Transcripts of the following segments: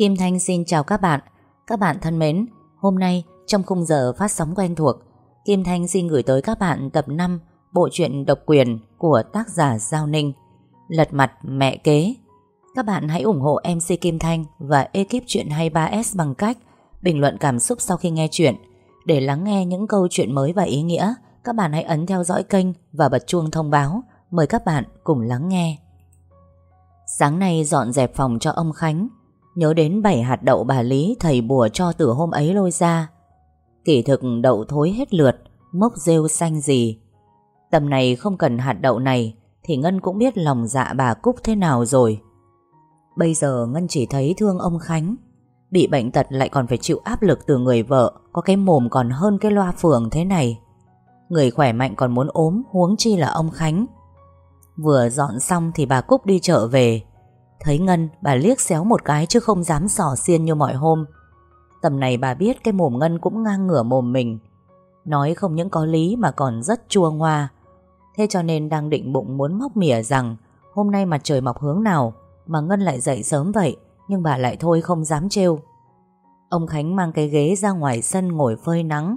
Kim Thanh xin chào các bạn. Các bạn thân mến, hôm nay trong khung giờ phát sóng quen thuộc, Kim Thanh xin gửi tới các bạn tập 5 bộ truyện độc quyền của tác giả Giao Ninh, Lật mặt mẹ kế. Các bạn hãy ủng hộ MC Kim Thanh và ekip truyện 23S bằng cách bình luận cảm xúc sau khi nghe chuyện. Để lắng nghe những câu chuyện mới và ý nghĩa, các bạn hãy ấn theo dõi kênh và bật chuông thông báo. Mời các bạn cùng lắng nghe. Sáng nay dọn dẹp phòng cho ông Khánh Nhớ đến bảy hạt đậu bà Lý Thầy bùa cho từ hôm ấy lôi ra. Kỳ thực đậu thối hết lượt, Mốc rêu xanh gì. Tầm này không cần hạt đậu này, Thì Ngân cũng biết lòng dạ bà Cúc thế nào rồi. Bây giờ Ngân chỉ thấy thương ông Khánh. Bị bệnh tật lại còn phải chịu áp lực từ người vợ, Có cái mồm còn hơn cái loa phường thế này. Người khỏe mạnh còn muốn ốm, Huống chi là ông Khánh. Vừa dọn xong thì bà Cúc đi chợ về. Thấy Ngân, bà liếc xéo một cái Chứ không dám sỏ xiên như mọi hôm. Tầm này bà biết cái mồm Ngân cũng ngang ngửa mồm mình. Nói không những có lý mà còn rất chua ngoa. Thế cho nên đang định bụng muốn móc mỉa rằng, Hôm nay mặt trời mọc hướng nào Mà Ngân lại dậy sớm vậy, Nhưng bà lại thôi không dám trêu. Ông Khánh mang cái ghế ra ngoài sân ngồi phơi nắng.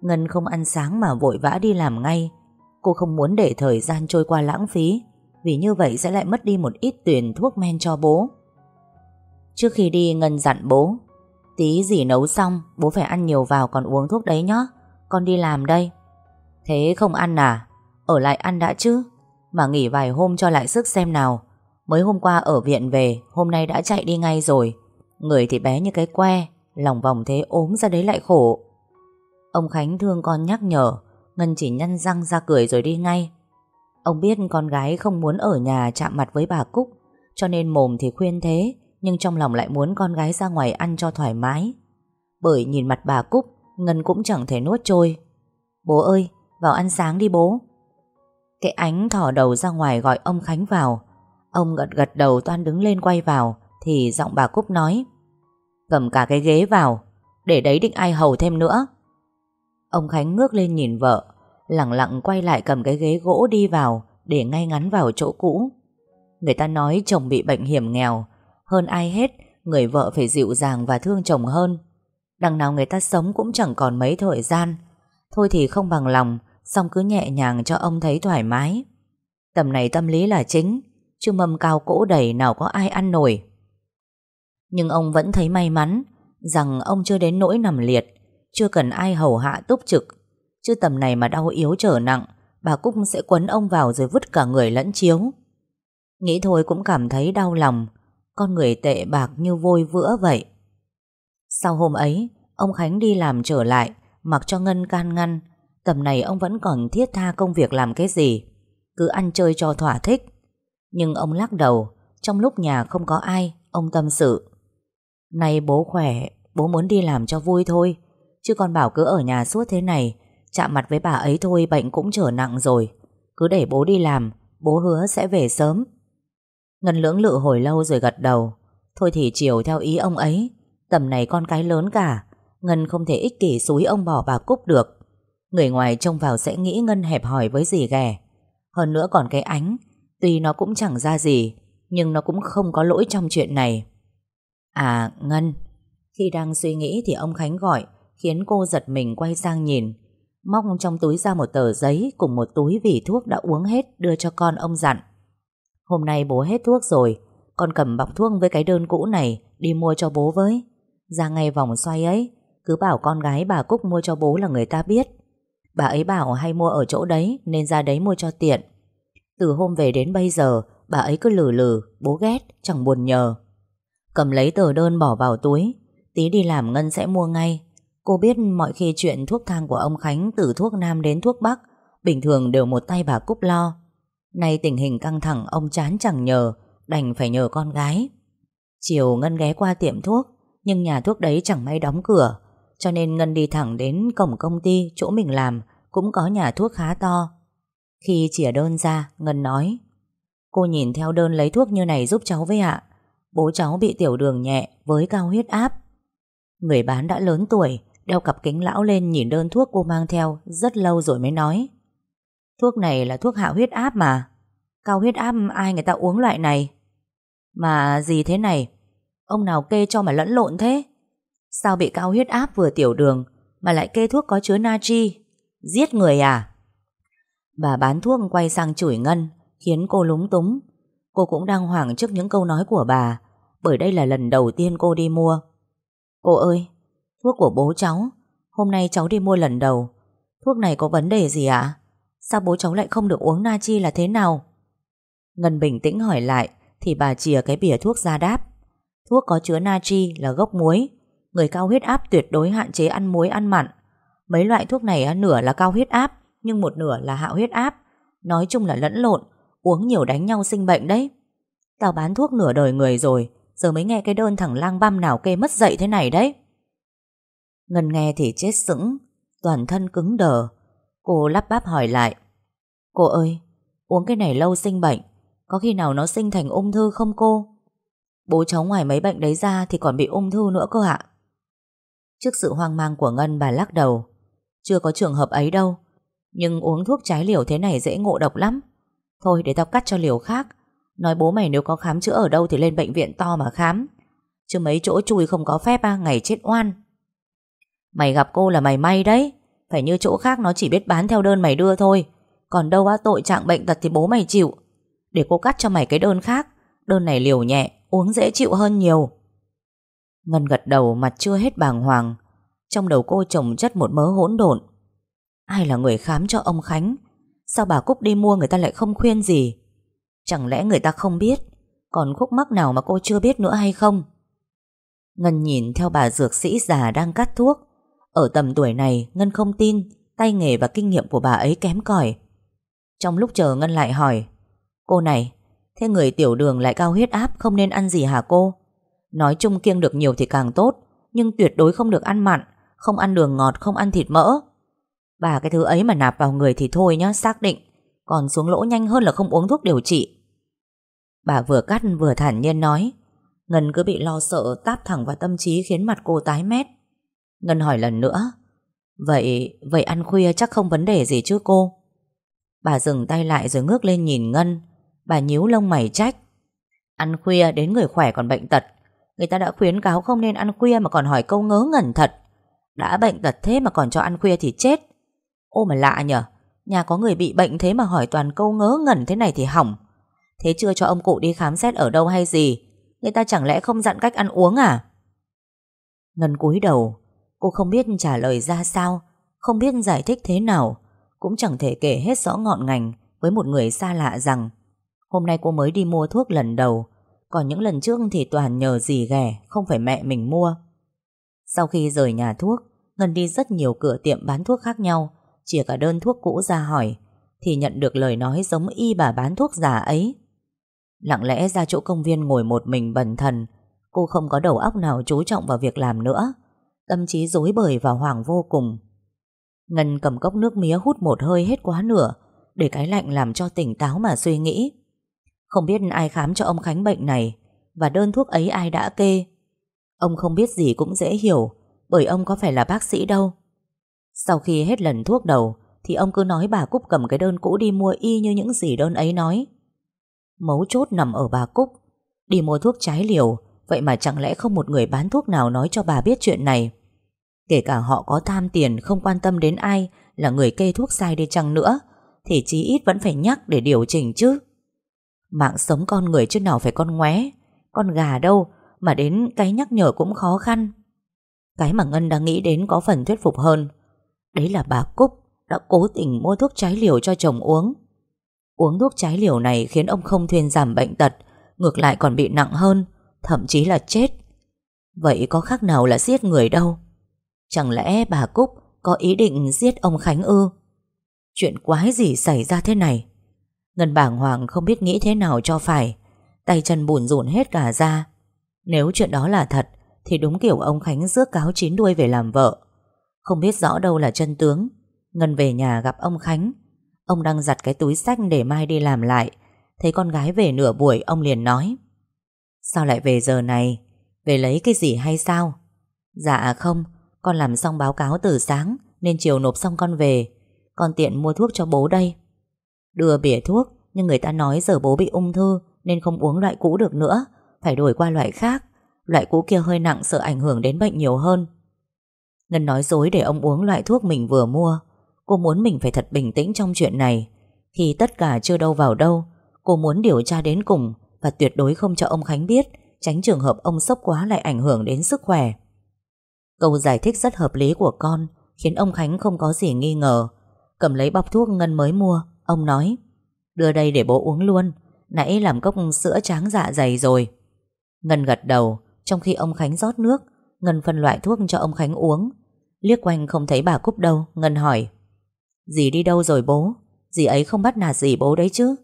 Ngân không ăn sáng mà vội vã đi làm ngay. Cô không muốn để thời gian trôi qua lãng phí. Vì như vậy sẽ lại mất đi một ít tiền thuốc men cho bố. Trước khi đi Ngân dặn bố, Tí gì nấu xong, Bố phải ăn nhiều vào còn uống thuốc đấy nhé Con đi làm đây. Thế không ăn à? Ở lại ăn đã chứ, Mà nghỉ vài hôm cho lại sức xem nào. Mới hôm qua ở viện về, Hôm nay đã chạy đi ngay rồi. Người thì bé như cái que, Lòng vòng thế ốm ra đấy lại khổ. Ông Khánh thương con nhắc nhở, Ngân chỉ nhăn răng ra cười rồi đi ngay. Ông biết con gái không muốn ở nhà chạm mặt với bà Cúc, Cho nên mồm thì khuyên thế, Nhưng trong lòng lại muốn con gái ra ngoài ăn cho thoải mái. Bởi nhìn mặt bà Cúc, Ngân cũng chẳng thể nuốt trôi. Bố ơi, vào ăn sáng đi bố. Cái ánh thỏ đầu ra ngoài gọi ông Khánh vào. Ông gật gật đầu toan đứng lên quay vào, Thì giọng bà Cúc nói, Cầm cả cái ghế vào, Để đấy định ai hầu thêm nữa. Ông Khánh ngước lên nhìn vợ Lặng lặng quay lại cầm cái ghế gỗ đi vào, Để ngay ngắn vào chỗ cũ. Người ta nói chồng bị bệnh hiểm nghèo, Hơn ai hết, Người vợ phải dịu dàng và thương chồng hơn. Đằng nào người ta sống cũng chẳng còn mấy thời gian. Thôi thì không bằng lòng, Xong cứ nhẹ nhàng cho ông thấy thoải mái. Tầm này tâm lý là chính, Chứ mâm cao cỗ đầy nào có ai ăn nổi. Nhưng ông vẫn thấy may mắn, Rằng ông chưa đến nỗi nằm liệt, Chưa cần ai hầu hạ túc trực. Chứ tầm này mà đau yếu trở nặng, Bà Cúc sẽ quấn ông vào rồi vứt cả người lẫn chiếu. Nghĩ thôi cũng cảm thấy đau lòng, Con người tệ bạc như vôi vữa vậy. Sau hôm ấy, Ông Khánh đi làm trở lại, Mặc cho Ngân can ngăn. Tầm này ông vẫn còn thiết tha công việc làm cái gì, Cứ ăn chơi cho thỏa thích. Nhưng ông lắc đầu, Trong lúc nhà không có ai, Ông tâm sự. Này bố khỏe, Bố muốn đi làm cho vui thôi, Chứ con bảo cứ ở nhà suốt thế này Chạm mặt với bà ấy thôi, bệnh cũng trở nặng rồi. Cứ để bố đi làm, Bố hứa sẽ về sớm. Ngân lưỡng lự hồi lâu rồi gật đầu. Thôi thì chiều theo ý ông ấy. Tầm này con cái lớn cả. Ngân không thể ích kỷ xúi ông bỏ bà Cúc được. Người ngoài trông vào sẽ nghĩ Ngân hẹp hòi với gì ghẻ. Hơn nữa còn cái ánh, Tuy nó cũng chẳng ra gì, Nhưng nó cũng không có lỗi trong chuyện này. À Ngân. Khi đang suy nghĩ thì ông Khánh gọi, Khiến cô giật mình quay sang nhìn. Móc trong túi ra một tờ giấy Cùng một túi vỉ thuốc đã uống hết Đưa cho con ông dặn. Hôm nay bố hết thuốc rồi, Con cầm bọc thuốc với cái đơn cũ này Đi mua cho bố với. Ra ngay vòng xoay ấy, Cứ bảo con gái bà Cúc mua cho bố là người ta biết. Bà ấy bảo hay mua ở chỗ đấy Nên ra đấy mua cho tiện. Từ hôm về đến bây giờ, Bà ấy cứ lử lử Bố ghét, chẳng buồn nhờ. Cầm lấy tờ đơn bỏ vào túi, Tí đi làm Ngân sẽ mua ngay. Cô biết mọi khi chuyện thuốc thang của ông Khánh Từ thuốc Nam đến thuốc Bắc, Bình thường đều một tay bà Cúc lo. Nay tình hình căng thẳng, ông chán chẳng nhờ, Đành phải nhờ con gái. Chiều Ngân ghé qua tiệm thuốc, Nhưng nhà thuốc đấy chẳng may đóng cửa, Cho nên Ngân đi thẳng đến cổng công ty, Chỗ mình làm, Cũng có nhà thuốc khá to. Khi chìa đơn ra, Ngân nói, Cô nhìn theo đơn lấy thuốc như này giúp cháu với ạ. Bố cháu bị tiểu đường nhẹ, Với cao huyết áp. Người bán đã lớn tuổi Đeo cặp kính lão lên nhìn đơn thuốc cô mang theo, Rất lâu rồi mới nói. Thuốc này là thuốc hạ huyết áp mà. Cao huyết áp ai người ta uống loại này? Mà gì thế này? Ông nào kê cho mà lẫn lộn thế? Sao bị cao huyết áp vừa tiểu đường Mà lại kê thuốc có chứa natri Giết người à? Bà bán thuốc quay sang chửi Ngân, Khiến cô lúng túng. Cô cũng đang hoảng trước những câu nói của bà, Bởi đây là lần đầu tiên cô đi mua. Cô ơi Thuốc của bố cháu. Hôm nay cháu đi mua lần đầu. Thuốc này có vấn đề gì ạ? Sao bố cháu lại không được uống Na chi là thế nào? Ngân bình tĩnh hỏi lại, Thì bà chìa cái bìa thuốc ra đáp. Thuốc có chứa natri là gốc muối. Người cao huyết áp tuyệt đối hạn chế ăn muối ăn mặn. Mấy loại thuốc này nửa là cao huyết áp, Nhưng một nửa là hạ huyết áp. Nói chung là lẫn lộn, Uống nhiều đánh nhau sinh bệnh đấy. Tao bán thuốc nửa đời người rồi, Giờ mới nghe cái đơn thằng lang băm nào kê mất dậy thế này đấy. Ngân nghe thì chết sững Toàn thân cứng đờ. Cô lắp bắp hỏi lại Cô ơi Uống cái này lâu sinh bệnh Có khi nào nó sinh thành ung thư không cô? Bố cháu ngoài mấy bệnh đấy ra Thì còn bị ung thư nữa cơ ạ. Trước sự hoang mang của Ngân bà lắc đầu Chưa có trường hợp ấy đâu Nhưng uống thuốc trái liều thế này dễ ngộ độc lắm. Thôi để tao cắt cho liều khác Nói bố mày nếu có khám chữa ở đâu Thì lên bệnh viện to mà khám. Chứ mấy chỗ chui không có phép à, Ngày chết oan. Mày gặp cô là mày may đấy. Phải như chỗ khác nó chỉ biết bán theo đơn mày đưa thôi. Còn đâu á, tội trạng bệnh tật thì bố mày chịu. Để cô cắt cho mày cái đơn khác. Đơn này liều nhẹ, Uống dễ chịu hơn nhiều. Ngân gật đầu mặt chưa hết bàng hoàng. Trong đầu cô trồng chất một mớ hỗn độn. Ai là người khám cho ông Khánh? Sao bà Cúc đi mua người ta lại không khuyên gì? Chẳng lẽ người ta không biết? Còn khúc mắc nào mà cô chưa biết nữa hay không? Ngân nhìn theo bà dược sĩ già đang cắt thuốc. Ở tầm tuổi này Ngân không tin Tay nghề và kinh nghiệm của bà ấy kém cỏi. Trong lúc chờ Ngân lại hỏi Cô này Thế người tiểu đường lại cao huyết áp Không nên ăn gì hả cô? Nói chung kiêng được nhiều thì càng tốt Nhưng tuyệt đối không được ăn mặn Không ăn đường ngọt, không ăn thịt mỡ. Bà cái thứ ấy mà nạp vào người thì thôi nhá Xác định Còn xuống lỗ nhanh hơn là không uống thuốc điều trị. Bà vừa cắt vừa thản nhiên nói Ngân cứ bị lo sợ táp thẳng vào tâm trí khiến mặt cô tái mét. Ngân hỏi lần nữa. Vậy, vậy ăn khuya chắc không vấn đề gì chứ cô? Bà dừng tay lại rồi ngước lên nhìn Ngân. Bà nhíu lông mày trách. Ăn khuya đến người khỏe còn bệnh tật. Người ta đã khuyến cáo không nên ăn khuya mà còn hỏi câu ngớ ngẩn thật. Đã bệnh tật thế mà còn cho ăn khuya thì chết. Ô mà lạ nhở Nhà có người bị bệnh thế mà hỏi toàn câu ngớ ngẩn thế này thì hỏng. Thế chưa cho ông cụ đi khám xét ở đâu hay gì? Người ta chẳng lẽ không dặn cách ăn uống à? Ngân cúi đầu. Cô không biết trả lời ra sao, Không biết giải thích thế nào, Cũng chẳng thể kể hết rõ ngọn ngành Với một người xa lạ rằng, Hôm nay cô mới đi mua thuốc lần đầu, Còn những lần trước thì toàn nhờ dì ghẻ, Không phải mẹ mình mua. Sau khi rời nhà thuốc, Ngân đi rất nhiều cửa tiệm bán thuốc khác nhau, Chỉ cả đơn thuốc cũ ra hỏi, Thì nhận được lời nói giống y bà bán thuốc giả ấy. Lặng lẽ ra chỗ công viên ngồi một mình bần thần, Cô không có đầu óc nào chú trọng vào việc làm nữa. Tâm trí rối bời và hoảng vô cùng. Ngân cầm cốc nước mía hút một hơi hết quá nửa, Để cái lạnh làm cho tỉnh táo mà suy nghĩ. Không biết ai khám cho ông Khánh bệnh này, Và đơn thuốc ấy ai đã kê? Ông không biết gì cũng dễ hiểu, Bởi ông có phải là bác sĩ đâu. Sau khi hết lần thuốc đầu, Thì ông cứ nói bà Cúc cầm cái đơn cũ đi mua y như những gì đơn ấy nói. Mấu chốt nằm ở bà Cúc, Đi mua thuốc trái liều Vậy mà chẳng lẽ không một người bán thuốc nào nói cho bà biết chuyện này? Kể cả họ có tham tiền, Không quan tâm đến ai, Là người kê thuốc sai đi chăng nữa, Thì chí ít vẫn phải nhắc để điều chỉnh chứ. Mạng sống con người chứ nào phải con ngoé, Con gà đâu, Mà đến cái nhắc nhở cũng khó khăn. Cái mà Ngân đang nghĩ đến có phần thuyết phục hơn. Đấy là bà Cúc Đã cố tình mua thuốc trái liều cho chồng uống. Uống thuốc trái liều này khiến ông không thuyên giảm bệnh tật, Ngược lại còn bị nặng hơn. Thậm chí là chết. Vậy có khác nào là giết người đâu? Chẳng lẽ bà Cúc Có ý định giết ông Khánh ư? Chuyện quái gì xảy ra thế này? Ngân bảng hoàng không biết nghĩ thế nào cho phải, Tay chân bùn rùn hết cả ra. Nếu chuyện đó là thật, Thì đúng kiểu ông Khánh rước cáo chín đuôi về làm vợ. Không biết rõ đâu là chân tướng, Ngân về nhà gặp ông Khánh. Ông đang giặt cái túi sách để mai đi làm lại, Thấy con gái về nửa buổi, Ông liền nói. Sao lại về giờ này? Về lấy cái gì hay sao? Dạ không, Con làm xong báo cáo từ sáng, Nên chiều nộp xong con về. Con tiện mua thuốc cho bố đây. Đưa bỉa thuốc, Nhưng người ta nói giờ bố bị ung thư, Nên không uống loại cũ được nữa. Phải đổi qua loại khác. Loại cũ kia hơi nặng, sợ ảnh hưởng đến bệnh nhiều hơn. Ngân nói dối để ông uống loại thuốc mình vừa mua. Cô muốn mình phải thật bình tĩnh trong chuyện này. Khi tất cả chưa đâu vào đâu. Cô muốn điều tra đến cùng. Và tuyệt đối không cho ông Khánh biết, Tránh trường hợp ông sốc quá lại ảnh hưởng đến sức khỏe. Câu giải thích rất hợp lý của con, Khiến ông Khánh không có gì nghi ngờ. Cầm lấy bọc thuốc Ngân mới mua, Ông nói, Đưa đây để bố uống luôn, Nãy làm cốc sữa tráng dạ dày rồi. Ngân gật đầu, Trong khi ông Khánh rót nước, Ngân phân loại thuốc cho ông Khánh uống. Liếc quanh không thấy bà Cúc đâu, Ngân hỏi, Dì đi đâu rồi bố? Dì ấy không bắt nạt gì bố đấy chứ?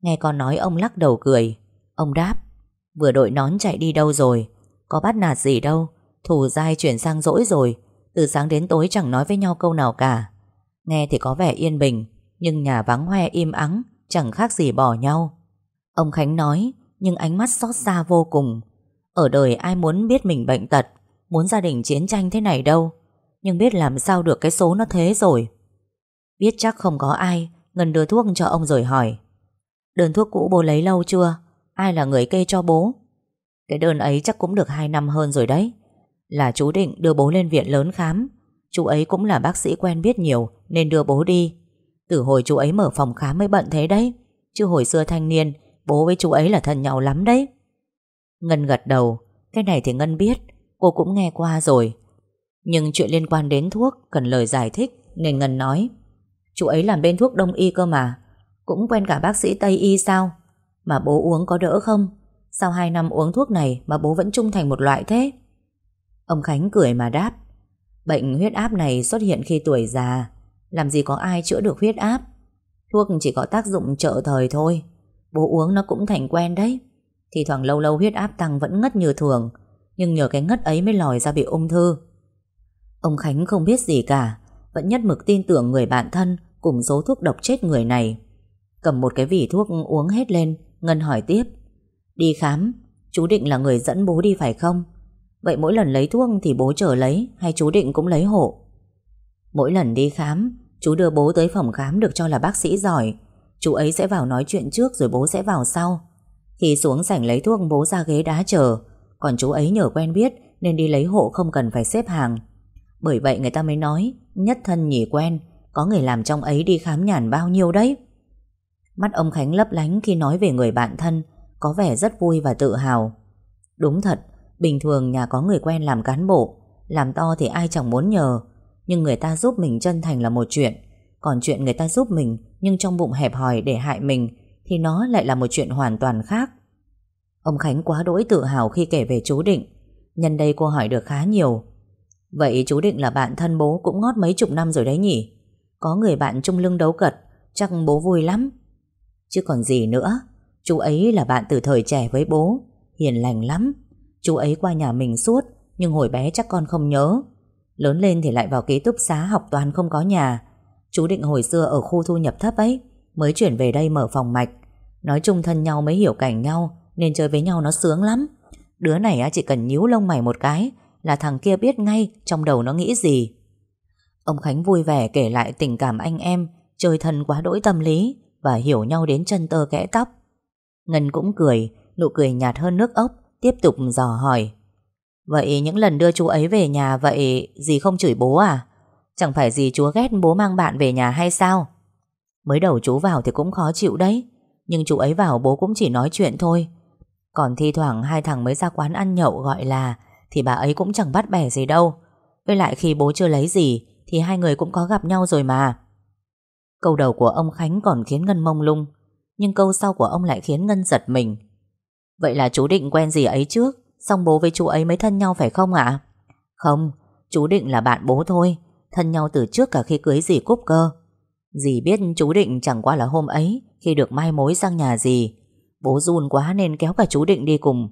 Nghe con nói ông lắc đầu cười. Ông đáp, Vừa đội nón chạy đi đâu rồi? Có bắt nạt gì đâu. Thủ dai chuyển sang dỗi rồi. Từ sáng đến tối chẳng nói với nhau câu nào cả. Nghe thì có vẻ yên bình, Nhưng nhà vắng hoe im ắng, Chẳng khác gì bỏ nhau. Ông Khánh nói, Nhưng ánh mắt xót xa vô cùng. Ở đời ai muốn biết mình bệnh tật, Muốn gia đình chiến tranh thế này đâu. Nhưng biết làm sao được cái số nó thế rồi. Biết chắc không có ai, Ngân đưa thuốc cho ông rồi hỏi. Đơn thuốc cũ bố lấy lâu chưa? Ai là người kê cho bố? Cái đơn ấy chắc cũng được 2 năm hơn rồi đấy. Là chú định đưa bố lên viện lớn khám. Chú ấy cũng là bác sĩ quen biết nhiều, Nên đưa bố đi. Từ hồi chú ấy mở phòng khám mới bận thế đấy. Chứ hồi xưa thanh niên, Bố với chú ấy là thân nhau lắm đấy. Ngân gật đầu. Cái này thì Ngân biết. Cô cũng nghe qua rồi. Nhưng chuyện liên quan đến thuốc Cần lời giải thích, Nên Ngân nói. Chú ấy làm bên thuốc đông y cơ mà. Cũng quen cả bác sĩ Tây y sao? Mà bố uống có đỡ không? Sau 2 năm uống thuốc này Mà bố vẫn trung thành một loại thế? Ông Khánh cười mà đáp, Bệnh huyết áp này xuất hiện khi tuổi già, Làm gì có ai chữa được huyết áp. Thuốc chỉ có tác dụng trợ thời thôi, Bố uống nó cũng thành quen đấy. Thì thoảng lâu lâu huyết áp tăng vẫn ngất như thường, Nhưng nhờ cái ngất ấy mới lòi ra bị ung thư. Ông Khánh không biết gì cả, Vẫn nhất mực tin tưởng người bạn thân Cùng số thuốc độc chết người này. Cầm một cái vỉ thuốc uống hết lên, Ngân hỏi tiếp. Đi khám, Chú Định là người dẫn bố đi phải không? Vậy mỗi lần lấy thuốc thì bố chờ lấy, Hay chú Định cũng lấy hộ? Mỗi lần đi khám, Chú đưa bố tới phòng khám được cho là bác sĩ giỏi. Chú ấy sẽ vào nói chuyện trước Rồi bố sẽ vào sau. Khi xuống sảnh lấy thuốc, bố ra ghế đá chờ. Còn chú ấy nhờ quen biết Nên đi lấy hộ không cần phải xếp hàng. Bởi vậy người ta mới nói, Nhất thân nhỉ quen, Có người làm trong ấy đi khám nhàn bao nhiêu đấy. Mắt ông Khánh lấp lánh khi nói về người bạn thân, Có vẻ rất vui và tự hào. Đúng thật, Bình thường nhà có người quen làm cán bộ, Làm to thì ai chẳng muốn nhờ. Nhưng người ta giúp mình chân thành là một chuyện. Còn chuyện người ta giúp mình, Nhưng trong bụng hẹp hòi để hại mình, Thì nó lại là một chuyện hoàn toàn khác. Ông Khánh quá đỗi tự hào khi kể về chú Định. Nhân đây cô hỏi được khá nhiều. Vậy chú Định là bạn thân bố Cũng ngót mấy chục năm rồi đấy nhỉ? Có người bạn chung lưng đấu cật, Chắc bố vui lắm. Chứ còn gì nữa. Chú ấy là bạn từ thời trẻ với bố. Hiền lành lắm. Chú ấy qua nhà mình suốt, Nhưng hồi bé chắc con không nhớ. Lớn lên thì lại vào ký túc xá học toàn không có nhà. Chú định hồi xưa ở khu thu nhập thấp ấy, Mới chuyển về đây mở phòng mạch. Nói chung thân nhau mới hiểu cảnh nhau, Nên chơi với nhau nó sướng lắm. Đứa này chỉ cần nhíu lông mày một cái Là thằng kia biết ngay trong đầu nó nghĩ gì. Ông Khánh vui vẻ kể lại tình cảm anh em, Chơi thân quá đỗi tâm lý. Và hiểu nhau đến chân tơ kẽ tóc. Ngân cũng cười, Nụ cười nhạt hơn nước ốc, Tiếp tục dò hỏi. Vậy những lần đưa chú ấy về nhà, Vậy dì không chửi bố à? Chẳng phải dì chúa ghét bố mang bạn về nhà hay sao? Mới đầu chú vào thì cũng khó chịu đấy, Nhưng chú ấy vào bố cũng chỉ nói chuyện thôi. Còn thi thoảng hai thằng mới ra quán ăn nhậu gọi là, Thì bà ấy cũng chẳng bắt bẻ gì đâu. Với lại khi bố chưa lấy gì, Thì hai người cũng có gặp nhau rồi mà. Câu đầu của ông Khánh còn khiến Ngân mông lung, Nhưng câu sau của ông lại khiến Ngân giật mình. Vậy là chú định quen gì ấy trước, Xong bố với chú ấy mới thân nhau phải không ạ? Không, Chú định là bạn bố thôi, Thân nhau từ trước cả khi cưới dì Cúc cơ. Dì biết chú định chẳng qua là hôm ấy, Khi được mai mối sang nhà dì. Bố run quá nên kéo cả chú định đi cùng.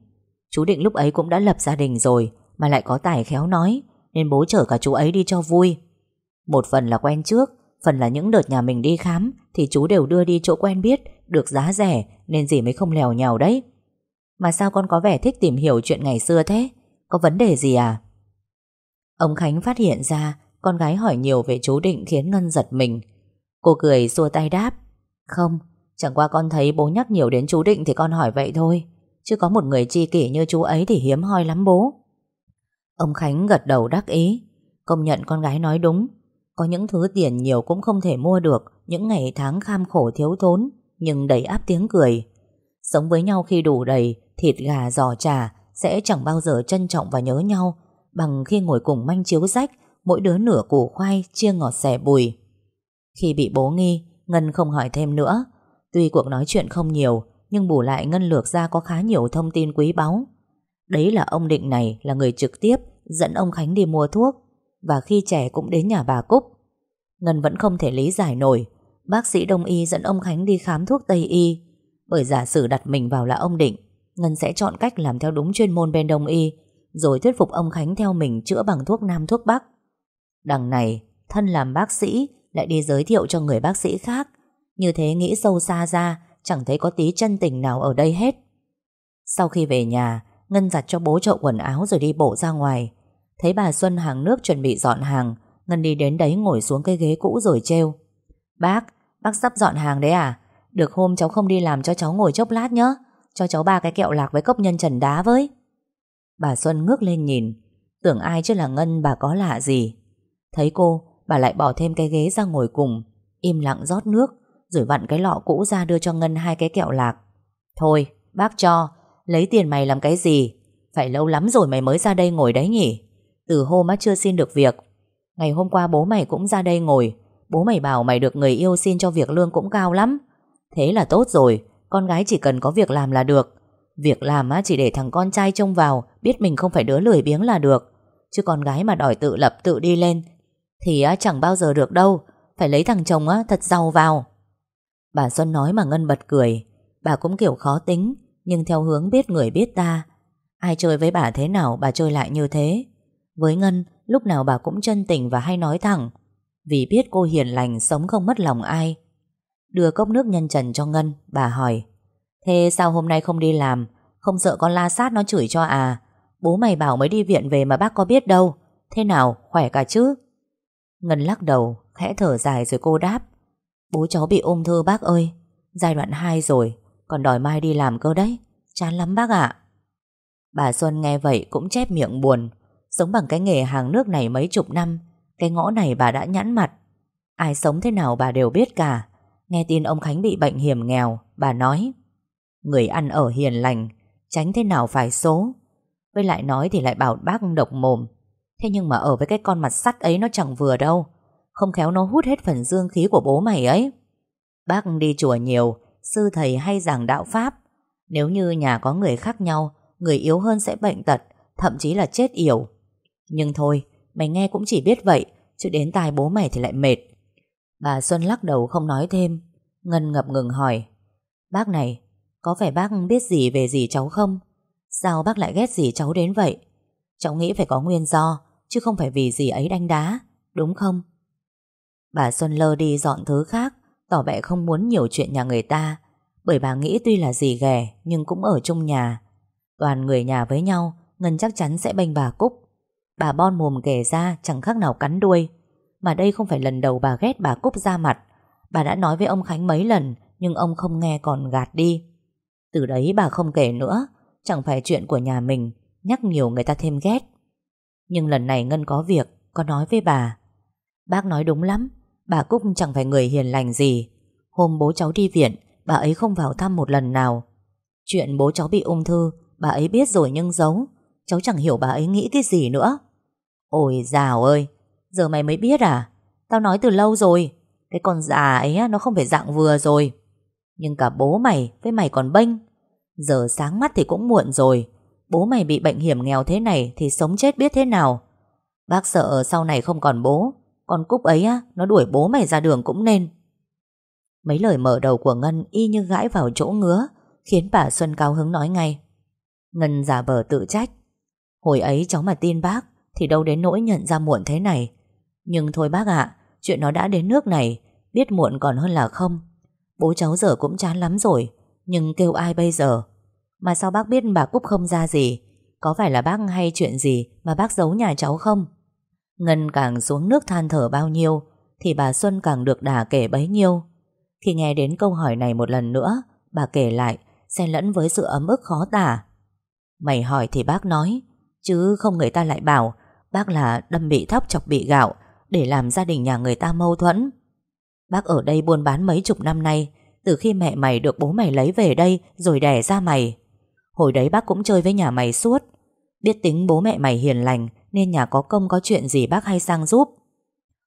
Chú định lúc ấy cũng đã lập gia đình rồi, Mà lại có tài khéo nói, Nên bố chở cả chú ấy đi cho vui. Một phần là quen trước Phần là những đợt nhà mình đi khám Thì chú đều đưa đi chỗ quen biết Được giá rẻ Nên gì mới không lèo nhào đấy mà sao con có vẻ thích tìm hiểu chuyện ngày xưa thế? Có vấn đề gì à? Ông Khánh phát hiện ra con gái hỏi nhiều về chú Định khiến Ngân giật mình. Cô cười xua tay đáp. Không, chẳng qua con thấy bố nhắc nhiều đến chú Định thì con hỏi vậy thôi. Chứ có một người chi kỷ như chú ấy thì hiếm hoi lắm bố Ông Khánh gật đầu đắc ý Công nhận con gái nói đúng có những thứ tiền nhiều cũng không thể mua được, Những ngày tháng kham khổ thiếu thốn, Nhưng đầy áp tiếng cười. Sống với nhau khi đủ đầy, Thịt gà giò trà Sẽ chẳng bao giờ trân trọng và nhớ nhau. Bằng khi ngồi cùng manh chiếu rách, Mỗi đứa nửa củ khoai chia ngọt xẻ bùi. Khi bị bố nghi, Ngân không hỏi thêm nữa. Tuy cuộc nói chuyện không nhiều, Nhưng bù lại Ngân lược ra có khá nhiều thông tin quý báu. Đấy là ông Định này là người trực tiếp dẫn ông Khánh đi mua thuốc và khi trẻ cũng đến nhà bà Cúc. Ngân vẫn không thể lý giải nổi bác sĩ Đông Y dẫn ông Khánh đi khám thuốc Tây Y bởi giả sử đặt mình vào là ông Định Ngân sẽ chọn cách làm theo đúng chuyên môn bên Đông Y rồi thuyết phục ông Khánh theo mình chữa bằng thuốc Nam thuốc Bắc. Đằng này, thân làm bác sĩ lại đi giới thiệu cho người bác sĩ khác. Như thế nghĩ sâu xa ra, chẳng thấy có tí chân tình nào ở đây hết. Sau khi về nhà, Ngân giặt cho bố chậu quần áo rồi đi bộ ra ngoài. Thấy bà Xuân hàng nước chuẩn bị dọn hàng, Ngân đi đến đấy ngồi xuống cái ghế cũ rồi trêu. Bác, bác sắp dọn hàng đấy à? Được hôm cháu không đi làm cho cháu ngồi chốc lát nhé. Cho cháu ba cái kẹo lạc với cốc nhân trần đá với. Bà Xuân ngước lên nhìn, tưởng ai chứ là Ngân bà có lạ gì. Thấy cô, bà lại bỏ thêm cái ghế ra ngồi cùng, im lặng rót nước, rồi vặn cái lọ cũ ra đưa cho Ngân hai cái kẹo lạc. Thôi, bác cho, Lấy tiền mày làm cái gì Phải lâu lắm rồi mày mới ra đây ngồi đấy nhỉ từ hôm á chưa xin được việc. Ngày hôm qua bố mày cũng ra đây ngồi. Bố mày bảo mày được người yêu xin cho việc lương cũng cao lắm. Thế là tốt rồi, Con gái chỉ cần có việc làm là được. Việc làm á chỉ để thằng con trai trông vào, Biết mình không phải đứa lười biếng là được. Chứ con gái mà đòi tự lập, tự đi lên, Thì á chẳng bao giờ được đâu. Phải lấy thằng chồng á thật giàu vào. Bà Xuân nói mà Ngân bật cười. Bà cũng kiểu khó tính, nhưng theo hướng biết người biết ta. Ai chơi với bà thế nào, bà chơi lại như thế. Với Ngân, lúc nào bà cũng chân tình và hay nói thẳng. Vì biết cô hiền lành sống không mất lòng ai. Đưa cốc nước nhân trần cho Ngân, bà hỏi. Thế sao hôm nay không đi làm? Không sợ con la sát nó chửi cho à? Bố mày bảo mới đi viện về mà bác có biết đâu. Thế nào, khỏe cả chứ? Ngân lắc đầu, khẽ thở dài rồi cô đáp. Bố cháu bị ung thư bác ơi. Giai đoạn 2 rồi, còn đòi mai đi làm cơ đấy Chán lắm bác ạ Bà Xuân nghe vậy cũng chép miệng buồn Sống bằng cái nghề hàng nước này mấy chục năm Cái ngõ này bà đã nhãn mặt Ai sống thế nào bà đều biết cả Nghe tin ông Khánh bị bệnh hiểm nghèo Bà nói Người ăn ở hiền lành Tránh thế nào phải số Với lại nói thì lại bảo bác độc mồm Thế nhưng mà ở với cái con mặt sắt ấy nó chẳng vừa đâu Không khéo nó hút hết phần dương khí của bố mày ấy Bác đi chùa nhiều sư thầy hay giảng đạo Pháp. Nếu như nhà có người khác nhau, người yếu hơn sẽ bệnh tật, thậm chí là chết yểu. Nhưng thôi, mày nghe cũng chỉ biết vậy, chứ đến tai bố mày thì lại mệt. Bà Xuân lắc đầu không nói thêm. Ngân ngập ngừng hỏi. Bác này, có phải bác biết gì về gì cháu không? Sao bác lại ghét gì cháu đến vậy? Cháu nghĩ phải có nguyên do, chứ không phải vì gì ấy đánh đá, đúng không? Bà Xuân lơ đi dọn thứ khác, Tỏ vẻ không muốn nhiều chuyện nhà người ta Bởi bà nghĩ tuy là gì ghẻ Nhưng cũng ở chung nhà Toàn người nhà với nhau Ngân chắc chắn sẽ bênh bà Cúc Bà bon mồm kể ra, chẳng khác nào cắn đuôi. Mà đây không phải lần đầu bà ghét bà Cúc ra mặt. Bà đã nói với ông Khánh mấy lần, Nhưng ông không nghe còn gạt đi. Từ đấy bà không kể nữa, Chẳng phải chuyện của nhà mình, Nhắc nhiều người ta thêm ghét. Nhưng lần này Ngân có việc, Có nói với bà. Bác nói đúng lắm, Bà Cúc chẳng phải người hiền lành gì. Hôm bố cháu đi viện, Bà ấy không vào thăm một lần nào. Chuyện bố cháu bị ung thư, Bà ấy biết rồi nhưng giấu. Cháu chẳng hiểu bà ấy nghĩ cái gì nữa. Ôi dào ơi Giờ mày mới biết à Tao nói từ lâu rồi Cái con già ấy nó không phải dạng vừa rồi Nhưng cả bố mày với mày còn bênh Giờ sáng mắt thì cũng muộn rồi Bố mày bị bệnh hiểm nghèo thế này Thì sống chết biết thế nào Bác sợ sau này không còn bố con Cúc ấy á, nó đuổi bố mày ra đường cũng nên. Mấy lời mở đầu của Ngân y như gãi vào chỗ ngứa, khiến bà Xuân cao hứng nói ngay. Ngân giả vờ tự trách. Hồi ấy cháu mà tin bác, thì đâu đến nỗi nhận ra muộn thế này. Nhưng thôi bác ạ, chuyện nó đã đến nước này, biết muộn còn hơn là không. Bố cháu giờ cũng chán lắm rồi, nhưng kêu ai bây giờ? Mà sao bác biết bà Cúc không ra gì? Có phải là bác hay chuyện gì mà bác giấu nhà cháu không? Ngân càng xuống nước than thở bao nhiêu Thì bà Xuân càng được đà kể bấy nhiêu Khi nghe đến câu hỏi này một lần nữa Bà kể lại xen lẫn với sự ấm ức khó tả. Mày hỏi thì bác nói, chứ không người ta lại bảo bác là đâm bị thóc chọc bị gạo để làm gia đình nhà người ta mâu thuẫn. Bác ở đây buôn bán mấy chục năm nay, từ khi mẹ mày được bố mày lấy về đây rồi đẻ ra mày. Hồi đấy bác cũng chơi với nhà mày suốt, biết tính bố mẹ mày hiền lành nên nhà có công có chuyện gì bác hay sang giúp.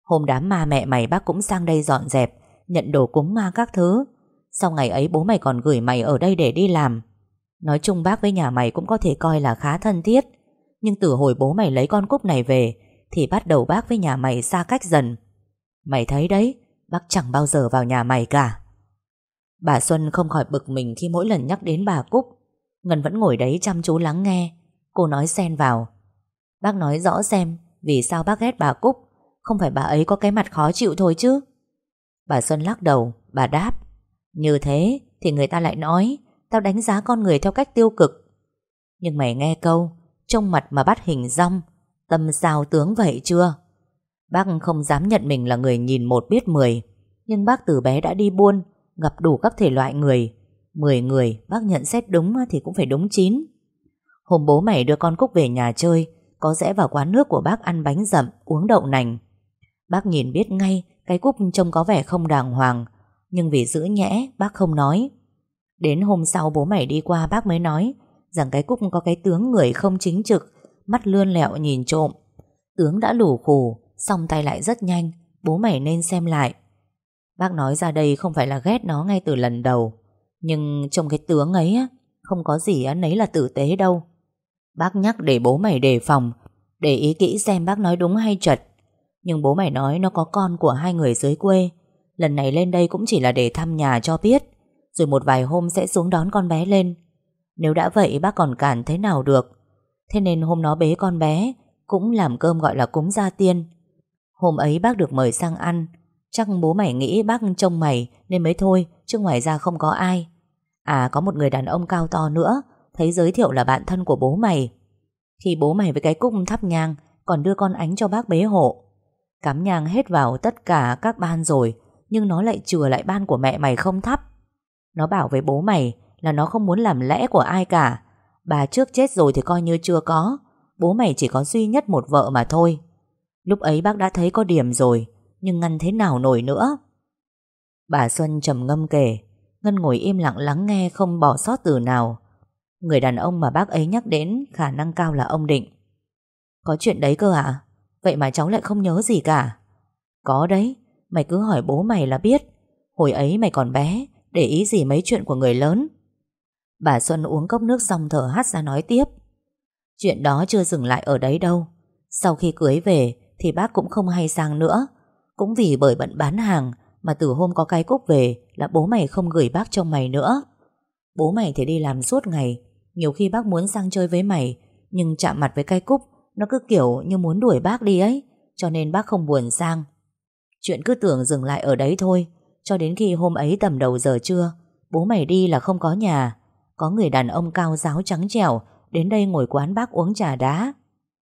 Hôm đám ma mẹ mày bác cũng sang đây dọn dẹp, nhận đồ cúng ma các thứ. Sau ngày ấy bố mày còn gửi mày ở đây để đi làm. Nói chung bác với nhà mày cũng có thể coi là khá thân thiết. Nhưng từ hồi bố mày lấy con cúc này về thì bắt đầu bác với nhà mày xa cách dần. Mày thấy đấy, bác chẳng bao giờ vào nhà mày cả. Bà Xuân không khỏi bực mình khi mỗi lần nhắc đến bà Cúc. Ngân vẫn ngồi đấy chăm chú lắng nghe. Cô nói xen vào. Bác nói rõ xem vì sao bác ghét bà Cúc. Không phải bà ấy có cái mặt khó chịu thôi chứ. Bà Xuân lắc đầu, bà đáp. Như thế thì người ta lại nói tao đánh giá con người theo cách tiêu cực. Nhưng mày nghe câu trông mặt mà bắt hình rong tâm sao tướng vậy chưa? Bác không dám nhận mình là người nhìn một biết mười, nhưng bác từ bé đã đi buôn, gặp đủ các thể loại người. Mười người, bác nhận xét đúng thì cũng phải đúng chín. Hôm bố mày đưa con Cúc về nhà chơi, có rẽ vào quán nước của bác ăn bánh rậm, uống đậu nành. Bác nhìn biết ngay, cái Cúc trông có vẻ không đàng hoàng, nhưng vì giữ nhẽ, bác không nói. Đến hôm sau bố mày đi qua, bác mới nói rằng cái Cúc có cái tướng người không chính trực mắt lươn lẹo nhìn trộm. Tướng đã lủ khủ, xong tay lại rất nhanh bố mày nên xem lại. Bác nói ra đây không phải là ghét nó ngay từ lần đầu Nhưng trong cái tướng ấy á, Không có gì á nấy là tử tế đâu. Bác nhắc để bố mày đề phòng Để ý kỹ xem bác nói đúng hay chật Nhưng bố mày nói nó có con của hai người dưới quê Lần này lên đây cũng chỉ là để thăm nhà cho biết Rồi một vài hôm sẽ xuống đón con bé lên. Nếu đã vậy, bác còn cản thế nào được? Thế nên hôm nó bế con bé, Cũng làm cơm gọi là cúng gia tiên. Hôm ấy bác được mời sang ăn. Chắc bố mày nghĩ bác trông mày, Nên mới thôi, chứ ngoài ra không có ai. À có một người đàn ông cao to nữa, Thấy giới thiệu là bạn thân của bố mày. Khi bố mày với cái cúc thắp nhang, Còn đưa con ánh cho bác bế hộ. Cắm nhang hết vào tất cả các ban rồi, Nhưng nó lại chừa lại ban của mẹ mày không thắp. Nó bảo với bố mày là nó không muốn làm lẽ của ai cả Bà trước chết rồi thì coi như chưa có Bố mày chỉ có duy nhất một vợ mà thôi Lúc ấy bác đã thấy có điểm rồi nhưng ngăn thế nào nổi nữa. Bà Xuân trầm ngâm kể, Ngân ngồi im lặng lắng nghe không bỏ sót từ nào. Người đàn ông mà bác ấy nhắc đến khả năng cao là ông Định. Có chuyện đấy cơ à? Vậy mà cháu lại không nhớ gì cả. Có đấy, mày cứ hỏi bố mày là biết. Hồi ấy mày còn bé, để ý gì mấy chuyện của người lớn. Bà Xuân uống cốc nước xong thở hắt ra nói tiếp. Chuyện đó chưa dừng lại ở đấy đâu. Sau khi cưới về thì bác cũng không hay sang nữa. Cũng vì bởi bận bán hàng Mà từ hôm có cái cúc về Là bố mày không gửi bác cho mày nữa. Bố mày thì đi làm suốt ngày. Nhiều khi bác muốn sang chơi với mày, Nhưng chạm mặt với cái cúc, Nó cứ kiểu như muốn đuổi bác đi ấy, Cho nên bác không buồn sang. Chuyện cứ tưởng dừng lại ở đấy thôi, Cho đến khi hôm ấy tầm đầu giờ trưa, Bố mày đi là không có nhà. Có người đàn ông cao giáo trắng trẻo Đến đây ngồi quán bác uống trà đá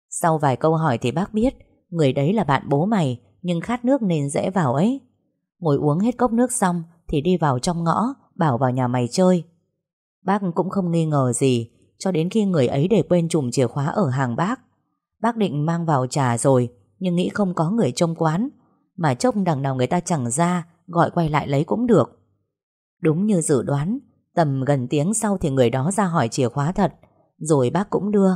Sau vài câu hỏi thì bác biết Người đấy là bạn bố mày nhưng khát nước nên dễ vào ấy. Ngồi uống hết cốc nước xong thì đi vào trong ngõ, bảo vào nhà mày chơi. Bác cũng không nghi ngờ gì, cho đến khi người ấy để quên chùm chìa khóa ở hàng bác. Bác định mang vào trà rồi, nhưng nghĩ không có người trông quán, mà trông đằng nào người ta chẳng ra, gọi quay lại lấy cũng được. Đúng như dự đoán, tầm gần tiếng sau thì người đó ra hỏi chìa khóa thật, rồi bác cũng đưa.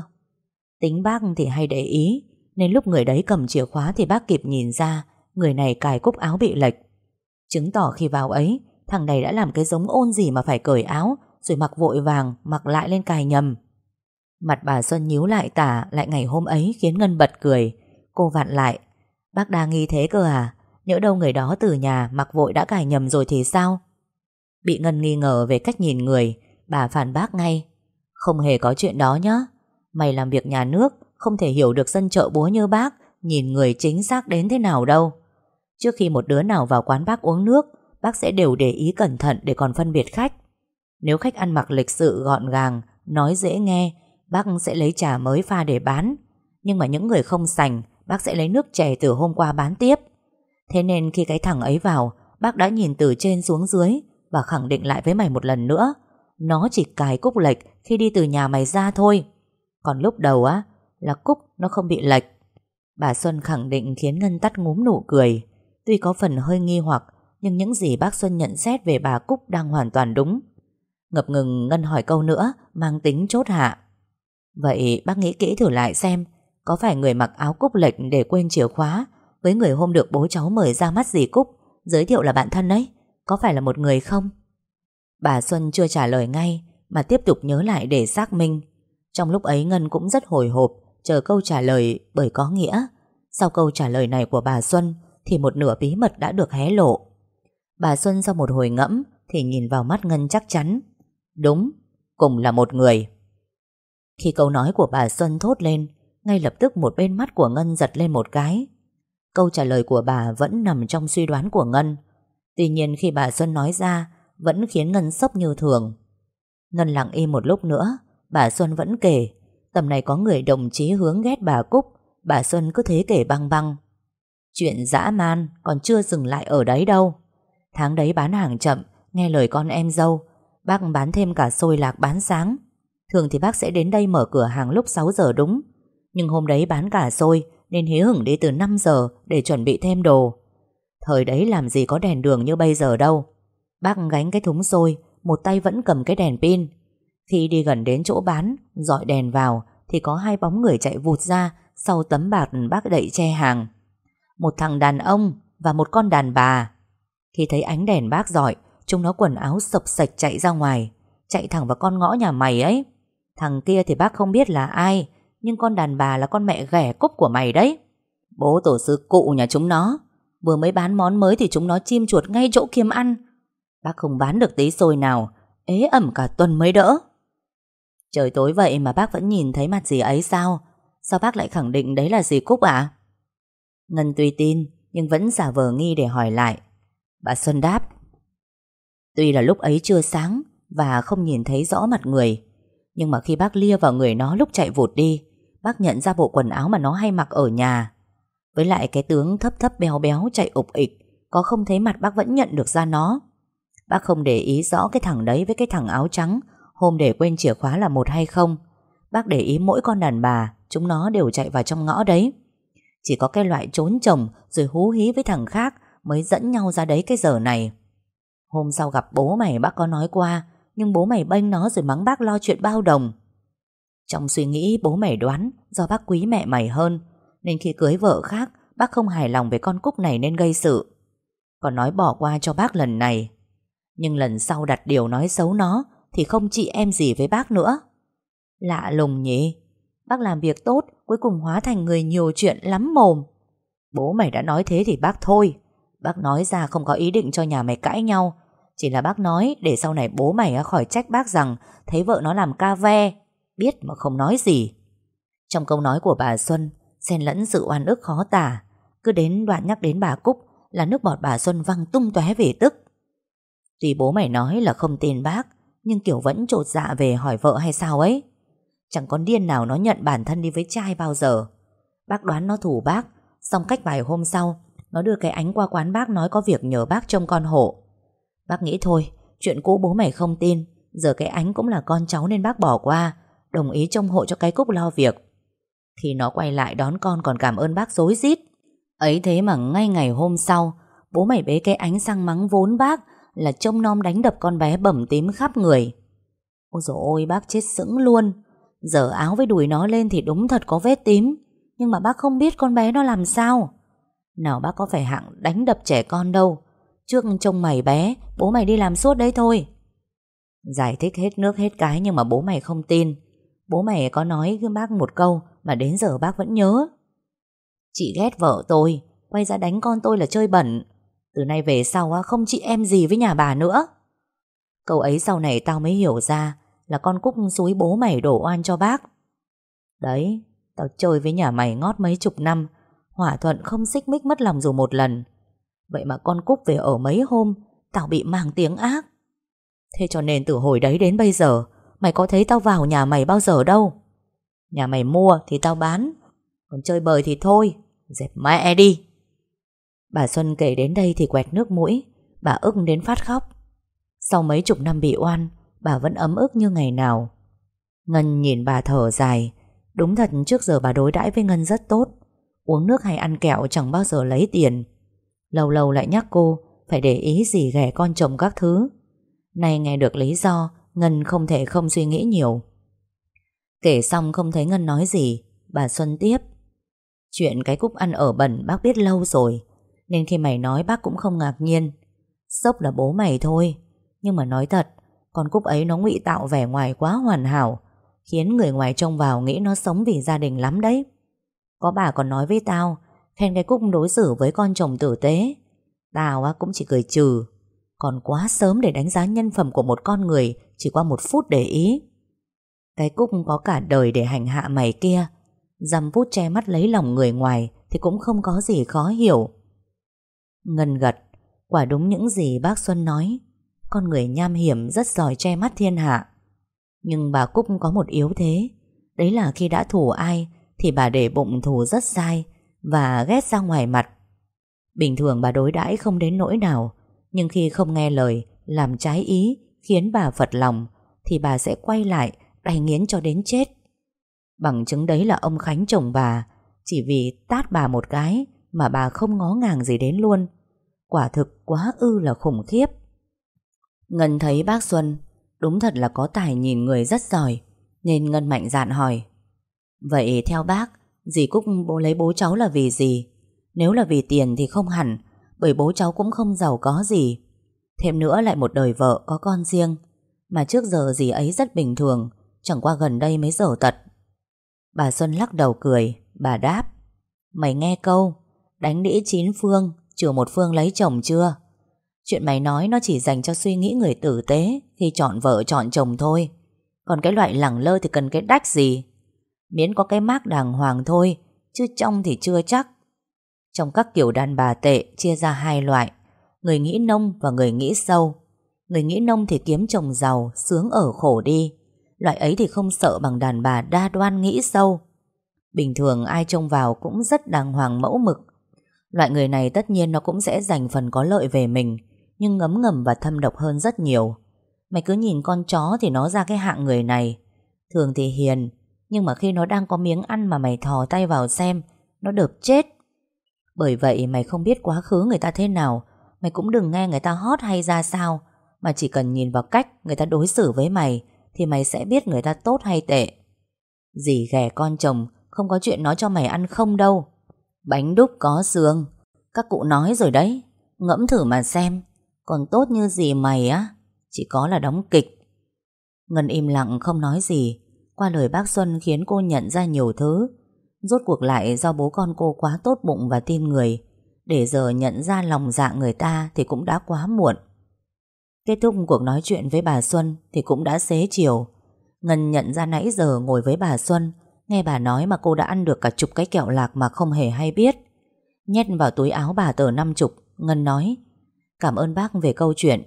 Tính bác thì hay để ý, nên lúc người đấy cầm chìa khóa Thì bác kịp nhìn ra Người này cài cúc áo bị lệch. Chứng tỏ khi vào ấy Thằng này đã làm cái giống ôn gì mà phải cởi áo Rồi mặc vội vàng Mặc lại lên cài nhầm. Mặt bà Xuân nhíu lại tả Lại ngày hôm ấy khiến Ngân bật cười. Cô vặn lại Bác đang nghi thế cơ à? Nhỡ đâu người đó từ nhà mặc vội đã cài nhầm rồi thì sao? Bị Ngân nghi ngờ về cách nhìn người, Bà phản bác ngay. Không hề có chuyện đó nhá. Mày làm việc nhà nước, không thể hiểu được dân chợ búa như bác, Nhìn người chính xác đến thế nào đâu. Trước khi một đứa nào vào quán bác uống nước, Bác sẽ đều để ý cẩn thận Để còn phân biệt khách. Nếu khách ăn mặc lịch sự gọn gàng, Nói dễ nghe, Bác sẽ lấy trà mới pha để bán. Nhưng mà những người không sành, Bác sẽ lấy nước chè từ hôm qua bán tiếp. Thế nên khi cái thằng ấy vào, Bác đã nhìn từ trên xuống dưới và khẳng định lại với mày một lần nữa. Nó chỉ cài cúc lệch khi đi từ nhà mày ra thôi. Còn lúc đầu á, Là cúc nó không bị lệch. Bà Xuân khẳng định khiến Ngân tắt ngúm nụ cười. Tuy có phần hơi nghi hoặc, Nhưng những gì bác Xuân nhận xét về bà Cúc đang hoàn toàn đúng. Ngập ngừng Ngân hỏi câu nữa, Mang tính chốt hạ. Vậy bác nghĩ kỹ thử lại xem, Có phải người mặc áo cúc lệch để quên chìa khóa, Với người hôm được bố cháu mời ra mắt dì Cúc? Giới thiệu là bạn thân ấy. Có phải là một người không? Bà Xuân chưa trả lời ngay Mà tiếp tục nhớ lại để xác minh. Trong lúc ấy Ngân cũng rất hồi hộp Chờ câu trả lời bởi có nghĩa. Sau câu trả lời này của bà Xuân Thì một nửa bí mật đã được hé lộ. Bà Xuân sau một hồi ngẫm Thì nhìn vào mắt Ngân chắc chắn. Đúng, cùng là một người. Khi câu nói của bà Xuân thốt lên Ngay lập tức một bên mắt của Ngân giật lên một cái. Câu trả lời của bà vẫn nằm trong suy đoán của Ngân. Tuy nhiên khi bà Xuân nói ra, Vẫn khiến Ngân sốc như thường. Ngân lặng im một lúc nữa, Bà Xuân vẫn kể, Tầm này có người đồng chí hướng ghét bà Cúc, Bà Xuân cứ thế kể băng băng. Chuyện dã man Còn chưa dừng lại ở đấy đâu. Tháng đấy bán hàng chậm, Nghe lời con em dâu, Bác bán thêm cả xôi lạc bán sáng. Thường thì bác sẽ đến đây mở cửa hàng lúc 6 giờ đúng. Nhưng hôm đấy bán cả xôi, Nên hí hửng đi từ 5 giờ Để chuẩn bị thêm đồ. Thời đấy làm gì có đèn đường như bây giờ đâu. Bác gánh cái thúng xôi, Một tay vẫn cầm cái đèn pin. Khi đi gần đến chỗ bán, dọi đèn vào, Thì có hai bóng người chạy vụt ra Sau tấm bạt bác đậy che hàng. Một thằng đàn ông Và một con đàn bà. Khi thấy ánh đèn bác dọi, Chúng nó quần áo sập sạch chạy ra ngoài, Chạy thẳng vào con ngõ nhà mày ấy. Thằng kia thì bác không biết là ai, Nhưng con đàn bà là con mẹ ghẻ cúc của mày đấy. Bố tổ sư cụ nhà chúng nó. Vừa mới bán món mới thì chúng nó chim chuột ngay chỗ kiếm ăn. Bác không bán được tí xôi nào, Ế ẩm cả tuần mới đỡ. Trời tối vậy mà bác vẫn nhìn thấy mặt gì ấy sao? Sao bác lại khẳng định đấy là dì Cúc ạ? Ngân tuy tin, Nhưng vẫn giả vờ nghi để hỏi lại. Bà Xuân đáp, Tuy là lúc ấy chưa sáng Và không nhìn thấy rõ mặt người, Nhưng mà khi bác lia vào người nó lúc chạy vụt đi, Bác nhận ra bộ quần áo mà nó hay mặc ở nhà với lại cái tướng thấp thấp béo béo chạy ục ịch, Có không thấy mặt bác vẫn nhận được ra nó. Bác không để ý rõ cái thằng đấy với cái thằng áo trắng, Hôm để quên chìa khóa là một hay không. Bác để ý mỗi con đàn bà, Chúng nó đều chạy vào trong ngõ đấy. Chỉ có cái loại trốn chồng Rồi hú hí với thằng khác Mới dẫn nhau ra đấy cái giờ này. Hôm sau gặp bố mày, bác có nói qua, Nhưng bố mày bênh nó rồi mắng bác lo chuyện bao đồng. Trong suy nghĩ, bố mày đoán Do bác quý mẹ mày hơn nên khi cưới vợ khác, Bác không hài lòng về con Cúc này nên gây sự. Còn nói bỏ qua cho bác lần này. Nhưng lần sau đặt điều nói xấu nó, Thì không chị em gì với bác nữa. Lạ lùng nhỉ. Bác làm việc tốt, Cuối cùng hóa thành người nhiều chuyện lắm mồm. Bố mày đã nói thế thì bác thôi. Bác nói ra không có ý định cho nhà mày cãi nhau. Chỉ là bác nói Để sau này bố mày khỏi trách bác rằng Thấy vợ nó làm ca ve. Biết mà không nói gì. Trong câu nói của bà Xuân xen lẫn sự oan ức khó tả. Cứ đến đoạn nhắc đến bà Cúc Là nước bọt bà Xuân văng tung tóe về tức. Tuy bố mày nói là không tin bác, Nhưng kiểu vẫn trột dạ về hỏi vợ hay sao ấy. Chẳng con điên nào nó nhận bản thân đi với trai bao giờ. Bác đoán nó thủ bác, Xong cách vài hôm sau, Nó đưa cái ánh qua quán bác nói có việc nhờ bác trông con hộ. Bác nghĩ thôi, Chuyện cũ bố mày không tin, Giờ cái ánh cũng là con cháu nên bác bỏ qua, Đồng ý trông hộ cho cái cúc lo việc thì nó quay lại đón con còn cảm ơn bác dối rít. Ấy thế mà ngay ngày hôm sau, Bố mày bế cái ánh sang mắng vốn bác Là trông nom đánh đập con bé bầm tím khắp người. Ôi dồi ôi, bác chết sững luôn. Dở áo với đùi nó lên thì đúng thật có vết tím, Nhưng mà bác không biết con bé nó làm sao. Nào bác có phải hạng đánh đập trẻ con đâu. Trước trông mày bé, Bố mày đi làm suốt đấy thôi. Giải thích hết nước hết cái Nhưng mà bố mày không tin. Bố mày có nói với bác một câu Mà đến giờ bác vẫn nhớ. Chị ghét vợ tôi Quay ra đánh con tôi là chơi bẩn. Từ nay về sau không chị em gì với nhà bà nữa. Câu ấy sau này tao mới hiểu ra Là con Cúc suối bố mày đổ oan cho bác. Đấy, Tao chơi với nhà mày ngót mấy chục năm, Hỏa thuận không xích mích mất lòng dù một lần. Vậy mà con Cúc về ở mấy hôm, Tao bị mang tiếng ác. Thế cho nên từ hồi đấy đến bây giờ Mày có thấy tao vào nhà mày bao giờ đâu? Nhà mày mua thì tao bán, Còn chơi bời thì thôi. Dẹp mẹ đi. Bà Xuân kể đến đây thì quẹt nước mũi. Bà ức đến phát khóc. Sau mấy chục năm bị oan, Bà vẫn ấm ức như ngày nào. Ngân nhìn bà thở dài. Đúng thật, trước giờ bà đối đãi với Ngân rất tốt. Uống nước hay ăn kẹo chẳng bao giờ lấy tiền. Lâu lâu lại nhắc cô, Phải để ý gì ghẻ con chồng các thứ. Nay nghe được lý do Ngân không thể không suy nghĩ nhiều. Kể xong không thấy Ngân nói gì, Bà Xuân tiếp. Chuyện cái cúc ăn ở bẩn bác biết lâu rồi, Nên khi mày nói bác cũng không ngạc nhiên. Sốc là bố mày thôi, Nhưng mà nói thật, Con cúc ấy nó ngụy tạo vẻ ngoài quá hoàn hảo, Khiến người ngoài trông vào nghĩ nó sống vì gia đình lắm đấy. Có bà còn nói với tao, Khen cái cúc đối xử với con chồng tử tế. Tao cũng chỉ cười trừ. Còn quá sớm để đánh giá nhân phẩm của một con người chỉ qua một phút để ý. Cái cúc có cả đời để hành hạ mày kia. Dăm phút che mắt lấy lòng người ngoài Thì cũng không có gì khó hiểu. Ngân gật. Quả đúng những gì bác Xuân nói. Con người nham hiểm rất giỏi che mắt thiên hạ. Nhưng bà Cúc có một yếu thế. Đấy là khi đã thủ ai Thì bà để bụng thù rất sai Và ghét ra ngoài mặt. Bình thường bà đối đãi không đến nỗi nào, Nhưng khi không nghe lời, Làm trái ý Khiến bà phật lòng, Thì bà sẽ quay lại, Đày nghiến cho đến chết. Bằng chứng đấy là ông Khánh chồng bà, Chỉ vì tát bà một cái Mà bà không ngó ngàng gì đến luôn. Quả thực quá ư là khủng khiếp. Ngân thấy bác Xuân, Đúng thật là có tài nhìn người rất giỏi, Nên Ngân mạnh dạn hỏi. Vậy theo bác, Dì Cúc bố lấy bố cháu là vì gì? Nếu là vì tiền thì không hẳn, Bởi bố cháu cũng không giàu có gì Thêm nữa lại một đời vợ có con riêng. Mà trước giờ gì ấy rất bình thường, Chẳng qua gần đây mới dở tật. Bà Xuân lắc đầu cười, Bà đáp, Mày nghe câu, Đánh đĩ chín phương Trừ một phương lấy chồng chưa? Chuyện mày nói nó chỉ dành cho suy nghĩ người tử tế, Khi chọn vợ chọn chồng thôi. Còn cái loại lẳng lơ thì cần cái đách gì? Miễn có cái mác đàng hoàng thôi, Chứ trong thì chưa chắc. Trong các kiểu đàn bà tệ, Chia ra hai loại. Người nghĩ nông và người nghĩ sâu. Người nghĩ nông thì kiếm chồng giàu, Sướng ở khổ đi. Loại ấy thì không sợ bằng đàn bà đa đoan nghĩ sâu. Bình thường ai trông vào cũng rất đàng hoàng mẫu mực. Loại người này tất nhiên nó cũng sẽ dành phần có lợi về mình, Nhưng ngấm ngầm và thâm độc hơn rất nhiều. Mày cứ nhìn con chó thì nó ra cái hạng người này. Thường thì hiền, Nhưng mà khi nó đang có miếng ăn mà mày thò tay vào xem, Nó đợp chết. Bởi vậy mày không biết quá khứ người ta thế nào Mày cũng đừng nghe người ta hót hay ra sao. Mà chỉ cần nhìn vào cách người ta đối xử với mày, Thì mày sẽ biết người ta tốt hay tệ. Dì ghẻ con chồng Không có chuyện nói cho mày ăn không đâu. Bánh đúc có xương. Các cụ nói rồi đấy. Ngẫm thử mà xem. Còn tốt như gì mày á, Chỉ có là đóng kịch. Ngân im lặng không nói gì. Qua lời bác Xuân khiến cô nhận ra nhiều thứ. Rốt cuộc lại do bố con cô quá tốt bụng và tin người. Để giờ nhận ra lòng dạ người ta Thì cũng đã quá muộn Kết thúc cuộc nói chuyện với bà Xuân Thì cũng đã xế chiều Ngân nhận ra nãy giờ ngồi với bà Xuân Nghe bà nói mà cô đã ăn được cả chục cái kẹo lạc mà không hề hay biết. Nhét vào túi áo bà tờ năm chục, Ngân nói. Cảm ơn bác về câu chuyện.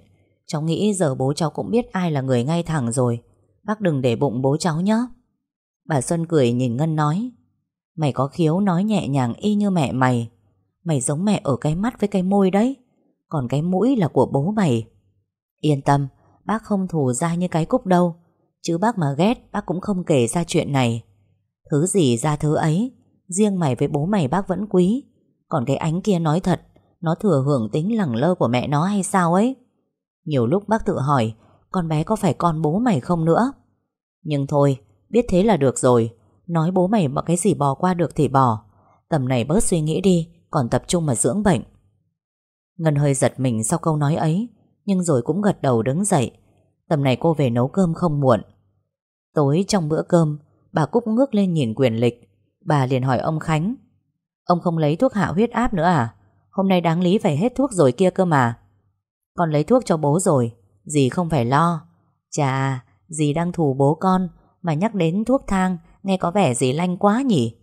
Cháu nghĩ giờ bố cháu cũng biết ai là người ngay thẳng rồi. Bác đừng để bụng bố cháu nhé. Bà Xuân cười nhìn Ngân nói. Mày có khiếu nói nhẹ nhàng y như mẹ mày. Mày giống mẹ ở cái mắt với cái môi đấy. Còn cái mũi là của bố mày. Yên tâm, bác không thù ra như cái cúc đâu. Chứ bác mà ghét, bác cũng không kể ra chuyện này. Thứ gì ra thứ ấy Riêng mày với bố mày bác vẫn quý Còn cái ánh kia nói thật Nó thừa hưởng tính lẳng lơ của mẹ nó hay sao ấy Nhiều lúc bác tự hỏi Con bé có phải con bố mày không nữa Nhưng thôi Biết thế là được rồi Nói bố mày mà cái gì bỏ qua được thì bỏ Tầm này bớt suy nghĩ đi còn tập trung mà dưỡng bệnh. Ngân hơi giật mình sau câu nói ấy Nhưng rồi cũng gật đầu đứng dậy. Tầm này cô về nấu cơm không muộn. Tối trong bữa cơm Bà Cúc ngước lên nhìn quyền lịch. Bà liền hỏi ông Khánh Ông không lấy thuốc hạ huyết áp nữa à? Hôm nay đáng lý phải hết thuốc rồi kia cơ mà. Con lấy thuốc cho bố rồi Dì không phải lo. Chà, dì đang thù bố con Mà nhắc đến thuốc thang Nghe có vẻ dì lanh quá nhỉ?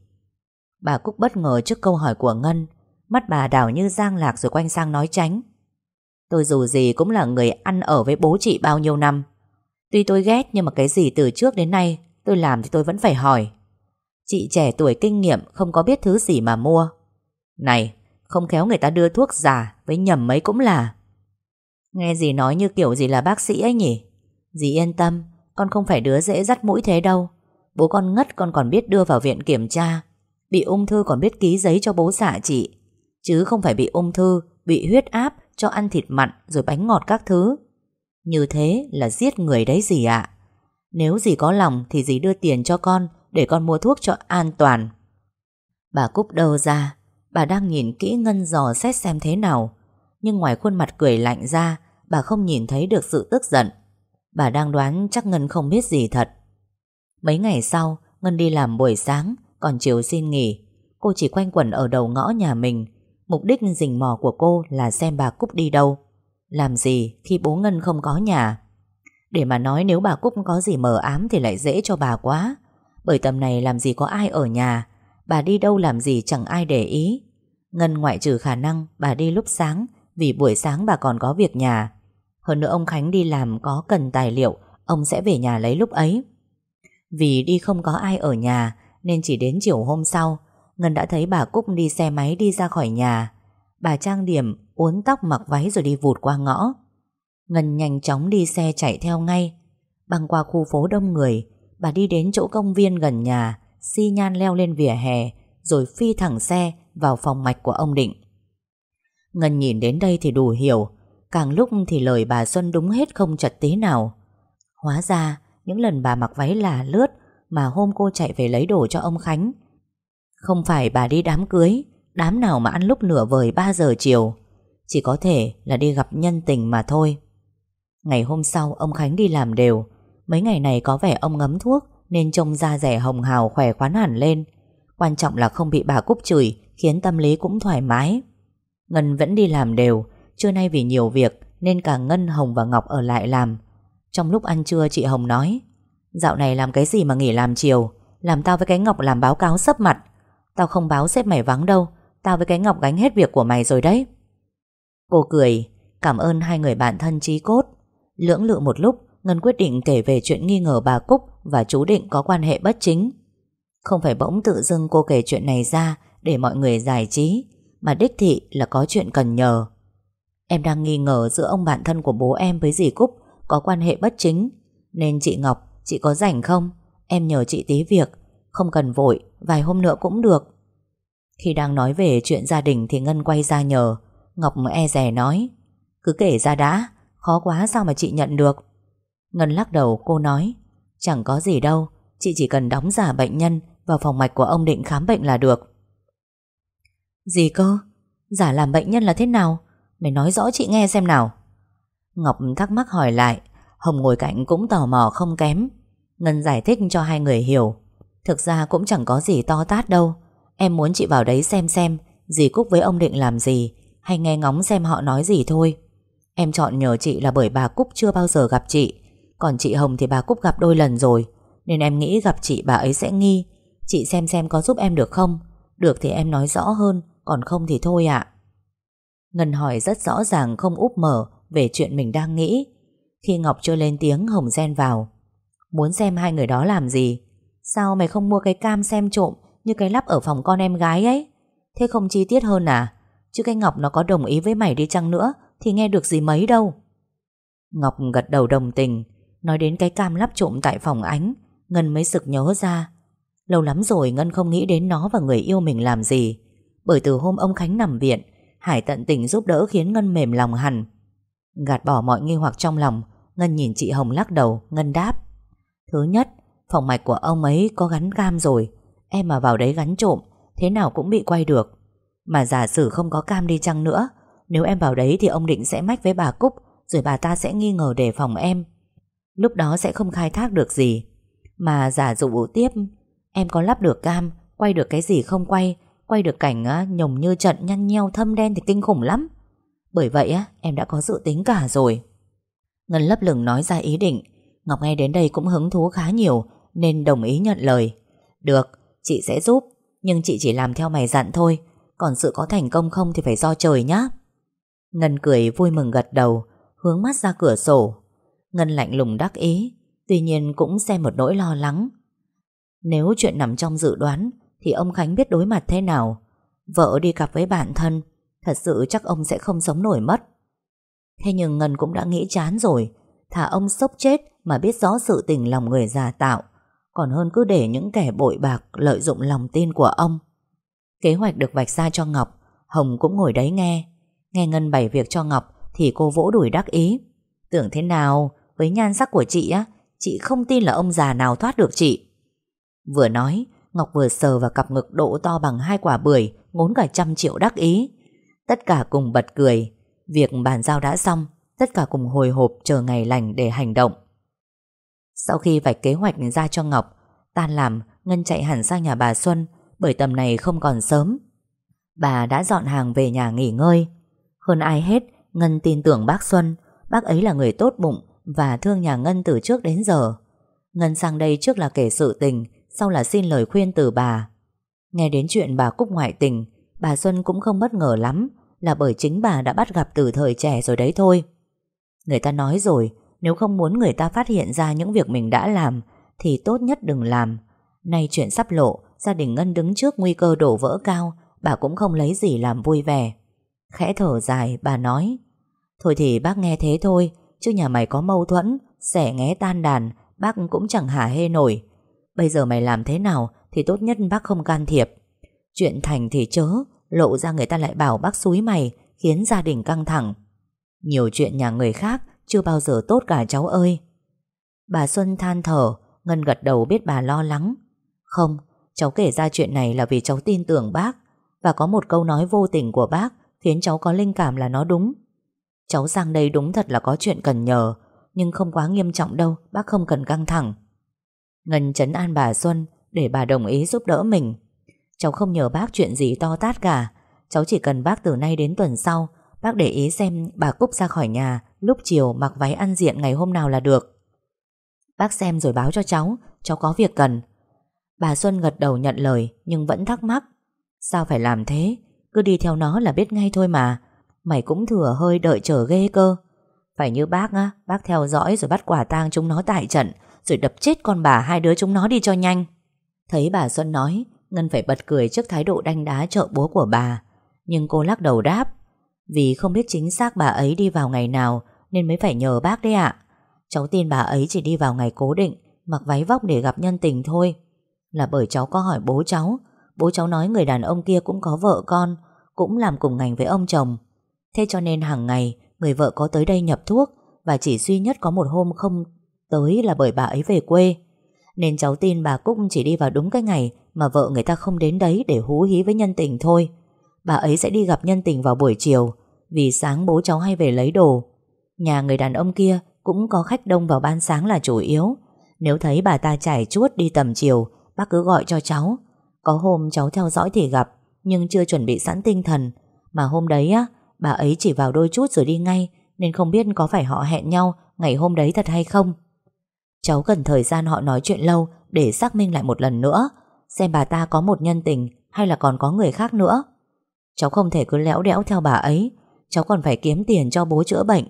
Bà Cúc bất ngờ trước câu hỏi của Ngân Mắt bà đảo như giang lạc rồi quanh sang nói tránh. Tôi dù gì cũng là người ăn ở với bố chị bao nhiêu năm. Tuy tôi ghét nhưng mà cái gì từ trước đến nay Tôi làm thì tôi vẫn phải hỏi. Chị trẻ tuổi kinh nghiệm Không có biết thứ gì mà mua. Này, không khéo người ta đưa thuốc giả Với nhầm mấy cũng là. Nghe gì nói như kiểu gì là bác sĩ ấy nhỉ? Dì yên tâm, Con không phải đứa dễ dắt mũi thế đâu. Bố con ngất con còn biết đưa vào viện kiểm tra. Bị ung thư còn biết ký giấy cho bố xạ chị. Chứ không phải bị ung thư, Bị huyết áp, Cho ăn thịt mặn, rồi bánh ngọt các thứ. Như thế là giết người đấy gì ạ. Nếu dì có lòng Thì dì đưa tiền cho con, Để con mua thuốc cho an toàn. Bà cúp đầu ra, Bà đang nhìn kỹ Ngân dò xét xem thế nào. Nhưng ngoài khuôn mặt cười lạnh ra, Bà không nhìn thấy được sự tức giận. Bà đang đoán chắc Ngân không biết gì thật. Mấy ngày sau, Ngân đi làm buổi sáng, Còn chiều xin nghỉ. Cô chỉ quanh quẩn ở đầu ngõ nhà mình Mục đích rình mò của cô là xem bà Cúc đi đâu. Làm gì khi bố Ngân không có nhà. Để mà nói nếu bà Cúc có gì mờ ám Thì lại dễ cho bà quá. Bởi tầm này làm gì có ai ở nhà. Bà đi đâu làm gì chẳng ai để ý. Ngân ngoại trừ khả năng bà đi lúc sáng, Vì buổi sáng bà còn có việc nhà. Hơn nữa ông Khánh đi làm có cần tài liệu, Ông sẽ về nhà lấy lúc ấy. Vì đi không có ai ở nhà, Nên chỉ đến chiều hôm sau Ngân đã thấy bà Cúc đi xe máy đi ra khỏi nhà. Bà trang điểm Uốn tóc mặc váy rồi đi vụt qua ngõ. Ngân nhanh chóng đi xe chạy theo ngay. Băng qua khu phố đông người, Bà đi đến chỗ công viên gần nhà, Xi nhan leo lên vỉa hè, Rồi phi thẳng xe vào phòng mạch của ông Định. Ngân nhìn đến đây thì đủ hiểu, Càng lúc thì lời bà Xuân đúng hết không chật tí nào. Hóa ra, Những lần bà mặc váy là lướt Mà hôm cô chạy về lấy đồ cho ông Khánh không phải bà đi đám cưới Đám nào mà ăn lúc nửa vời 3 giờ chiều. Chỉ có thể là đi gặp nhân tình mà thôi. Ngày hôm sau ông Khánh đi làm đều. Mấy ngày này có vẻ ông ngấm thuốc Nên trông da rẻ hồng hào khỏe khoắn hẳn lên. Quan trọng là không bị bà Cúc chửi Khiến tâm lý cũng thoải mái. Ngân vẫn đi làm đều. Trưa nay vì nhiều việc Nên cả Ngân, Hồng và Ngọc ở lại làm. Trong lúc ăn trưa chị Hồng nói Dạo này làm cái gì mà nghỉ làm chiều? Làm tao với cái Ngọc làm báo cáo sấp mặt. Tao không báo xếp mày vắng đâu. Tao với cái Ngọc gánh hết việc của mày rồi đấy. Cô cười. Cảm ơn hai người bạn thân trí cốt. Lưỡng lự một lúc Ngân quyết định kể về chuyện nghi ngờ bà Cúc Và chú Định có quan hệ bất chính. Không phải bỗng tự dưng cô kể chuyện này ra Để mọi người giải trí Mà đích thị là có chuyện cần nhờ. Em đang nghi ngờ giữa ông bạn thân của bố em với dì Cúc Có quan hệ bất chính. Nên chị Ngọc, chị có rảnh không? Em nhờ chị tí việc. Không cần vội, vài hôm nữa cũng được. Khi đang nói về chuyện gia đình Thì Ngân quay ra nhờ. Ngọc e rè nói Cứ kể ra đã, khó quá sao mà chị nhận được? Ngân lắc đầu cô nói Chẳng có gì đâu Chị chỉ cần đóng giả bệnh nhân Vào phòng mạch của ông Định khám bệnh là được. Gì cơ? Giả làm bệnh nhân là thế nào? Mày nói rõ chị nghe xem nào. Ngọc thắc mắc hỏi lại Hồng ngồi cạnh cũng tò mò không kém. Ngân giải thích cho hai người hiểu. Thực ra cũng chẳng có gì to tát đâu. Em muốn chị vào đấy xem xem, Dì Cúc với ông Định làm gì, Hay nghe ngóng xem họ nói gì thôi. Em chọn nhờ chị là bởi bà Cúc chưa bao giờ gặp chị. Còn chị Hồng thì bà Cúc gặp đôi lần rồi, Nên em nghĩ gặp chị bà ấy sẽ nghi. Chị xem xem có giúp em được không? Được thì em nói rõ hơn, Còn không thì thôi ạ. Ngân hỏi rất rõ ràng không úp mở Về chuyện mình đang nghĩ. Khi Ngọc chưa lên tiếng, Hồng xen vào. Muốn xem hai người đó làm gì? Sao mày không mua cái cam xem trộm Như cái lắp ở phòng con em gái ấy? Thế không chi tiết hơn à? Chứ cái Ngọc nó có đồng ý với mày đi chăng nữa Thì nghe được gì mấy đâu. Ngọc gật đầu đồng tình, Nói đến cái cam lắp trộm tại phòng ánh, Ngân mới sực nhớ ra. Lâu lắm rồi Ngân không nghĩ đến nó và người yêu mình làm gì, Bởi từ hôm ông Khánh nằm viện, Hải tận tình giúp đỡ khiến Ngân mềm lòng hẳn. Gạt bỏ mọi nghi hoặc trong lòng, Ngân nhìn chị Hồng lắc đầu, Ngân đáp, Thứ nhất Phòng mạch của ông ấy có gắn cam rồi. Em mà vào đấy gắn trộm Thế nào cũng bị quay được. Mà giả sử không có cam đi chăng nữa Nếu em vào đấy thì ông định sẽ mách với bà Cúc Rồi bà ta sẽ nghi ngờ đề phòng em. Lúc đó sẽ không khai thác được gì. Mà giả dụ tiếp Em có lắp được cam Quay được cái gì không quay Quay được cảnh nhồng như trận nhăn nheo thâm đen thì kinh khủng lắm. Bởi vậy á, em đã có dự tính cả rồi. Ngân lấp lửng nói ra ý định. Ngọc nghe đến đây cũng hứng thú khá nhiều nên đồng ý nhận lời. Được, chị sẽ giúp Nhưng chị chỉ làm theo mày dặn thôi. Còn sự có thành công không thì phải do trời nhá. Ngân cười vui mừng gật đầu Hướng mắt ra cửa sổ. Ngân lạnh lùng đắc ý Tuy nhiên cũng xem một nỗi lo lắng. Nếu chuyện nằm trong dự đoán Thì ông Khánh biết đối mặt thế nào. Vợ đi cặp với bạn thân Thật sự chắc ông sẽ không sống nổi mất. Thế nhưng Ngân cũng đã nghĩ chán rồi. Thả ông sốc chết Mà biết rõ sự tình lòng người già tạo còn hơn cứ để những kẻ bội bạc Lợi dụng lòng tin của ông. Kế hoạch được vạch ra cho Ngọc, Hồng cũng ngồi đấy nghe. Nghe Ngân bày việc cho Ngọc Thì cô vỗ đuổi đắc ý. Tưởng thế nào, Với nhan sắc của chị á, Chị không tin là ông già nào thoát được chị. Vừa nói, Ngọc vừa sờ vào cặp ngực độ to bằng hai quả bưởi, Ngốn cả trăm triệu đắc ý. Tất cả cùng bật cười. Việc bàn giao đã xong, Tất cả cùng hồi hộp chờ ngày lành để hành động. Sau khi vạch kế hoạch ra cho Ngọc, Tan làm Ngân chạy hẳn sang nhà bà Xuân, Bởi tầm này không còn sớm. Bà đã dọn hàng về nhà nghỉ ngơi. Hơn ai hết, Ngân tin tưởng bác Xuân, Bác ấy là người tốt bụng Và thương nhà Ngân từ trước đến giờ. Ngân sang đây trước là kể sự tình, Sau là xin lời khuyên từ bà. Nghe đến chuyện bà Cúc ngoại tình, Bà Xuân cũng không bất ngờ lắm, Là bởi chính bà đã bắt gặp từ thời trẻ rồi đấy thôi. Người ta nói rồi nếu không muốn người ta phát hiện ra những việc mình đã làm, Thì tốt nhất đừng làm. Nay chuyện sắp lộ, Gia đình Ngân đứng trước nguy cơ đổ vỡ cao, Bà cũng không lấy gì làm vui vẻ. Khẽ thở dài, bà nói, Thôi thì bác nghe thế thôi, Chứ nhà mày có mâu thuẫn, Xẻ nghé tan đàn, Bác cũng chẳng hả hê nổi. Bây giờ mày làm thế nào Thì tốt nhất bác không can thiệp. Chuyện thành thì chớ, Lộ ra người ta lại bảo bác xúi mày, Khiến gia đình căng thẳng. Nhiều chuyện nhà người khác chưa bao giờ tốt cả cháu ơi. Bà Xuân than thở Ngân gật đầu biết bà lo lắng. Không, cháu kể ra chuyện này là vì cháu tin tưởng bác. Và có một câu nói vô tình của bác Khiến cháu có linh cảm là nó đúng. Cháu sang đây đúng thật là có chuyện cần nhờ Nhưng không quá nghiêm trọng đâu Bác không cần căng thẳng. Ngân chấn an bà Xuân Để bà đồng ý giúp đỡ mình. Cháu không nhờ bác chuyện gì to tát cả. Cháu chỉ cần bác từ nay đến tuần sau Bác để ý xem bà Cúc ra khỏi nhà Lúc chiều mặc váy ăn diện ngày hôm nào là được. Bác xem rồi báo cho cháu Cháu có việc cần. Bà Xuân gật đầu nhận lời, Nhưng vẫn thắc mắc. Sao phải làm thế? Cứ đi theo nó là biết ngay thôi mà. Mày cũng thừa hơi đợi chờ ghê cơ. Phải như bác á, Bác theo dõi rồi bắt quả tang chúng nó tại trận, Rồi đập chết con bà hai đứa chúng nó đi cho nhanh. Thấy bà Xuân nói, Ngân phải bật cười trước thái độ đanh đá trợ bố của bà. Nhưng cô lắc đầu đáp vì không biết chính xác bà ấy đi vào ngày nào, Nên mới phải nhờ bác đấy ạ. Cháu tin bà ấy chỉ đi vào ngày cố định, Mặc váy vóc để gặp nhân tình thôi. Là bởi cháu có hỏi bố cháu Bố cháu nói người đàn ông kia cũng có vợ con, Cũng làm cùng ngành với ông chồng. Thế cho nên hàng ngày, Người vợ có tới đây nhập thuốc, Và chỉ duy nhất có một hôm không tới Là bởi bà ấy về quê. Nên cháu tin bà Cúc chỉ đi vào đúng cái ngày Mà vợ người ta không đến đấy Để hú hí với nhân tình thôi. Bà ấy sẽ đi gặp nhân tình vào buổi chiều, Vì sáng bố cháu hay về lấy đồ. Nhà người đàn ông kia Cũng có khách đông vào ban sáng là chủ yếu. Nếu thấy bà ta trải chuốt đi tầm chiều, Bác cứ gọi cho cháu. Có hôm cháu theo dõi thì gặp, Nhưng chưa chuẩn bị sẵn tinh thần. Mà hôm đấy á, Bà ấy chỉ vào đôi chút rồi đi ngay, Nên không biết có phải họ hẹn nhau Ngày hôm đấy thật hay không. Cháu cần thời gian họ nói chuyện lâu Để xác minh lại một lần nữa, Xem bà ta có một nhân tình Hay là còn có người khác nữa. Cháu không thể cứ lẽo đẽo theo bà ấy. Cháu còn phải kiếm tiền cho bố chữa bệnh.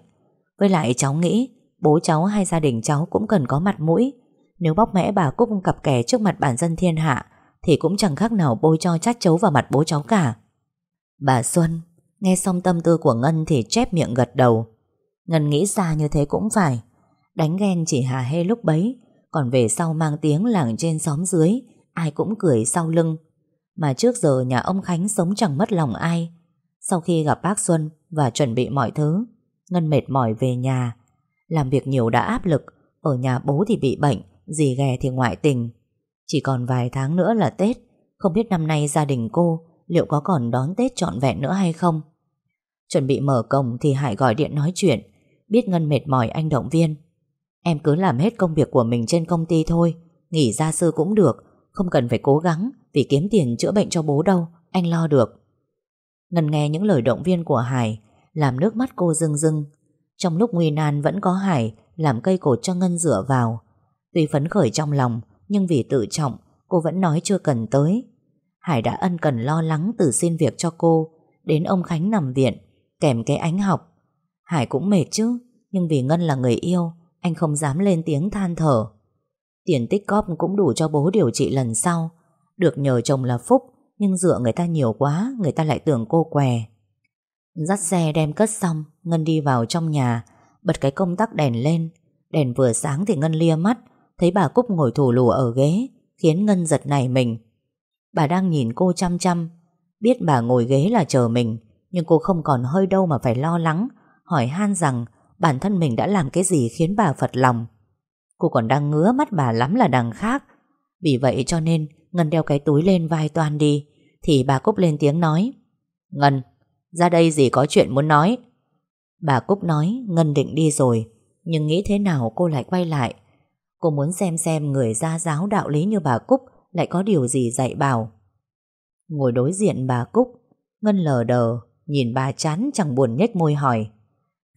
Với lại cháu nghĩ, Bố cháu hay gia đình cháu cũng cần có mặt mũi. Nếu bóc mẽ bà Cúc cặp kè trước mặt bản dân thiên hạ, Thì cũng chẳng khác nào bôi cho chát chấu vào mặt bố cháu cả. Bà Xuân, Nghe xong tâm tư của Ngân thì chép miệng gật đầu. Ngân nghĩ ra như thế cũng phải. Đánh ghen chỉ hà hê lúc bấy, Còn về sau mang tiếng làng trên xóm dưới, Ai cũng cười sau lưng. Mà trước giờ nhà ông Khánh sống chẳng mất lòng ai Sau khi gặp bác Xuân Và chuẩn bị mọi thứ Ngân mệt mỏi về nhà Làm việc nhiều đã áp lực Ở nhà bố thì bị bệnh Dì ghè thì ngoại tình Chỉ còn vài tháng nữa là Tết Không biết năm nay gia đình cô liệu có còn đón Tết trọn vẹn nữa hay không. Chuẩn bị mở cổng thì Hải gọi điện nói chuyện, biết Ngân mệt mỏi anh động viên. Em cứ làm hết công việc của mình trên công ty thôi, nghỉ gia sư cũng được, không cần phải cố gắng vì kiếm tiền chữa bệnh cho bố đâu, anh lo được. Ngân nghe những lời động viên của Hải, làm nước mắt cô rưng rưng. Trong lúc nguy nan vẫn có Hải làm cây cột cho Ngân dựa vào. Tuy phấn khởi trong lòng, nhưng vì tự trọng, cô vẫn nói chưa cần tới. Hải đã ân cần lo lắng từ xin việc cho cô Đến ông Khánh nằm viện Kèm cái ánh học Hải cũng mệt chứ Nhưng vì Ngân là người yêu Anh không dám lên tiếng than thở Tiền tích cóp cũng đủ cho bố điều trị lần sau được nhờ chồng là phúc, Nhưng dựa người ta nhiều quá, Người ta lại tưởng cô què. Dắt xe đem cất xong, Ngân đi vào trong nhà, Bật cái công tắc đèn lên. Đèn vừa sáng thì Ngân lia mắt, Thấy bà Cúc ngồi thủ lù ở ghế, Khiến Ngân giật nảy mình. Bà đang nhìn cô chăm chăm, Biết bà ngồi ghế là chờ mình, Nhưng cô không còn hơi đâu mà phải lo lắng, Hỏi han rằng Bản thân mình đã làm cái gì khiến bà phật lòng. Cô còn đang ngứa mắt bà lắm là đằng khác. Vì vậy cho nên Ngân đeo cái túi lên vai toàn đi. Thì bà Cúc lên tiếng nói Ngân, ra đây gì có chuyện muốn nói. Bà Cúc nói Ngân định đi rồi Nhưng nghĩ thế nào cô lại quay lại? Cô muốn xem xem người gia giáo đạo lý như bà Cúc Lại có điều gì dạy bảo. Ngồi đối diện bà Cúc Ngân lờ đờ Nhìn bà chán chẳng buồn nhếch môi hỏi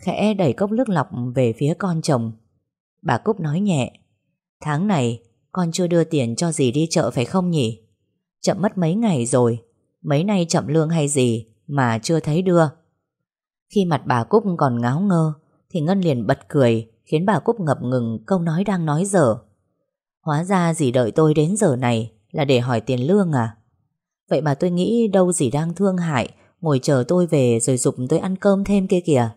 Khẽ đẩy cốc nước lọc về phía con chồng. Bà Cúc nói nhẹ Tháng này con chưa đưa tiền cho dì đi chợ phải không nhỉ? Chậm mất mấy ngày rồi. Mấy nay chậm lương hay gì Mà chưa thấy đưa? Khi mặt bà Cúc còn ngáo ngơ, Thì Ngân liền bật cười, Khiến bà Cúc ngập ngừng câu nói đang nói dở. Hóa ra dì đợi tôi đến giờ này Là để hỏi tiền lương à? Vậy mà tôi nghĩ đâu dì đang thương hại, Ngồi chờ tôi về rồi dục tôi ăn cơm thêm kia kìa.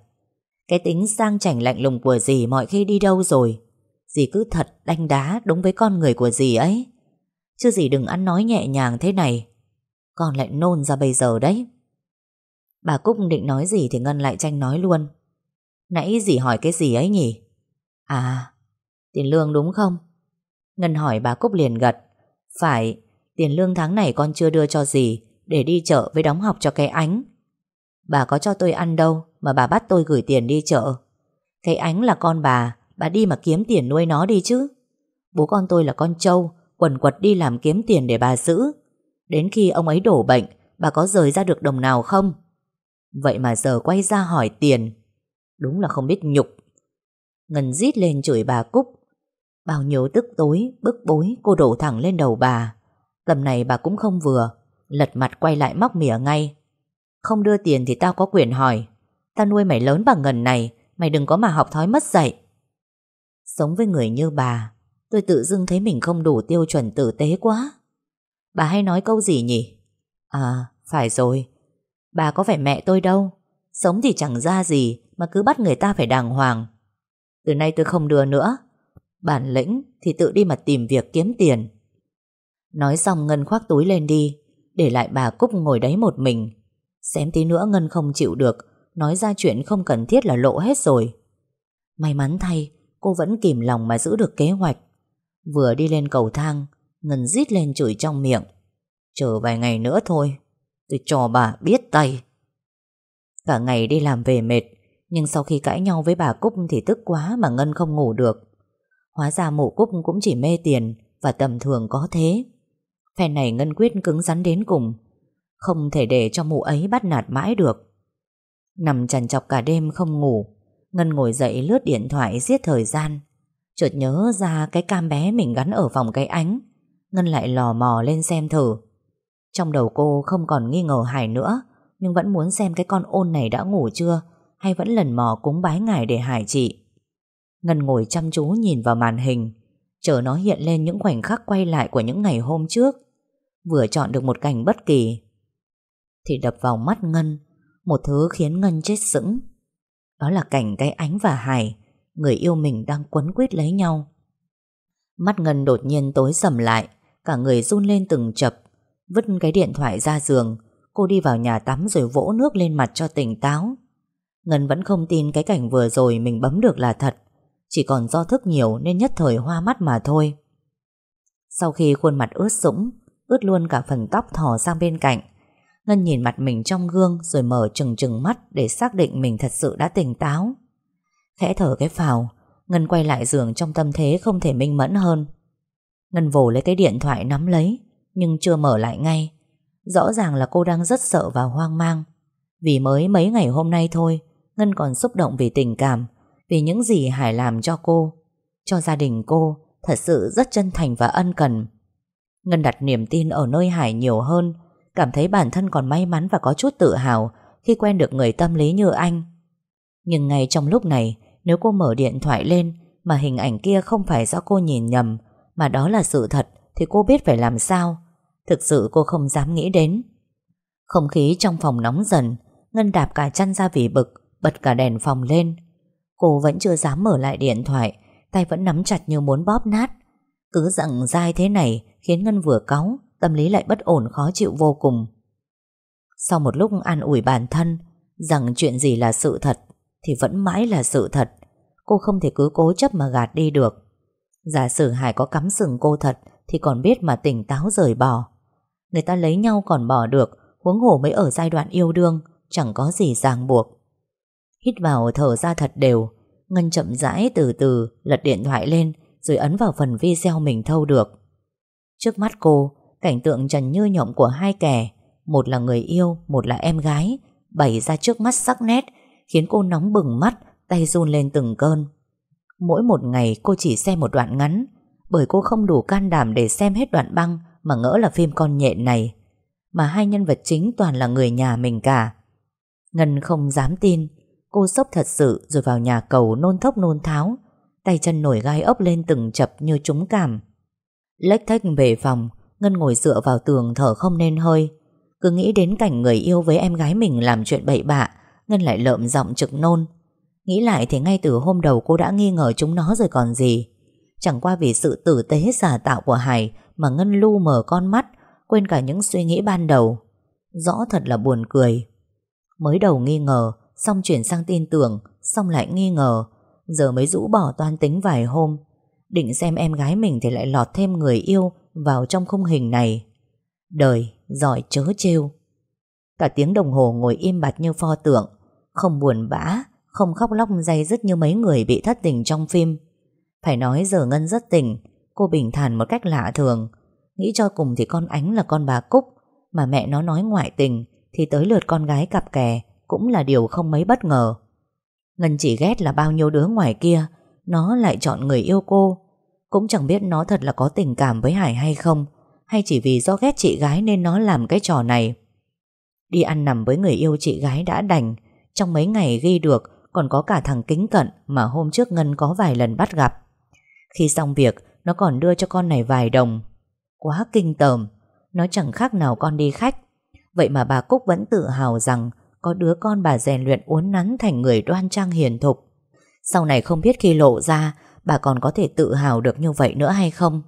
Cái tính sang chảnh lạnh lùng của dì mọi khi đi đâu rồi? Dì cứ thật đanh đá đúng với con người của dì ấy. Chứ dì đừng ăn nói nhẹ nhàng thế này. Con lại nôn ra bây giờ đấy. Bà Cúc định nói gì thì Ngân lại tranh nói luôn. Nãy dì hỏi cái gì ấy nhỉ? À Tiền lương đúng không? Ngân hỏi bà Cúc liền gật. Phải, Tiền lương tháng này con chưa đưa cho dì Để đi chợ với đóng học cho cái ánh. Bà có cho tôi ăn đâu Mà bà bắt tôi gửi tiền đi chợ. Cái ánh là con bà Bà đi mà kiếm tiền nuôi nó đi chứ. Bố con tôi là con trâu, Quần quật đi làm kiếm tiền để bà giữ. Đến khi ông ấy đổ bệnh, Bà có rời ra được đồng nào không? Vậy mà giờ quay ra hỏi tiền. Đúng là không biết nhục. Ngân rít lên chửi bà Cúc. Bao nhiêu tức tối, Bức bối, cô đổ thẳng lên đầu bà. Tầm này bà cũng không vừa. Lật mặt quay lại móc mỉa ngay. Không đưa tiền thì tao có quyền hỏi. Tao nuôi mày lớn bằng ngần này, Mày đừng có mà học thói mất dạy. Sống với người như bà, Tôi tự dưng thấy mình không đủ tiêu chuẩn tử tế quá. Bà hay nói câu gì nhỉ? À phải rồi. Bà có phải mẹ tôi đâu. Sống thì chẳng ra gì Mà cứ bắt người ta phải đàng hoàng. Từ nay tôi không đưa nữa. Bản lĩnh thì tự đi mà tìm việc kiếm tiền. Nói xong Ngân khoác túi lên đi, Để lại bà Cúc ngồi đấy một mình. Xém tí nữa Ngân không chịu được, Nói ra chuyện không cần thiết là lộ hết rồi. May mắn thay Cô vẫn kìm lòng mà giữ được kế hoạch. Vừa đi lên cầu thang, Ngân rít lên chửi trong miệng. Chờ vài ngày nữa thôi, Tôi cho bà biết tay. Cả ngày đi làm về mệt, Nhưng sau khi cãi nhau với bà Cúc Thì tức quá mà Ngân không ngủ được. Hóa ra mụ Cúc cũng chỉ mê tiền Và tầm thường có thế. Phen này Ngân quyết cứng rắn đến cùng, Không thể để cho mụ ấy bắt nạt mãi được. Nằm trằn chọc cả đêm không ngủ Ngân ngồi dậy lướt điện thoại giết thời gian. Chợt nhớ ra cái cam bé mình gắn ở phòng cái ánh. Ngân lại lò mò lên xem thử. Trong đầu cô không còn nghi ngờ Hải nữa, Nhưng vẫn muốn xem cái con ôn này đã ngủ chưa, Hay vẫn lần mò cúng bái ngài để Hải trị Ngân ngồi chăm chú nhìn vào màn hình, Chờ nó hiện lên những khoảnh khắc quay lại của những ngày hôm trước. Vừa chọn được một cảnh bất kỳ, Thì đập vào mắt Ngân, Một thứ khiến Ngân chết sững. Đó là cảnh cái ánh và Hải Người yêu mình đang quấn quýt lấy nhau. Mắt Ngân đột nhiên tối sầm lại, Cả người run lên từng chập. Vứt cái điện thoại ra giường, Cô đi vào nhà tắm rồi vỗ nước lên mặt cho tỉnh táo. Ngân vẫn không tin cái cảnh vừa rồi mình bấm được là thật. Chỉ còn do thức nhiều nên nhất thời hoa mắt mà thôi. Sau khi khuôn mặt ướt sũng, Ướt luôn cả phần tóc thò sang bên cạnh Ngân nhìn mặt mình trong gương Rồi mở trừng trừng mắt Để xác định mình thật sự đã tỉnh táo. Khẽ thở cái phào, Ngân quay lại giường trong tâm thế không thể minh mẫn hơn. Ngân vồ lấy cái điện thoại nắm lấy, Nhưng chưa mở lại ngay. Rõ ràng là cô đang rất sợ và hoang mang. Vì mới mấy ngày hôm nay thôi, Ngân còn xúc động vì tình cảm, Vì những gì Hải làm cho cô. Cho gia đình cô, Thật sự rất chân thành và ân cần. Ngân đặt niềm tin ở nơi Hải nhiều hơn Cảm thấy bản thân còn may mắn và có chút tự hào Khi quen được người tâm lý như anh. Nhưng ngay trong lúc này, Nếu cô mở điện thoại lên Mà hình ảnh kia không phải do cô nhìn nhầm, Mà đó là sự thật Thì cô biết phải làm sao. Thực sự cô không dám nghĩ đến. Không khí trong phòng nóng dần, Ngân đạp cả chăn ra vì bực, Bật cả đèn phòng lên. Cô vẫn chưa dám mở lại điện thoại, Tay vẫn nắm chặt như muốn bóp nát. Cứ dặn dai thế này Khiến Ngân vừa cáu Tâm lý lại bất ổn, khó chịu vô cùng. Sau một lúc an ủi bản thân, Rằng chuyện gì là sự thật Thì vẫn mãi là sự thật. Cô không thể cứ cố chấp mà gạt đi được. Giả sử Hải có cắm sừng cô thật Thì còn biết mà tỉnh táo rời bỏ. Người ta lấy nhau còn bỏ được, Huống hồ mới ở giai đoạn yêu đương, Chẳng có gì ràng buộc. Hít vào thở ra thật đều, Ngân chậm rãi từ từ lật điện thoại lên Rồi ấn vào phần video mình thâu được. Trước mắt cô Cảnh tượng trần như nhộng của hai kẻ, Một là người yêu, Một là em gái, Bày ra trước mắt sắc nét, Khiến cô nóng bừng mắt, Tay run lên từng cơn. Mỗi một ngày cô chỉ xem một đoạn ngắn, Bởi cô không đủ can đảm để xem hết đoạn băng Mà ngỡ là phim con nhện này, Mà hai nhân vật chính toàn là người nhà mình cả. Ngân không dám tin, Cô sốc thật sự rồi vào nhà cầu nôn thốc nôn tháo, Tay chân nổi gai ốc lên từng chập như trúng cảm. Lách thách về phòng Ngân ngồi dựa vào tường thở không nên hơi. Cứ nghĩ đến cảnh người yêu với em gái mình làm chuyện bậy bạ, Ngân lại lợm giọng trực nôn. Nghĩ lại thì ngay từ hôm đầu cô đã nghi ngờ chúng nó rồi còn gì. Chẳng qua vì sự tử tế giả tạo của Hải Mà Ngân lu mở con mắt, Quên cả những suy nghĩ ban đầu. Rõ thật là buồn cười. Mới đầu nghi ngờ, Xong chuyển sang tin tưởng, Xong lại nghi ngờ. Giờ mới rũ bỏ toan tính vài hôm. Định xem em gái mình thì lại lọt thêm người yêu vào trong khung hình này. Đời giỏi chớ trêu. Cả tiếng đồng hồ ngồi im bặt như pho tượng, Không buồn bã, Không khóc lóc dây dứt như mấy người bị thất tình trong phim. Phải nói giờ Ngân rất tỉnh, Cô bình thản một cách lạ thường. Nghĩ cho cùng thì con Ánh là con bà Cúc, Mà mẹ nó nói ngoại tình Thì tới lượt con gái cặp kè Cũng là điều không mấy bất ngờ. Ngân chỉ ghét là bao nhiêu đứa ngoài kia, Nó lại chọn người yêu cô cũng chẳng biết nó thật là có tình cảm với Hải hay không, Hay chỉ vì do ghét chị gái Nên nó làm cái trò này. Đi ăn nằm với người yêu chị gái đã đành, Trong mấy ngày ghi được Còn có cả thằng kính cận Mà hôm trước Ngân có vài lần bắt gặp. Khi xong việc, Nó còn đưa cho con này vài đồng. Quá kinh tởm, Nó chẳng khác nào con đi khách. Vậy mà bà Cúc vẫn tự hào rằng Có đứa con bà rèn luyện uốn nắn Thành người đoan trang hiền thục. Sau này không biết khi lộ ra Bà còn có thể tự hào được như vậy nữa hay không?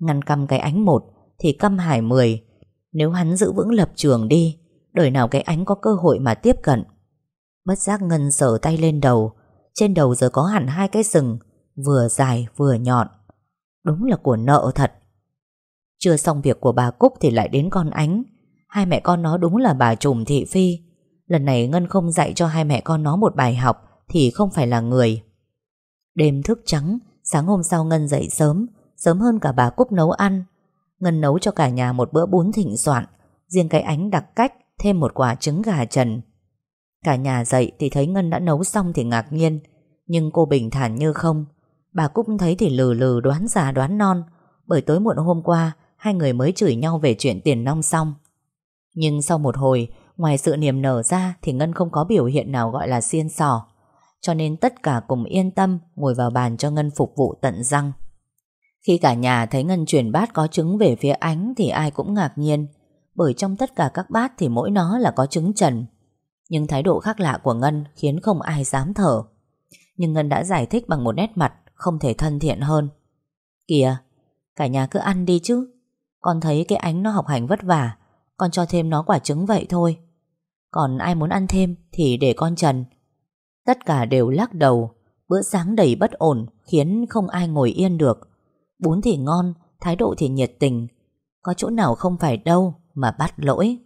Ngăn căm cái ánh một Thì căm hải mười. Nếu hắn giữ vững lập trường đi, Đời nào cái ánh có cơ hội mà tiếp cận. Bất giác Ngân sờ tay lên đầu. Trên đầu giờ có hẳn hai cái sừng, Vừa dài vừa nhọn. Đúng là của nợ thật. Chưa xong việc của bà Cúc thì lại đến con ánh. Hai mẹ con nó đúng là bà trùm thị phi. Lần này Ngân không dạy cho hai mẹ con nó một bài học Thì không phải là người. Đêm thức trắng, Sáng hôm sau Ngân dậy sớm Sớm hơn cả bà Cúc nấu ăn. Ngân nấu cho cả nhà một bữa bún thịnh soạn, Riêng cái ánh đặc cách, Thêm một quả trứng gà trần. Cả nhà dậy thì thấy Ngân đã nấu xong thì ngạc nhiên, Nhưng cô bình thản như không. Bà Cúc thấy thì lừ lừ đoán già đoán non, Bởi tối muộn hôm qua, Hai người mới chửi nhau về chuyện tiền nong xong Nhưng sau một hồi, Ngoài sự niềm nở ra Thì Ngân không có biểu hiện nào gọi là xiên sò. Cho nên tất cả cùng yên tâm Ngồi vào bàn cho Ngân phục vụ tận răng. Khi cả nhà thấy Ngân chuyển bát có trứng về phía ánh Thì ai cũng ngạc nhiên Bởi trong tất cả các bát thì mỗi nó là có trứng trần. Nhưng thái độ khác lạ của Ngân Khiến không ai dám thở. Nhưng Ngân đã giải thích bằng một nét mặt Không thể thân thiện hơn. Kìa, cả nhà cứ ăn đi chứ. Con thấy cái ánh nó học hành vất vả Con cho thêm nó quả trứng vậy thôi. Còn ai muốn ăn thêm Thì để con Trần Tất cả đều lắc đầu. Bữa sáng đầy bất ổn Khiến không ai ngồi yên được. Bún thì ngon, thái độ thì nhiệt tình. Có chỗ nào không phải đâu Mà bắt lỗi.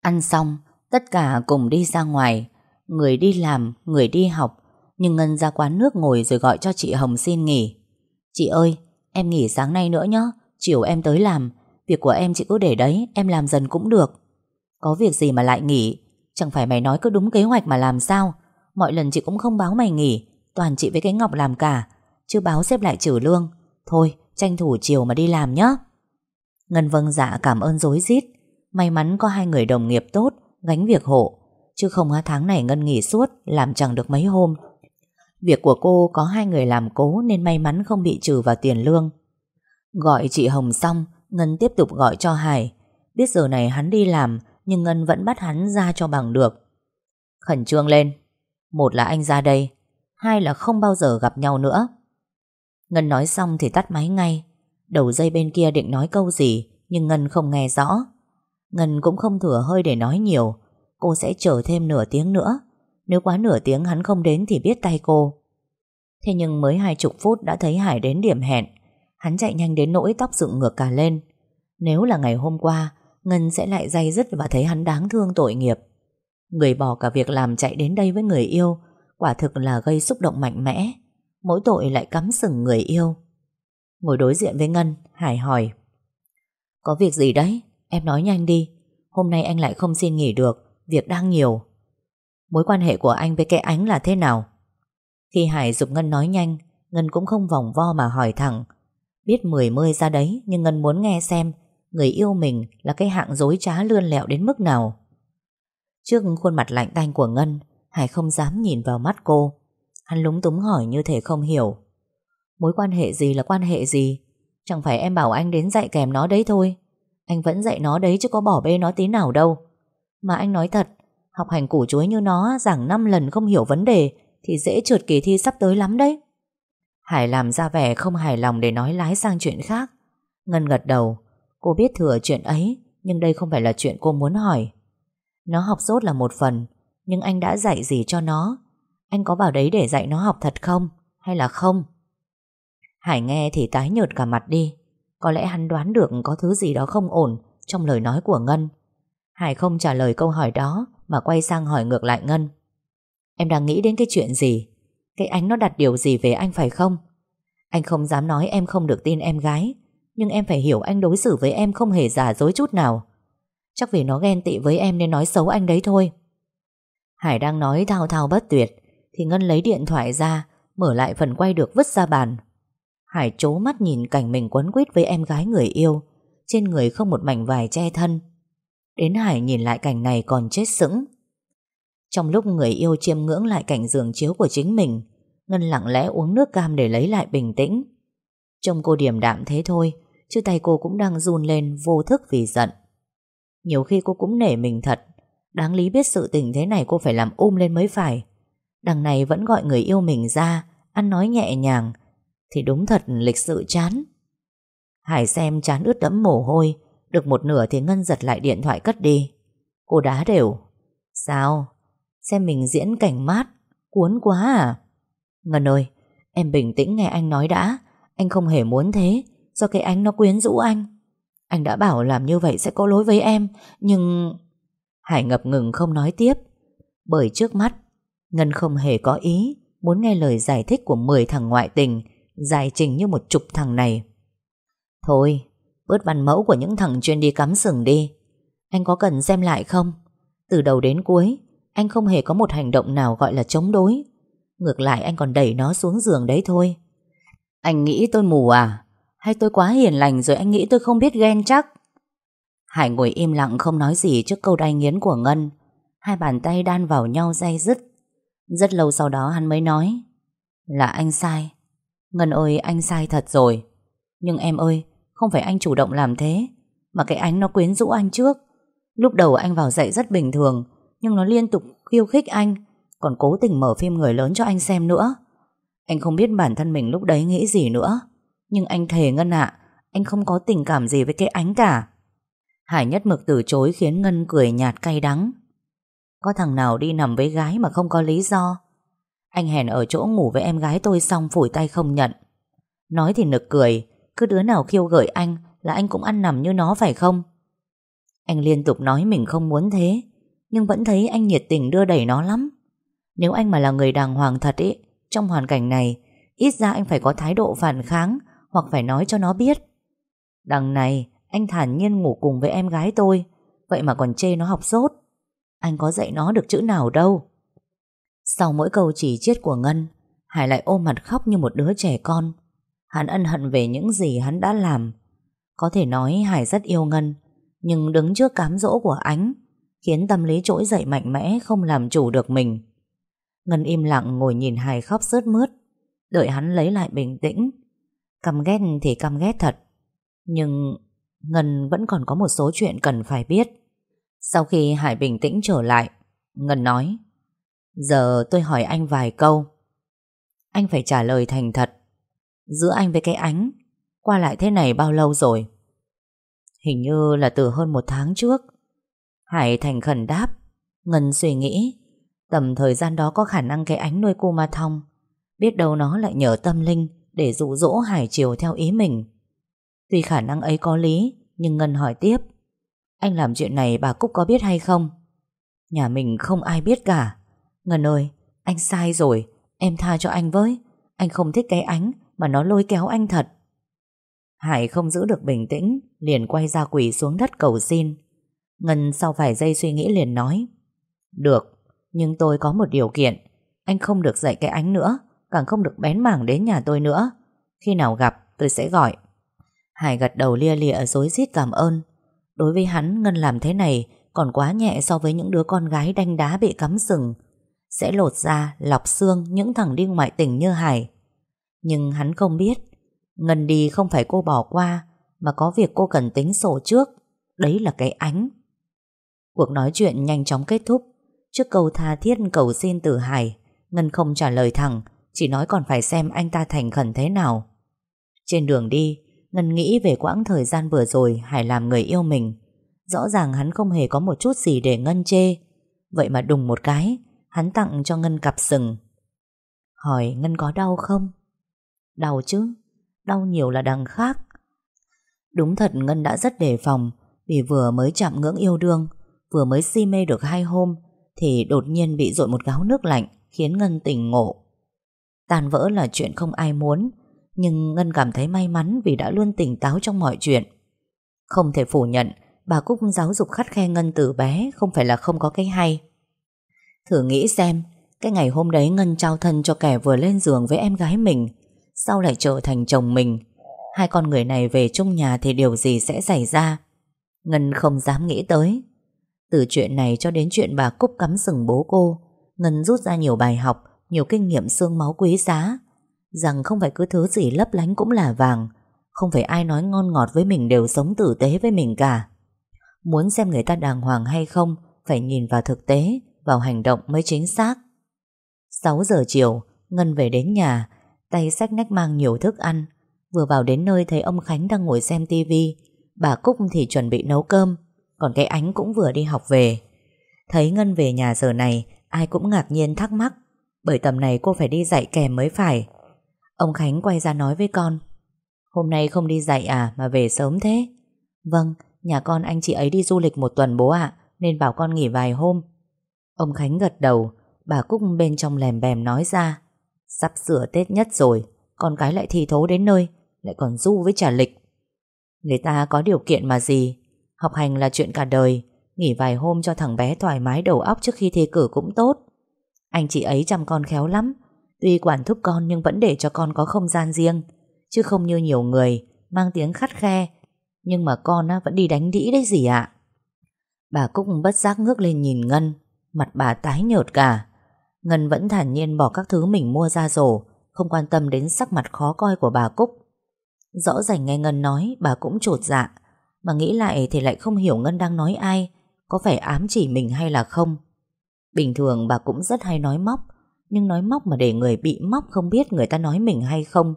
Ăn xong, tất cả cùng đi ra ngoài. Người đi làm, người đi học. Nhưng Ngân ra quán nước ngồi rồi gọi cho chị Hồng xin nghỉ. Chị ơi, em nghỉ sáng nay nữa nhé Chiều em tới làm. Việc của em chị cứ để đấy, em làm dần cũng được. Có việc gì mà lại nghỉ? Chẳng phải mày nói cứ đúng kế hoạch mà làm sao? Mọi lần chị cũng không báo mày nghỉ, Toàn chị với cái Ngọc làm cả, Chứ báo xếp lại trừ lương. Thôi, tranh thủ chiều mà đi làm nhé Ngân vâng dạ cảm ơn dối rít. May mắn có hai người đồng nghiệp tốt, Gánh việc hộ, Chứ không tháng này Ngân nghỉ suốt, Làm chẳng được mấy hôm. Việc của cô có hai người làm cố Nên may mắn không bị trừ vào tiền lương. Gọi chị Hồng xong, Ngân tiếp tục gọi cho Hải. Biết giờ này hắn đi làm, Nhưng Ngân vẫn bắt hắn ra cho bằng được. Khẩn trương lên. Một là anh ra đây, Hai là không bao giờ gặp nhau nữa. Ngân nói xong thì tắt máy ngay. Đầu dây bên kia định nói câu gì, Nhưng Ngân không nghe rõ. Ngân cũng không thừa hơi để nói nhiều. Cô sẽ chờ thêm nửa tiếng nữa. Nếu quá nửa tiếng hắn không đến thì biết tay cô. Thế nhưng mới hai chục phút đã thấy Hải đến điểm hẹn. Hắn chạy nhanh đến nỗi tóc dựng ngược cả lên. Nếu là ngày hôm qua, Ngân sẽ lại day dứt và thấy hắn đáng thương tội nghiệp. Người bỏ cả việc làm chạy đến đây với người yêu, Quả thực là gây xúc động mạnh mẽ. Mỗi tội lại cắm sừng người yêu. Ngồi đối diện với Ngân, Hải hỏi, Có việc gì đấy? Em nói nhanh đi. Hôm nay anh lại không xin nghỉ được, Việc đang nhiều. Mối quan hệ của anh với cái ánh là thế nào? Khi Hải dục Ngân nói nhanh, Ngân cũng không vòng vo mà hỏi thẳng, Biết mười mươi ra đấy, Nhưng Ngân muốn nghe xem Người yêu mình là cái hạng dối trá lươn lẹo đến mức nào. Trước khuôn mặt lạnh tanh của Ngân, Hải không dám nhìn vào mắt cô. Hắn lúng túng hỏi như thể không hiểu. Mối quan hệ gì là quan hệ gì? Chẳng phải em bảo anh đến dạy kèm nó đấy thôi. Anh vẫn dạy nó đấy chứ có bỏ bê nó tí nào đâu. Mà anh nói thật, Học hành củ chuối như nó Giảng 5 lần không hiểu vấn đề Thì dễ trượt kỳ thi sắp tới lắm đấy. Hải làm ra vẻ không hài lòng Để nói lái sang chuyện khác. Ngân gật đầu. Cô biết thừa chuyện ấy, Nhưng đây không phải là chuyện cô muốn hỏi. Nó học dốt là một phần, Nhưng anh đã dạy gì cho nó? Anh có vào đấy để dạy nó học thật không? Hay là không? Hải nghe thì tái nhợt cả mặt đi. Có lẽ hắn đoán được có thứ gì đó không ổn Trong lời nói của Ngân. Hải không trả lời câu hỏi đó Mà quay sang hỏi ngược lại Ngân. Em đang nghĩ đến cái chuyện gì? Cái ánh nó đặt điều gì về anh phải không? Anh không dám nói em không được tin em gái, Nhưng em phải hiểu anh đối xử với em không hề giả dối chút nào. Chắc vì nó ghen tị với em nên nói xấu anh đấy thôi. Hải đang nói thao thao bất tuyệt, Thì Ngân lấy điện thoại ra, Mở lại phần quay được vứt ra bàn. Hải chố mắt nhìn cảnh mình quấn quýt với em gái người yêu, Trên người không một mảnh vải che thân. Đến Hải nhìn lại cảnh này còn chết sững. Trong lúc người yêu chiêm ngưỡng lại cảnh giường chiếu của chính mình, Ngân lặng lẽ uống nước cam để lấy lại bình tĩnh. Trông cô điềm đạm thế thôi, Chứ tay cô cũng đang run lên, vô thức vì giận. Nhiều khi cô cũng nể mình thật Đáng lý biết sự tình thế này cô phải làm um lên mới phải Đằng này vẫn gọi người yêu mình ra Ăn nói nhẹ nhàng thì đúng thật lịch sự chán. Hải xem chán ướt đẫm mồ hôi, được một nửa thì Ngân giật lại điện thoại cất đi. Cô đá đều. Sao? Xem mình diễn cảnh mát, cuốn quá à? Ngân ơi, em bình tĩnh nghe anh nói đã. Anh không hề muốn thế, do cái ánh nó quyến rũ anh. Anh đã bảo làm như vậy sẽ có lỗi với em, nhưng... Hải ngập ngừng không nói tiếp. Bởi trước mắt, Ngân không hề có ý muốn nghe lời giải thích của 10 thằng ngoại tình Dài trình như một chục thằng này. Thôi Bớt văn mẫu của những thằng chuyên đi cắm sừng đi. Anh có cần xem lại không? Từ đầu đến cuối Anh không hề có một hành động nào gọi là chống đối. Ngược lại anh còn đẩy nó xuống giường đấy thôi. Anh nghĩ tôi mù à? Hay tôi quá hiền lành rồi anh nghĩ tôi không biết ghen chắc? Hải ngồi im lặng không nói gì trước câu đai nghiến của Ngân. Hai bàn tay đan vào nhau day dứt. Rất lâu sau đó hắn mới nói, Là anh sai. Ngân ơi, anh sai thật rồi. Nhưng em ơi, Không phải anh chủ động làm thế, Mà cái ánh nó quyến rũ anh trước. Lúc đầu anh vào dạy rất bình thường, Nhưng nó liên tục khiêu khích anh, Còn cố tình mở phim người lớn cho anh xem nữa. Anh không biết bản thân mình lúc đấy nghĩ gì nữa. Nhưng anh thề Ngân ạ Anh không có tình cảm gì với cái ánh cả Hải nhất mực từ chối khiến Ngân cười nhạt cay đắng Có thằng nào đi nằm với gái mà không có lý do anh hẹn ở chỗ ngủ với em gái tôi xong phủi tay không nhận. Nói thì nực cười, cứ đứa nào khiêu gợi anh là anh cũng ăn nằm như nó phải không? Anh liên tục nói mình không muốn thế, nhưng vẫn thấy anh nhiệt tình đưa đẩy nó lắm. Nếu anh mà là người đàng hoàng thật ý, trong hoàn cảnh này, ít ra anh phải có thái độ phản kháng hoặc phải nói cho nó biết. Đằng này, anh thản nhiên ngủ cùng với em gái tôi, vậy mà còn chê nó học sốt. Anh có dạy nó được chữ nào đâu. Sau mỗi câu chỉ chiết của Ngân Hải lại ôm mặt khóc như một đứa trẻ con Hắn ân hận về những gì hắn đã làm Có thể nói Hải rất yêu Ngân Nhưng đứng trước cám dỗ của ánh Khiến tâm lý trỗi dậy mạnh mẽ Không làm chủ được mình Ngân im lặng ngồi nhìn Hải khóc rớt mướt Đợi hắn lấy lại bình tĩnh Căm ghét thì căm ghét thật. Nhưng Ngân vẫn còn có một số chuyện cần phải biết. Sau khi Hải bình tĩnh trở lại, Ngân nói, Giờ tôi hỏi anh vài câu. Anh phải trả lời thành thật. Giữa anh với cái ánh, Qua lại thế này bao lâu rồi? Hình như là từ hơn một tháng trước. Hải thành khẩn đáp, Ngân suy nghĩ, Tầm thời gian đó có khả năng cái ánh nuôi cô Ma Thông Biết đâu nó lại nhờ tâm linh để dụ dỗ Hải chiều theo ý mình. Tuy khả năng ấy có lý, Nhưng Ngân hỏi tiếp. Anh làm chuyện này bà Cúc có biết hay không? Nhà mình không ai biết cả. Ngân ơi, Anh sai rồi. Em tha cho anh với. Anh không thích cái ánh Mà nó lôi kéo anh thật. Hải không giữ được bình tĩnh, Liền quay ra quỳ xuống đất cầu xin. Ngân sau vài giây suy nghĩ liền nói, Được, Nhưng tôi có một điều kiện. Anh không được dạy cái ánh nữa. Càng không được bén mảng đến nhà tôi nữa. Khi nào gặp, tôi sẽ gọi. Hải gật đầu lia lịa dối rít cảm ơn. Đối với hắn, Ngân làm thế này Còn quá nhẹ so với những đứa con gái đanh đá bị cắm sừng. Sẽ lột ra Lọc xương những thằng đi ngoại tình như Hải. Nhưng hắn không biết, Ngân đi không phải cô bỏ qua, Mà có việc cô cần tính sổ trước. Đấy là cái ánh. Cuộc nói chuyện nhanh chóng kết thúc. Trước câu tha thiết cầu xin từ Hải, Ngân không trả lời thẳng chỉ nói còn phải xem anh ta thành khẩn thế nào. Trên đường đi, Ngân nghĩ về quãng thời gian vừa rồi Hải làm người yêu mình. Rõ ràng hắn không hề có một chút gì để Ngân chê. Vậy mà đùng một cái, Hắn tặng cho Ngân cặp sừng. Hỏi, Ngân có đau không? Đau chứ, Đau nhiều là đằng khác. Đúng thật, Ngân đã rất đề phòng, Vì vừa mới chạm ngưỡng yêu đương, Vừa mới si mê được hai hôm, Thì đột nhiên bị rội một gáo nước lạnh, Khiến Ngân tỉnh ngộ. Tàn vỡ là chuyện không ai muốn. Nhưng Ngân cảm thấy may mắn Vì đã luôn tỉnh táo trong mọi chuyện. Không thể phủ nhận, Bà Cúc giáo dục khắt khe Ngân từ bé Không phải là không có cái hay. Thử nghĩ xem, Cái ngày hôm đấy Ngân trao thân cho kẻ vừa lên giường với em gái mình Sau lại trở thành chồng mình? Hai con người này về chung nhà Thì điều gì sẽ xảy ra? Ngân không dám nghĩ tới. Từ chuyện này cho đến chuyện bà Cúc cắm sừng bố cô, Ngân rút ra nhiều bài học nhiều kinh nghiệm xương máu quý giá. Rằng không phải cứ thứ gì lấp lánh cũng là vàng, Không phải ai nói ngon ngọt với mình Đều sống tử tế với mình cả. Muốn xem người ta đàng hoàng hay không, Phải nhìn vào thực tế, Vào hành động mới chính xác. 6 giờ chiều, Ngân về đến nhà, Tay sách nách mang nhiều thức ăn. Vừa vào đến nơi thấy ông Khánh đang ngồi xem tivi Bà Cúc thì chuẩn bị nấu cơm, còn cái ánh cũng vừa đi học về. Thấy Ngân về nhà giờ này, Ai cũng ngạc nhiên thắc mắc. Bởi tầm này cô phải đi dạy kèm mới phải. Ông Khánh quay ra nói với con. Hôm nay không đi dạy à Mà về sớm thế. Vâng, nhà con anh chị ấy đi du lịch một tuần bố ạ Nên bảo con nghỉ vài hôm. Ông Khánh gật đầu Bà Cúc bên trong lèm bèm nói ra. Sắp sửa Tết nhất rồi Con cái lại thi thố đến nơi Lại còn du với trả lịch. Người ta có điều kiện mà gì Học hành là chuyện cả đời Nghỉ vài hôm cho thằng bé thoải mái đầu óc trước khi thi cử cũng tốt. Anh chị ấy chăm con khéo lắm. Tuy quản thúc con nhưng vẫn để cho con có không gian riêng. Chứ không như nhiều người Mang tiếng khắt khe. Nhưng mà con á, vẫn đi đánh đĩ đấy gì ạ. Bà Cúc bất giác ngước lên nhìn Ngân. Mặt bà tái nhợt cả. Ngân vẫn thản nhiên bỏ các thứ mình mua ra rổ Không quan tâm đến sắc mặt khó coi của bà Cúc. Rõ ràng nghe Ngân nói Bà cũng trột dạ. Mà nghĩ lại thì lại không hiểu Ngân đang nói ai Có phải ám chỉ mình hay là không. Bình thường bà cũng rất hay nói móc, Nhưng nói móc mà để người bị móc Không biết người ta nói mình hay không.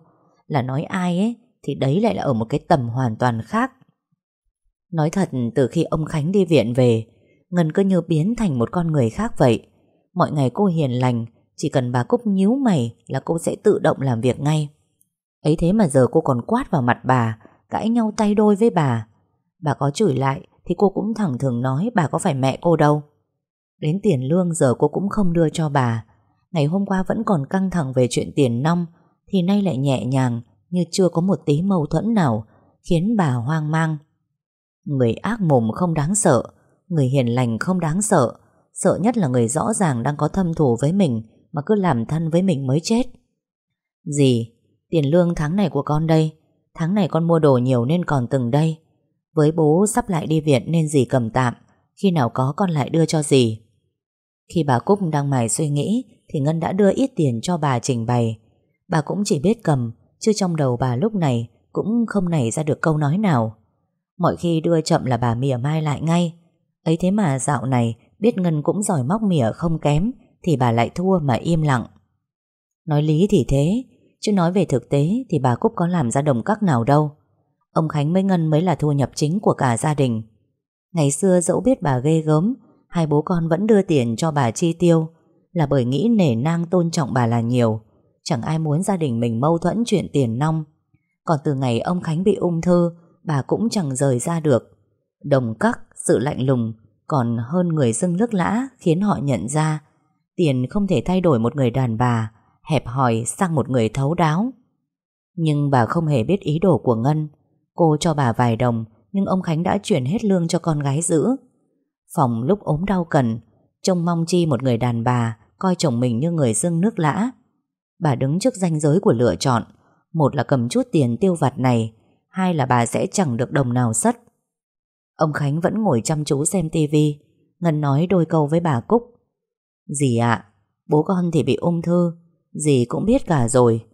Là nói ai ấy, Thì đấy lại là ở một cái tầm hoàn toàn khác. Nói thật, từ khi ông Khánh đi viện về, Ngân cứ như biến thành một con người khác vậy. Mọi ngày cô hiền lành, Chỉ cần bà Cúc nhíu mày Là cô sẽ tự động làm việc ngay. Ấy thế mà giờ cô còn quát vào mặt bà, Cãi nhau tay đôi với bà. Bà có chửi lại thì cô cũng thẳng thường nói bà có phải mẹ cô đâu. Đến tiền lương giờ cô cũng không đưa cho bà. Ngày hôm qua vẫn còn căng thẳng về chuyện tiền nong thì nay lại nhẹ nhàng như chưa có một tí mâu thuẫn nào khiến bà hoang mang. Người ác mồm không đáng sợ, người hiền lành không đáng sợ. Sợ nhất là người rõ ràng đang có thâm thù với mình mà cứ làm thân với mình mới chết. Gì? Tiền lương tháng này của con đây. Tháng này con mua đồ nhiều nên còn từng đây. Với bố sắp lại đi viện nên dì cầm tạm Khi nào có con lại đưa cho dì khi bà Cúc đang mải suy nghĩ, Thì Ngân đã đưa ít tiền cho bà trình bày. Bà cũng chỉ biết cầm, Chứ trong đầu bà lúc này Cũng không nảy ra được câu nói nào. Mọi khi đưa chậm là bà mỉa mai lại ngay. Ấy thế mà dạo này, Biết Ngân cũng giỏi móc mỉa không kém, Thì bà lại thua mà im lặng. Nói lý thì thế, Chứ nói về thực tế Thì bà Cúc có làm ra đồng các nào đâu. Ông Khánh mới Ngân mới là thu nhập chính của cả gia đình. Ngày xưa dẫu biết bà ghê gớm Hai bố con vẫn đưa tiền cho bà chi tiêu Là bởi nghĩ nể nang tôn trọng bà là nhiều. Chẳng ai muốn gia đình mình mâu thuẫn chuyện tiền nong. Còn từ ngày ông Khánh bị ung thư Bà cũng chẳng rời ra được. Đồng cắc, sự lạnh lùng Còn hơn người dưng nước lã Khiến họ nhận ra. Tiền không thể thay đổi một người đàn bà Hẹp hòi sang một người thấu đáo. Nhưng bà không hề biết ý đồ của Ngân. Cô cho bà vài đồng Nhưng ông Khánh đã chuyển hết lương cho con gái giữ. Phòng lúc ốm đau cần, Trông mong chi một người đàn bà Coi chồng mình như người dưng nước lã. Bà đứng trước ranh giới của lựa chọn, Một là cầm chút tiền tiêu vặt này, Hai là bà sẽ chẳng được đồng nào sất Ông Khánh vẫn ngồi chăm chú xem tivi Ngân nói đôi câu với bà Cúc. Dì ạ, Bố con thì bị ung thư, Dì cũng biết cả rồi.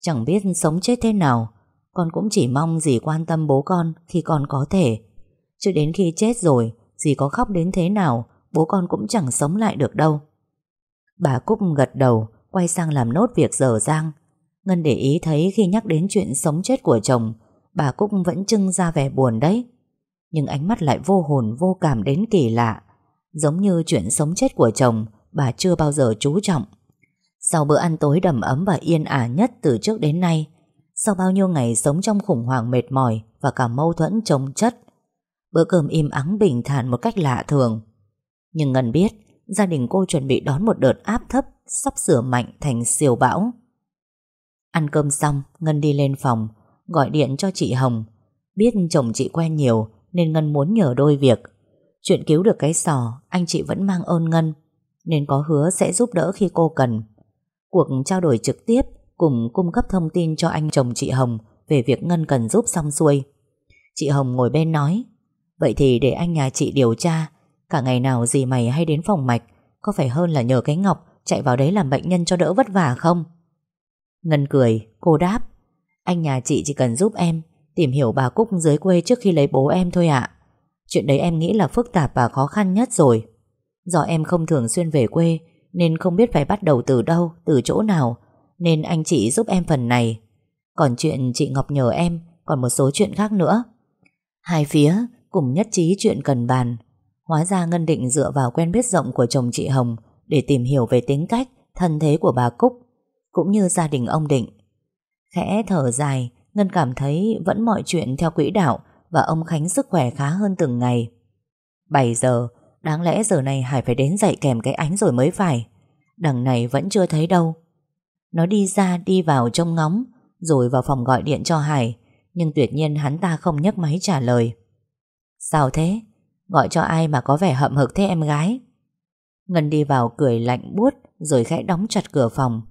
Chẳng biết sống chết thế nào, Con cũng chỉ mong dì quan tâm bố con Khi con có thể. Chứ đến khi chết rồi Dì có khóc đến thế nào, Bố con cũng chẳng sống lại được đâu. Bà Cúc gật đầu, Quay sang làm nốt việc dở dang. Ngân để ý thấy khi nhắc đến chuyện sống chết của chồng, Bà Cúc vẫn trưng ra vẻ buồn đấy. Nhưng ánh mắt lại vô hồn, vô cảm đến kỳ lạ. Giống như chuyện sống chết của chồng, Bà chưa bao giờ chú trọng. Sau bữa ăn tối đầm ấm và yên ả nhất từ trước đến nay, Sau bao nhiêu ngày sống trong khủng hoảng mệt mỏi Và cả mâu thuẫn chồng chất Bữa cơm im ắng bình thản một cách lạ thường. Nhưng Ngân biết, Gia đình cô chuẩn bị đón một đợt áp thấp Sắp sửa mạnh thành siêu bão. Ăn cơm xong, Ngân đi lên phòng, Gọi điện cho chị Hồng. Biết chồng chị quen nhiều, Nên Ngân muốn nhờ đôi việc. Chuyện cứu được cái sò, Anh chị vẫn mang ơn Ngân, Nên có hứa sẽ giúp đỡ khi cô cần. Cuộc trao đổi trực tiếp Cùng cung cấp thông tin cho anh chồng chị Hồng Về việc Ngân cần giúp xong xuôi. Chị Hồng ngồi bên nói Vậy thì để anh nhà chị điều tra, Cả ngày nào gì mày hay đến phòng mạch, Có phải hơn là nhờ cái Ngọc Chạy vào đấy làm bệnh nhân cho đỡ vất vả không? Ngân cười, Cô đáp, Anh nhà chị chỉ cần giúp em, Tìm hiểu bà Cúc dưới quê trước khi lấy bố em thôi ạ. Chuyện đấy em nghĩ là phức tạp và khó khăn nhất rồi. Do em không thường xuyên về quê, Nên không biết phải bắt đầu từ đâu, Từ chỗ nào, Nên anh chị giúp em phần này. Còn chuyện chị Ngọc nhờ em, Còn một số chuyện khác nữa. Hai phía cùng nhất trí chuyện cần bàn Hóa ra Ngân định dựa vào quen biết rộng của chồng chị Hồng để tìm hiểu về tính cách, thân thế của bà Cúc, cũng như gia đình ông Định. Khẽ thở dài, Ngân cảm thấy vẫn mọi chuyện theo quỹ đạo và ông Khánh sức khỏe khá hơn từng ngày. 7 giờ, đáng lẽ giờ này Hải phải đến dậy kèm cái ánh rồi mới phải. Đằng này vẫn chưa thấy đâu. Nó đi ra đi vào trông ngóng, rồi vào phòng gọi điện cho Hải, nhưng tuyệt nhiên hắn ta không nhấc máy trả lời. Sao thế? Gọi cho ai mà có vẻ hậm hực thế em gái? Ngân đi vào cười lạnh buốt rồi khẽ đóng chặt cửa phòng.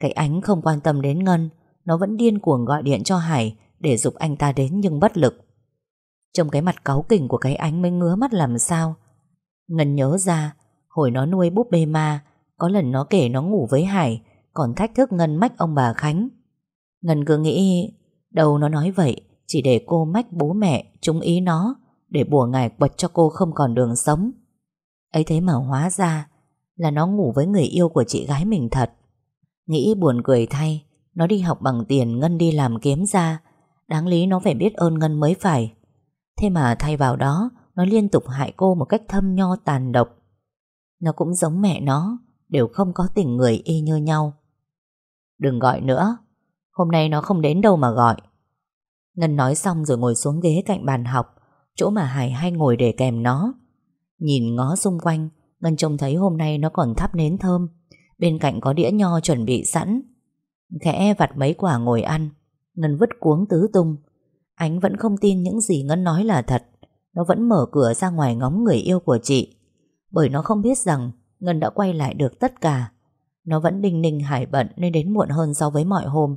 Cái ánh không quan tâm đến Ngân, nó vẫn điên cuồng gọi điện cho Hải để dục anh ta đến nhưng bất lực. Trong cái mặt cáu kỉnh của cái ánh mới ngứa mắt làm sao. Ngân nhớ ra, hồi nó nuôi búp bê ma, có lần nó kể nó ngủ với Hải, còn thách thức Ngân mách ông bà Khánh. Ngân cứ nghĩ, đâu nó nói vậy, chỉ để cô mách bố mẹ, chúng ý nó, để bùa ngài quật cho cô không còn đường sống. ấy thế mà hóa ra là nó ngủ với người yêu của chị gái mình thật. Nghĩ buồn cười thay, nó đi học bằng tiền Ngân đi làm kiếm ra, đáng lý nó phải biết ơn Ngân mới phải. Thế mà thay vào đó, nó liên tục hại cô một cách thâm nho tàn độc. Nó cũng giống mẹ nó, đều không có tình người y như nhau. Đừng gọi nữa, hôm nay nó không đến đâu mà gọi. Ngân nói xong rồi ngồi xuống ghế cạnh bàn học, chỗ mà Hải hay ngồi để kèm nó. Nhìn ngó xung quanh, Ngân trông thấy hôm nay nó còn thắp nến thơm, bên cạnh có đĩa nho chuẩn bị sẵn. Khẽ vặt mấy quả ngồi ăn, Ngân vứt cuống tứ tung. Ánh vẫn không tin những gì Ngân nói là thật, nó vẫn mở cửa ra ngoài ngóng người yêu của chị. Bởi nó không biết rằng Ngân đã quay lại được tất cả. Nó vẫn đinh ninh hải bận nên đến muộn hơn so với mọi hôm.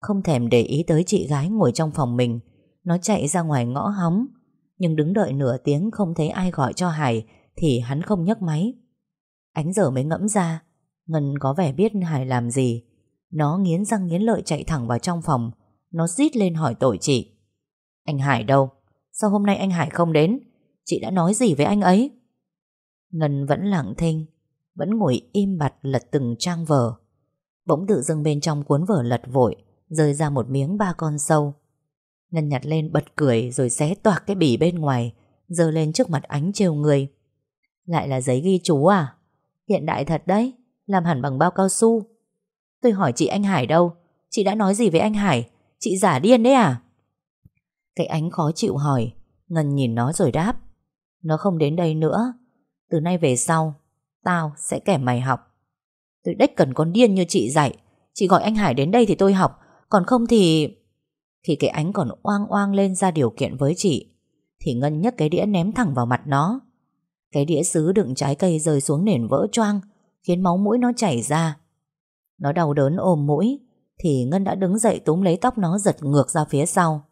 Không thèm để ý tới chị gái ngồi trong phòng mình, nó chạy ra ngoài ngõ hóng. Nhưng đứng đợi nửa tiếng không thấy ai gọi cho Hải, Thì hắn không nhấc máy. Ánh giờ mới ngẫm ra, Ngân có vẻ biết Hải làm gì. Nó nghiến răng nghiến lợi chạy thẳng vào trong phòng. Nó rít lên hỏi tội chị. Anh Hải đâu? Sao hôm nay anh Hải không đến? Chị đã nói gì với anh ấy? Ngân vẫn lặng thinh, Vẫn ngồi im bặt lật từng trang vở. Bỗng tự dưng bên trong cuốn vở lật vội, Rơi ra một miếng ba con sâu. Ngân nhặt lên bật cười Rồi xé toạc cái bì bên ngoài Dơ lên trước mặt ánh trêu người. Lại là giấy ghi chú à? Hiện đại thật đấy, Làm hẳn bằng bao cao su. Tôi hỏi chị anh Hải đâu? Chị đã nói gì với anh Hải? Chị giả điên đấy à? Cái ánh khó chịu hỏi, Ngân nhìn nó rồi đáp. Nó không đến đây nữa. Từ nay về sau, Tao sẽ kẻ mày học. Tôi đếch cần con điên như chị dạy. Chị gọi anh Hải đến đây thì tôi học. Còn không thì... Thì cái ánh còn oang oang lên ra điều kiện với chị. Thì Ngân nhấc cái đĩa ném thẳng vào mặt nó. Cái đĩa sứ đựng trái cây rơi xuống nền vỡ choang, Khiến máu mũi nó chảy ra. Nó đau đớn ôm mũi, Thì Ngân đã đứng dậy túm lấy tóc nó giật ngược ra phía sau.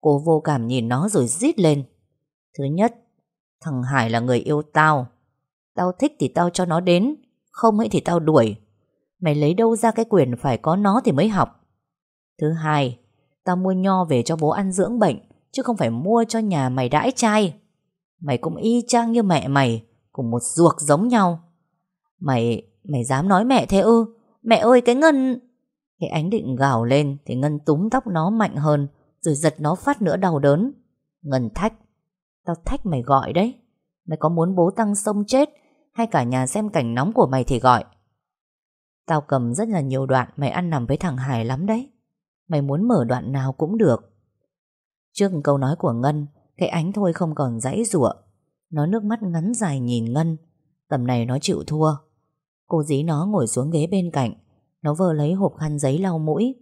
Cô vô cảm nhìn nó rồi rít lên. Thứ nhất, Thằng Hải là người yêu tao. Tao thích thì tao cho nó đến, Không ấy thì tao đuổi. Mày lấy đâu ra cái quyền phải có nó thì mới học. Thứ hai Tao mua nho về cho bố ăn dưỡng bệnh Chứ không phải mua cho nhà mày đãi trai. Mày cũng y chang như mẹ mày Cùng một ruột giống nhau. Mày, mày dám nói mẹ thế ư? Mẹ ơi cái Ngân! Cái ánh định gào lên Thì Ngân túm tóc nó mạnh hơn Rồi giật nó phát nữa đau đớn. Ngân thách. Tao thách mày gọi đấy. Mày có muốn bố tăng sông chết Hay cả nhà xem cảnh nóng của mày thì gọi. Tao cầm rất là nhiều đoạn Mày ăn nằm với thằng Hải lắm đấy. Mày muốn mở đoạn nào cũng được. Trước câu nói của Ngân, Cái ánh thôi không còn dãy rủa Nó nước mắt ngắn dài nhìn Ngân. Tầm này nó chịu thua. Cô dí nó ngồi xuống ghế bên cạnh. Nó vơ lấy hộp khăn giấy lau mũi.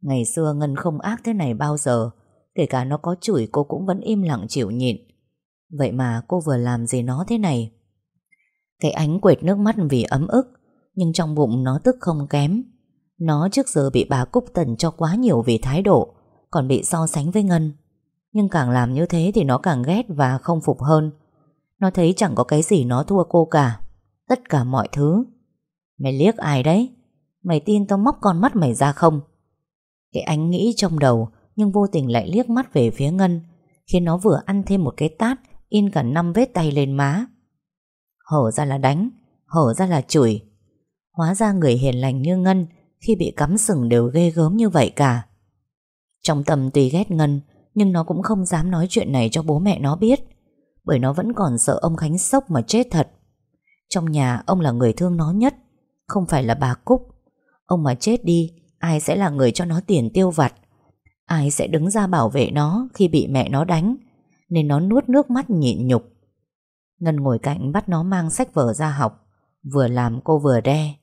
Ngày xưa Ngân không ác thế này bao giờ. Kể cả nó có chửi, cô cũng vẫn im lặng chịu nhịn. Vậy mà cô vừa làm gì nó thế này? Cái ánh quệt nước mắt vì ấm ức, Nhưng trong bụng nó tức không kém. Nó trước giờ bị bà Cúc Tần cho quá nhiều về thái độ, Còn bị so sánh với Ngân. Nhưng càng làm như thế thì nó càng ghét và không phục hơn. Nó thấy chẳng có cái gì nó thua cô cả. Tất cả mọi thứ. Mày liếc ai đấy? Mày tin tao móc con mắt mày ra không? Cái ánh nghĩ trong đầu, Nhưng vô tình lại liếc mắt về phía Ngân, Khiến nó vừa ăn thêm một cái tát, In cả năm vết tay lên má. Hở ra là đánh, Hở ra là chửi. Hóa ra người hiền lành như Ngân khi bị cắm sừng đều ghê gớm như vậy cả. Trong tâm tuy ghét Ngân, Nhưng nó cũng không dám nói chuyện này cho bố mẹ nó biết, Bởi nó vẫn còn sợ ông Khánh sốc mà chết thật. Trong nhà, ông là người thương nó nhất, Không phải là bà Cúc. Ông mà chết đi, Ai sẽ là người cho nó tiền tiêu vặt? Ai sẽ đứng ra bảo vệ nó Khi bị mẹ nó đánh? Nên nó nuốt nước mắt nhịn nhục. Ngân ngồi cạnh bắt nó mang sách vở ra học, Vừa làm cô vừa đe.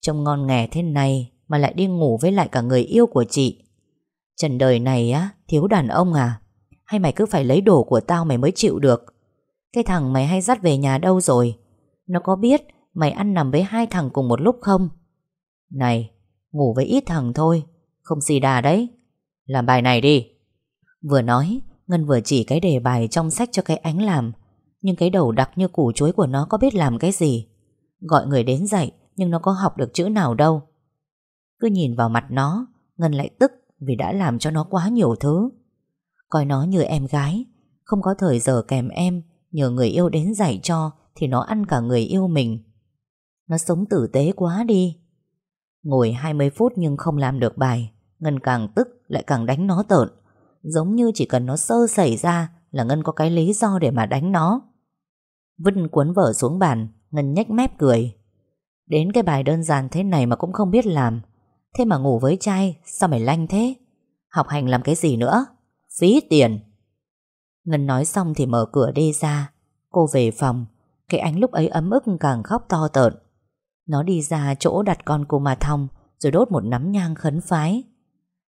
Trông ngon nghè thế này Mà lại đi ngủ với lại cả người yêu của chị. Trần đời này á, Thiếu đàn ông à? Hay mày cứ phải lấy đồ của tao mày mới chịu được? Cái thằng mày hay dắt về nhà đâu rồi? Nó có biết Mày ăn nằm với hai thằng cùng một lúc không? Này, Ngủ với ít thằng thôi, Không xì đà đấy. Làm bài này đi. Vừa nói, Ngân vừa chỉ cái đề bài trong sách cho cái ánh làm. Nhưng cái đầu đặc như củ chuối của nó có biết làm cái gì. Gọi người đến dạy nhưng nó có học được chữ nào đâu. Cứ nhìn vào mặt nó, Ngân lại tức vì đã làm cho nó quá nhiều thứ. Coi nó như em gái, Không có thời giờ kèm em, Nhờ người yêu đến dạy cho Thì nó ăn cả người yêu mình. Nó sống tử tế quá đi. Ngồi 20 phút nhưng không làm được bài, Ngân càng tức lại càng đánh nó tợn. Giống như chỉ cần nó sơ xảy ra Là Ngân có cái lý do để mà đánh nó. Vứt cuốn vở xuống bàn, Ngân nhếch mép cười. Đến cái bài đơn giản thế này mà cũng không biết làm. Thế mà ngủ với trai, Sao mày lanh thế? Học hành làm cái gì nữa? Phí tiền. Ngân nói xong thì mở cửa đi ra. Cô về phòng. Cái ánh lúc ấy ấm ức càng khóc to tợn. Nó đi ra chỗ đặt con cô mà thong, Rồi đốt một nắm nhang khấn phái.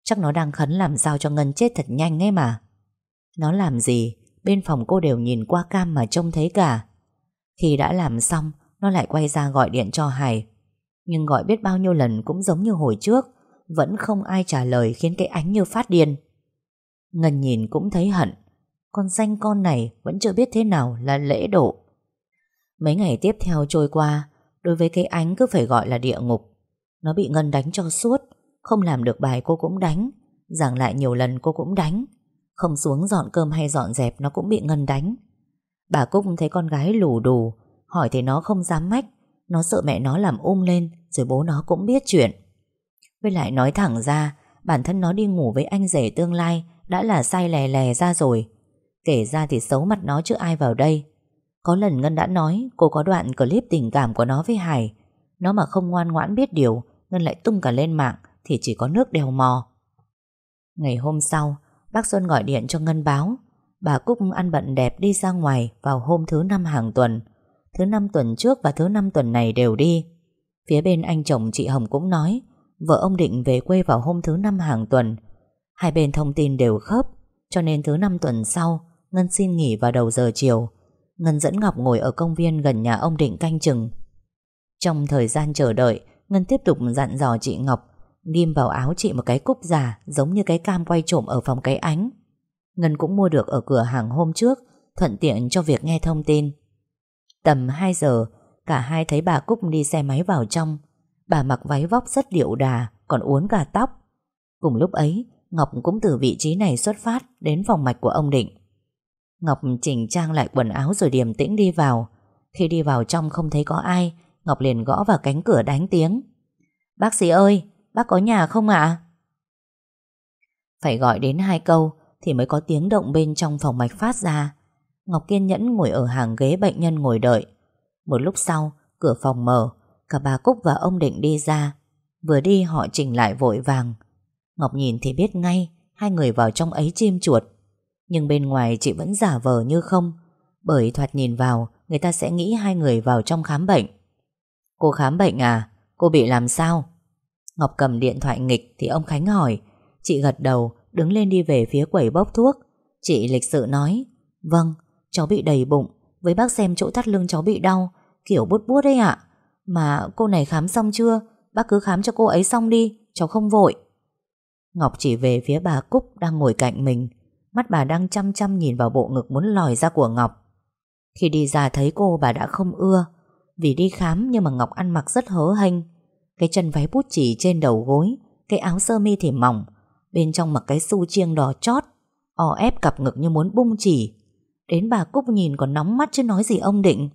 Chắc nó đang khấn làm sao cho Ngân chết thật nhanh ấy mà. Nó làm gì? Bên phòng cô đều nhìn qua cam mà trông thấy cả. Khi đã làm xong nó lại quay ra gọi điện cho Hải. Nhưng gọi biết bao nhiêu lần cũng giống như hồi trước, Vẫn không ai trả lời Khiến cái ánh như phát điên. Ngân nhìn cũng thấy hận. Con danh con này vẫn chưa biết thế nào là lễ độ. Mấy ngày tiếp theo trôi qua, Đối với cái ánh cứ phải gọi là địa ngục. Nó bị Ngân đánh cho suốt, Không làm được bài cô cũng đánh, Giảng lại nhiều lần cô cũng đánh. Không xuống dọn cơm hay dọn dẹp Nó cũng bị Ngân đánh. Bà Cúc thấy con gái lù đù Hỏi thì nó không dám mách Nó sợ mẹ nó làm ôm lên, Rồi bố nó cũng biết chuyện. Với lại nói thẳng ra, Bản thân nó đi ngủ với anh rể tương lai Đã là say lè lè ra rồi. Kể ra thì xấu mặt nó chứ ai vào đây. Có lần Ngân đã nói Cô có đoạn clip tình cảm của nó với Hải. Nó mà không ngoan ngoãn biết điều, Ngân lại tung cả lên mạng Thì chỉ có nước đèo mò. Ngày hôm sau, Bác Xuân gọi điện cho Ngân báo. Bà Cúc ăn bận đẹp đi ra ngoài Vào hôm thứ năm hàng tuần. Thứ năm tuần trước và thứ năm tuần này đều đi. Phía bên anh chồng chị Hồng cũng nói, Vợ ông định về quê vào hôm thứ năm hàng tuần. Hai bên thông tin đều khớp, Cho nên thứ năm tuần sau, Ngân xin nghỉ vào đầu giờ chiều. Ngân dẫn Ngọc ngồi ở công viên gần nhà ông Định canh chừng. Trong thời gian chờ đợi, Ngân tiếp tục dặn dò chị Ngọc, Ghim vào áo chị một cái cúc giả Giống như cái cam quay trộm ở phòng cái ánh. Ngân cũng mua được ở cửa hàng hôm trước, Thuận tiện cho việc nghe thông tin. Tầm 2 giờ, Cả hai thấy bà Cúc đi xe máy vào trong. Bà mặc váy vóc rất điệu đà, Còn uốn cả tóc. Cùng lúc ấy, Ngọc cũng từ vị trí này xuất phát Đến phòng mạch của ông Định. Ngọc chỉnh trang lại quần áo rồi điềm tĩnh đi vào. Khi đi vào trong không thấy có ai, Ngọc liền gõ vào cánh cửa đánh tiếng. Bác sĩ ơi, Bác có nhà không ạ? Phải gọi đến hai câu Thì mới có tiếng động bên trong phòng mạch phát ra. Ngọc kiên nhẫn ngồi ở hàng ghế bệnh nhân ngồi đợi. Một lúc sau, Cửa phòng mở, Cả bà Cúc và ông Định đi ra. Vừa đi, họ chỉnh lại vội vàng. Ngọc nhìn thì biết ngay, Hai người vào trong ấy chim chuột. Nhưng bên ngoài chị vẫn giả vờ như không, Bởi thoạt nhìn vào, Người ta sẽ nghĩ hai người vào trong khám bệnh. Cô khám bệnh à? Cô bị làm sao? Ngọc cầm điện thoại nghịch thì ông Khánh hỏi. Chị gật đầu, đứng lên đi về phía quầy bốc thuốc. Chị lịch sự nói Vâng cháu bị đầy bụng, Với bác xem chỗ thắt lưng cháu bị đau, Kiểu bút bút đấy ạ. Mà cô này khám xong chưa? Bác cứ khám cho cô ấy xong đi, Cháu không vội. Ngọc chỉ về phía bà Cúc đang ngồi cạnh mình. Mắt bà đang chăm chăm nhìn vào bộ ngực muốn lòi ra của Ngọc. Khi đi ra thấy cô, bà đã không ưa. Vì đi khám nhưng mà Ngọc ăn mặc rất hớ hênh. Cái chân váy bút chỉ trên đầu gối, Cái áo sơ mi thì mỏng. Bên trong mặc cái su chiêng đỏ chót, O ép cặp ngực như muốn bung chỉ. Đến bà Cúc nhìn còn nóng mắt chứ nói gì ông định.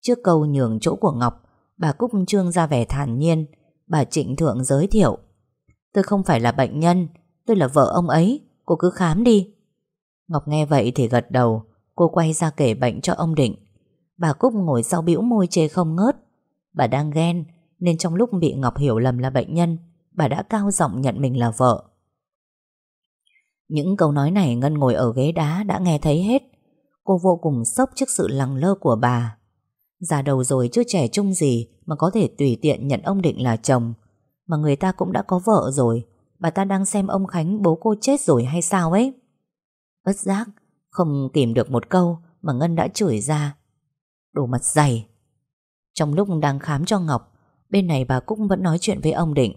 Trước câu nhường chỗ của Ngọc, Bà Cúc trương ra vẻ thản nhiên. Bà trịnh thượng giới thiệu, Tôi không phải là bệnh nhân, Tôi là vợ ông ấy, Cô cứ khám đi. Ngọc nghe vậy thì gật đầu, Cô quay ra kể bệnh cho ông Định. Bà Cúc ngồi sau bĩu môi chê không ngớt. Bà đang ghen, Nên trong lúc bị Ngọc hiểu lầm là bệnh nhân, Bà đã cao giọng nhận mình là vợ. Những câu nói này Ngân ngồi ở ghế đá đã nghe thấy hết. Cô vô cùng sốc trước sự lằng lơ của bà. Già đầu rồi chưa trẻ trung gì Mà có thể tùy tiện nhận ông Định là chồng. Mà người ta cũng đã có vợ rồi. Bà ta đang xem ông Khánh bố cô chết rồi hay sao ấy? Bất giác, Không tìm được một câu Mà Ngân đã chửi ra. Đồ mặt dày. Trong lúc đang khám cho Ngọc, Bên này bà Cúc vẫn nói chuyện với ông Định.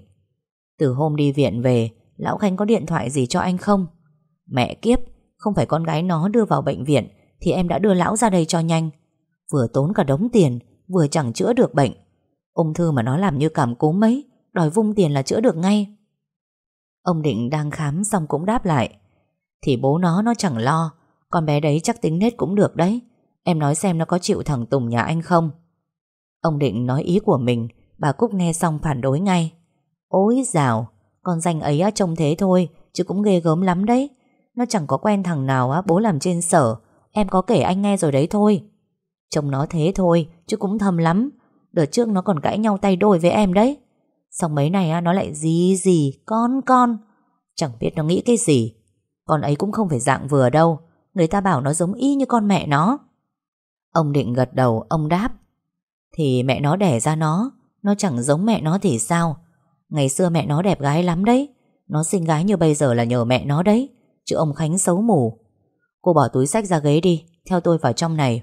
Từ hôm đi viện về, Lão Khánh có điện thoại gì cho anh không? Mẹ kiếp, Không phải con gái nó đưa vào bệnh viện Thì em đã đưa lão ra đây cho nhanh. Vừa tốn cả đống tiền, Vừa chẳng chữa được bệnh. Ung thư mà nó làm như cảm cúm mấy Đòi vung tiền là chữa được ngay. Ông Định đang khám xong cũng đáp lại. Thì bố nó nó chẳng lo, Con bé đấy chắc tính nết cũng được đấy. Em nói xem nó có chịu thằng Tùng nhà anh không? Ông Định nói ý của mình, Bà Cúc nghe xong phản đối ngay. Ôi dào, Con danh ấy trông thế thôi, Chứ cũng ghê gớm lắm đấy. Nó chẳng có quen thằng nào á bố làm trên sở. Em có kể anh nghe rồi đấy thôi. Chồng nó thế thôi Chứ cũng thầm lắm. Đợt trước nó còn cãi nhau tay đôi với em đấy. Xong mấy này á, nó lại gì gì Con con. Chẳng biết nó nghĩ cái gì. Con ấy cũng không phải dạng vừa đâu. Người ta bảo nó giống y như con mẹ nó. Ông định gật đầu Ông đáp. Thì mẹ nó đẻ ra nó. Nó chẳng giống mẹ nó thì sao? Ngày xưa mẹ nó đẹp gái lắm đấy. Nó sinh gái như bây giờ là nhờ mẹ nó đấy. Chứ ông Khánh xấu mù. Cô bỏ túi sách ra ghế đi, Theo tôi vào trong này.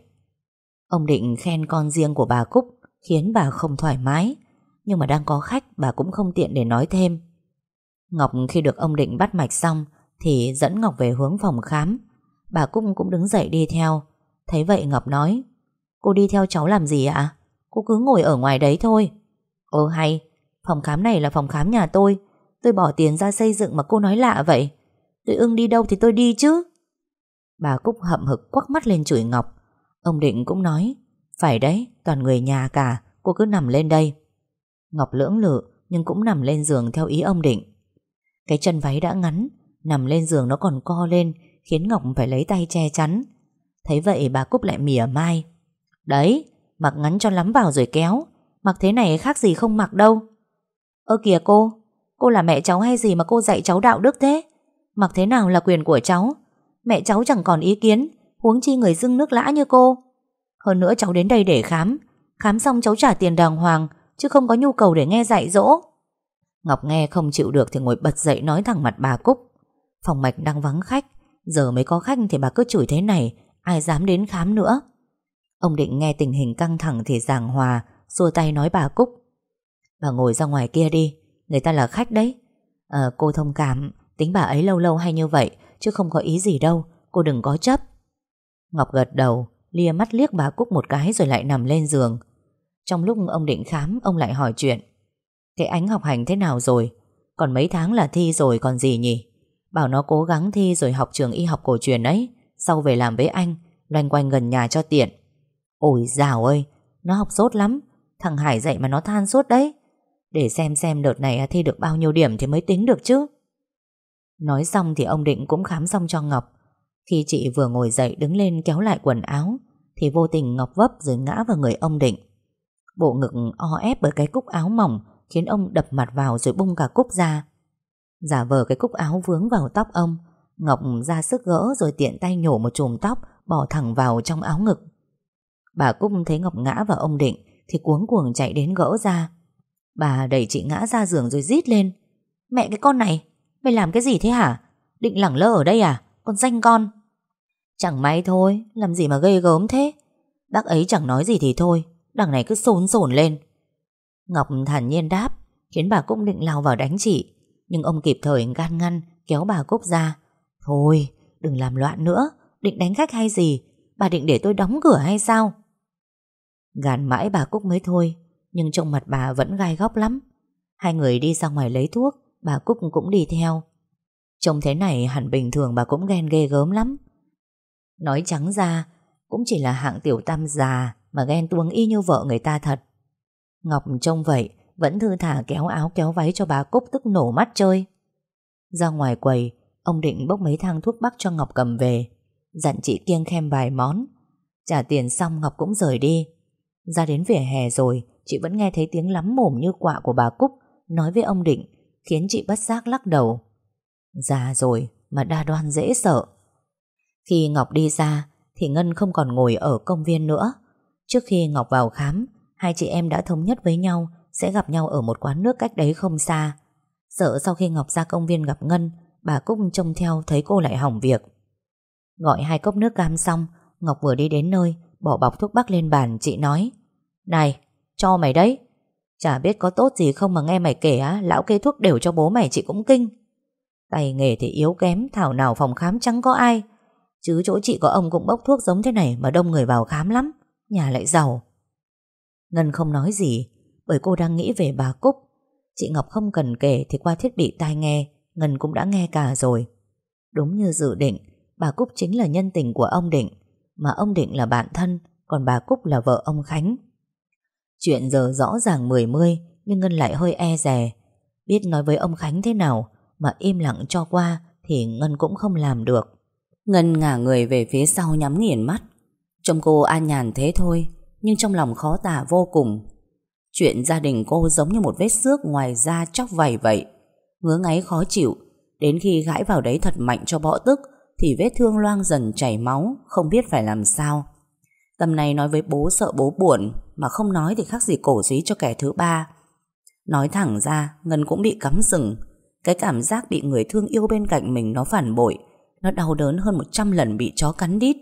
Ông định khen con riêng của bà Cúc, Khiến bà không thoải mái. Nhưng mà đang có khách, bà cũng không tiện để nói thêm. Ngọc khi được ông định bắt mạch xong, Thì dẫn Ngọc về hướng phòng khám. Bà Cúc cũng đứng dậy đi theo. Thấy vậy Ngọc nói, Cô đi theo cháu làm gì ạ? Cô cứ ngồi ở ngoài đấy thôi. Ồ, hay. Phòng khám này là phòng khám nhà tôi. Tôi bỏ tiền ra xây dựng mà cô nói lạ vậy. Tôi ưng đi đâu thì tôi đi chứ Bà Cúc hậm hực quắc mắt lên chửi Ngọc Ông Định cũng nói Phải đấy, toàn người nhà cả Cô cứ nằm lên đây Ngọc lưỡng lự nhưng cũng nằm lên giường theo ý ông Định. Cái chân váy đã ngắn, nằm lên giường nó còn co lên, khiến Ngọc phải lấy tay che chắn. Thấy vậy bà Cúc lại mỉa mai. Đấy, mặc ngắn cho lắm vào rồi kéo, mặc thế này khác gì không mặc đâu. Ơ kìa cô, cô là mẹ cháu hay gì mà cô dạy cháu đạo đức thế? Mặc thế nào là quyền của cháu? Mẹ cháu chẳng còn ý kiến, huống chi người dưng nước lã như cô. Hơn nữa cháu đến đây để khám, khám xong cháu trả tiền đàng hoàng, chứ không có nhu cầu để nghe dạy dỗ. Ngọc nghe không chịu được thì ngồi bật dậy nói thẳng mặt bà Cúc. Phòng mạch đang vắng khách, giờ mới có khách thì bà cứ chửi thế này, ai dám đến khám nữa. Ông định nghe tình hình căng thẳng thì giảng hòa, xua tay nói bà Cúc. Bà ngồi ra ngoài kia đi, người ta là khách đấy. à, cô thông cảm, tính bà ấy lâu lâu hay như vậy, chứ không có ý gì đâu, cô đừng có chấp. Ngọc gật đầu, lia mắt liếc bà Cúc một cái rồi lại nằm lên giường. Trong lúc ông định khám, ông lại hỏi chuyện. Thế ánh học hành thế nào rồi? Còn mấy tháng là thi rồi còn gì nhỉ? Bảo nó cố gắng thi rồi học trường y học cổ truyền ấy, sau về làm với anh, loanh quanh gần nhà cho tiện. Ôi dào ơi, nó học sốt lắm, thằng Hải dạy mà nó than suốt đấy. Để xem xem đợt này thi được bao nhiêu điểm thì mới tính được chứ. Nói xong thì ông Định cũng khám xong cho Ngọc. Khi chị vừa ngồi dậy đứng lên kéo lại quần áo, thì vô tình Ngọc vấp rồi ngã vào người ông Định. Bộ ngực o ép bởi cái cúc áo mỏng khiến ông đập mặt vào rồi bung cả cúc ra. Giả vờ cái cúc áo vướng vào tóc ông, Ngọc ra sức gỡ rồi tiện tay nhổ một chùm tóc bỏ thẳng vào trong áo ngực. Bà Cúc thấy Ngọc ngã vào ông Định thì cuống cuồng chạy đến gỡ ra. Bà đẩy chị ngã ra giường rồi rít lên. Mẹ cái con này, mày làm cái gì thế hả? Định lẳng lơ ở đây à? Con danh con. Chẳng may thôi, làm gì mà gây gớm thế? Bác ấy chẳng nói gì thì thôi, đằng này cứ sồn sồn lên. Ngọc thản nhiên đáp, khiến bà Cúc định lao vào đánh chị. Nhưng ông kịp thời gan ngăn, kéo bà Cúc ra. Thôi, đừng làm loạn nữa, định đánh khách hay gì? Bà định để tôi đóng cửa hay sao? Gàn mãi bà Cúc mới thôi, nhưng trong mặt bà vẫn gai góc lắm. Hai người đi ra ngoài lấy thuốc, bà Cúc cũng đi theo. Trông thế này hẳn bình thường bà cũng ghen ghê gớm lắm. Nói trắng ra, cũng chỉ là hạng tiểu tam già mà ghen tuông y như vợ người ta thật. Ngọc trông vậy, vẫn thư thả kéo áo kéo váy cho bà Cúc tức nổ mắt chơi. Ra ngoài quầy, ông định bốc mấy thang thuốc bắc cho Ngọc cầm về, dặn chị kiêng khem vài món. Trả tiền xong Ngọc cũng rời đi. Ra đến vỉa hè rồi, chị vẫn nghe thấy tiếng lắm mồm như quạ của bà Cúc nói với ông Định, khiến chị bất giác lắc đầu. Già rồi mà đa đoan dễ sợ. Khi Ngọc đi ra, thì Ngân không còn ngồi ở công viên nữa. Trước khi Ngọc vào khám, hai chị em đã thống nhất với nhau sẽ gặp nhau ở một quán nước cách đấy không xa. Sợ sau khi Ngọc ra công viên gặp Ngân, bà Cúc trông theo thấy cô lại hỏng việc. Gọi hai cốc nước cam xong, Ngọc vừa đi đến nơi, bỏ bọc thuốc bắc lên bàn, chị nói. Này, cho mày đấy. Chả biết có tốt gì không mà nghe mày kể á, lão kê thuốc đều cho bố mày chị cũng kinh. Tay nghề thì yếu kém, thảo nào phòng khám chẳng có ai. Chứ chỗ chị có ông cũng bốc thuốc giống thế này mà đông người vào khám lắm. Nhà lại giàu. Ngân không nói gì, bởi cô đang nghĩ về bà Cúc. Chị Ngọc không cần kể thì qua thiết bị tai nghe, Ngân cũng đã nghe cả rồi. Đúng như dự định, bà Cúc chính là nhân tình của ông Định, mà ông Định là bạn thân, còn bà Cúc là vợ ông Khánh. Chuyện giờ rõ ràng mười mươi, nhưng Ngân lại hơi e rè. Biết nói với ông Khánh thế nào, mà im lặng cho qua thì Ngân cũng không làm được. Ngân ngả người về phía sau nhắm nghiền mắt. Trông cô an nhàn thế thôi, nhưng trong lòng khó tả vô cùng. Chuyện gia đình cô giống như một vết xước ngoài da chóc vầy vậy. Ngứa ngáy khó chịu, đến khi gãi vào đấy thật mạnh cho bõ tức, thì vết thương loang dần chảy máu, không biết phải làm sao. Tầm này nói với bố sợ bố buồn, mà không nói thì khác gì cổ dí cho kẻ thứ ba. Nói thẳng ra, Ngân cũng bị cắm rừng Cái cảm giác bị người thương yêu bên cạnh mình nó phản bội, nó đau đớn hơn 100 lần bị chó cắn đít.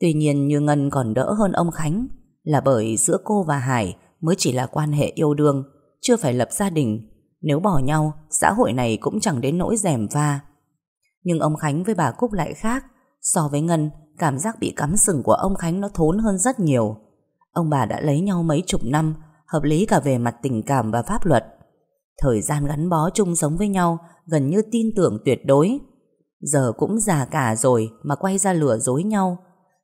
Tuy nhiên như Ngân còn đỡ hơn ông Khánh, là bởi giữa cô và Hải mới chỉ là quan hệ yêu đương, chưa phải lập gia đình. Nếu bỏ nhau, xã hội này cũng chẳng đến nỗi rèm pha. Nhưng ông Khánh với bà Cúc lại khác. So với Ngân, cảm giác bị cắm sừng của ông Khánh nó thốn hơn rất nhiều. Ông bà đã lấy nhau mấy chục năm, hợp lý cả về mặt tình cảm và pháp luật. Thời gian gắn bó chung sống với nhau gần như tin tưởng tuyệt đối. Giờ cũng già cả rồi mà quay ra lừa dối nhau.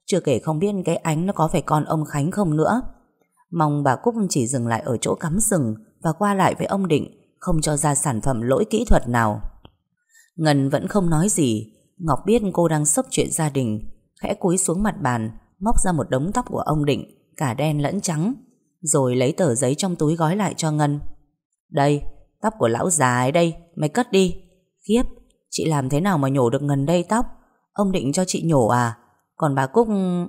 Chưa kể không biết cái ánh nó có phải con ông Khánh không nữa. Mong bà Cúc chỉ dừng lại ở chỗ cắm sừng và qua lại với ông Định không cho ra sản phẩm lỗi kỹ thuật nào. Ngân vẫn không nói gì, Ngọc biết cô đang sốc chuyện gia đình, khẽ cúi xuống mặt bàn, móc ra một đống tóc của ông Định, cả đen lẫn trắng, rồi lấy tờ giấy trong túi gói lại cho Ngân. Đây, tóc của lão già ấy đây, mày cất đi. Khiếp, chị làm thế nào mà nhổ được ngần đây tóc? Ông định cho chị nhổ à? Còn bà Cúc... Ừ.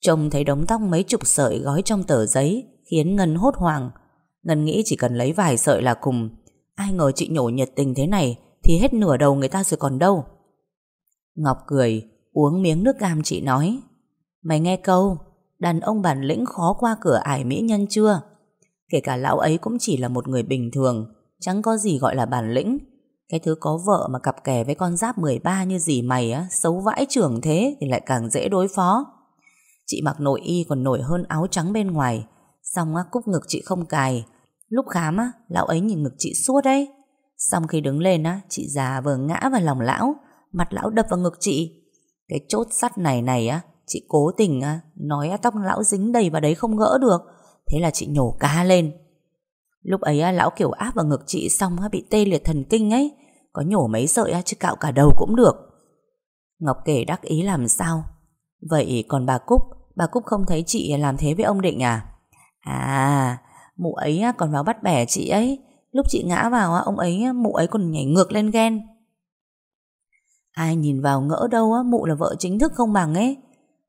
Trông thấy đống tóc mấy chục sợi gói trong tờ giấy khiến Ngân hốt hoảng. Ngân nghĩ chỉ cần lấy vài sợi là cùng. Ai ngờ chị nhổ nhiệt tình thế này thì hết nửa đầu người ta rồi còn đâu. Ngọc cười, uống miếng nước cam chị nói. Mày nghe câu, đàn ông bản lĩnh khó qua cửa ải mỹ nhân chưa? Kể cả lão ấy cũng chỉ là một người bình thường, chẳng có gì gọi là bản lĩnh. Cái thứ có vợ mà cặp kè với con giáp 13 như gì mày á, xấu vãi trưởng thế thì lại càng dễ đối phó. Chị mặc nội y còn nổi hơn áo trắng bên ngoài, xong á, cúc ngực chị không cài. Lúc khám á, lão ấy nhìn ngực chị suốt đấy. Xong khi đứng lên á, chị già vừa ngã vào lòng lão, mặt lão đập vào ngực chị. Cái chốt sắt này này á, chị cố tình á, nói á, tóc lão dính đầy vào đấy không gỡ được. Thế là chị nhổ cá lên. Lúc ấy á, lão kiểu áp vào ngực chị xong á, bị tê liệt thần kinh ấy. Có nhổ mấy sợi á, chứ cạo cả đầu cũng được. Ngọc kể đắc ý làm sao. Vậy còn bà Cúc, bà Cúc không thấy chị làm thế với ông Định à? À, mụ ấy còn vào bắt bẻ chị ấy. Lúc chị ngã vào, ông ấy mụ ấy còn nhảy ngược lên ghen. Ai nhìn vào ngỡ đâu á, mụ là vợ chính thức không bằng ấy.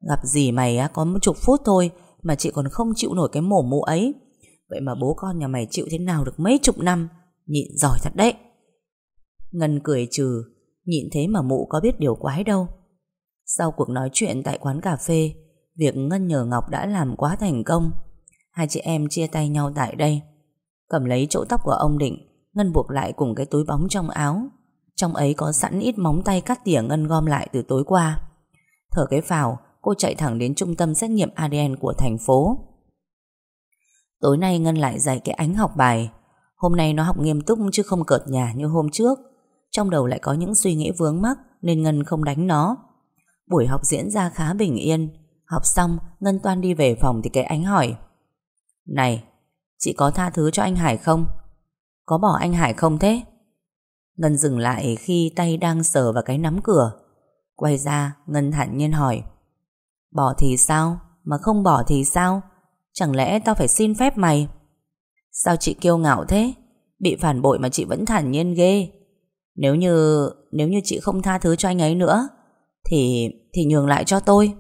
Gặp gì mày á, có một chục phút thôi mà chị còn không chịu nổi cái mổ mụ ấy. Vậy mà bố con nhà mày chịu thế nào được mấy chục năm, nhịn giỏi thật đấy. Ngân cười trừ, nhịn thế mà mụ có biết điều quái đâu. Sau cuộc nói chuyện tại quán cà phê, việc Ngân nhờ Ngọc đã làm quá thành công. Hai chị em chia tay nhau tại đây. Cầm lấy chỗ tóc của ông Định, Ngân buộc lại cùng cái túi bóng trong áo. Trong ấy có sẵn ít móng tay cắt tỉa Ngân gom lại từ tối qua. Thở cái phào, cô chạy thẳng đến trung tâm xét nghiệm ADN của thành phố. Tối nay Ngân lại dạy cái ánh học bài. Hôm nay nó học nghiêm túc chứ không cợt nhà như hôm trước. Trong đầu lại có những suy nghĩ vướng mắc nên Ngân không đánh nó. Buổi học diễn ra khá bình yên. Học xong, Ngân toan đi về phòng thì cái ánh hỏi. Này, chị có tha thứ cho anh Hải không? Có bỏ anh Hải không thế? Ngân dừng lại khi tay đang sờ vào cái nắm cửa. Quay ra, Ngân thản nhiên hỏi. Bỏ thì sao? Mà không bỏ thì sao? Chẳng lẽ tao phải xin phép mày? Sao chị kiêu ngạo thế? Bị phản bội mà chị vẫn thản nhiên ghê. Nếu như nếu như chị không tha thứ cho anh ấy nữa thì thì nhường lại cho tôi.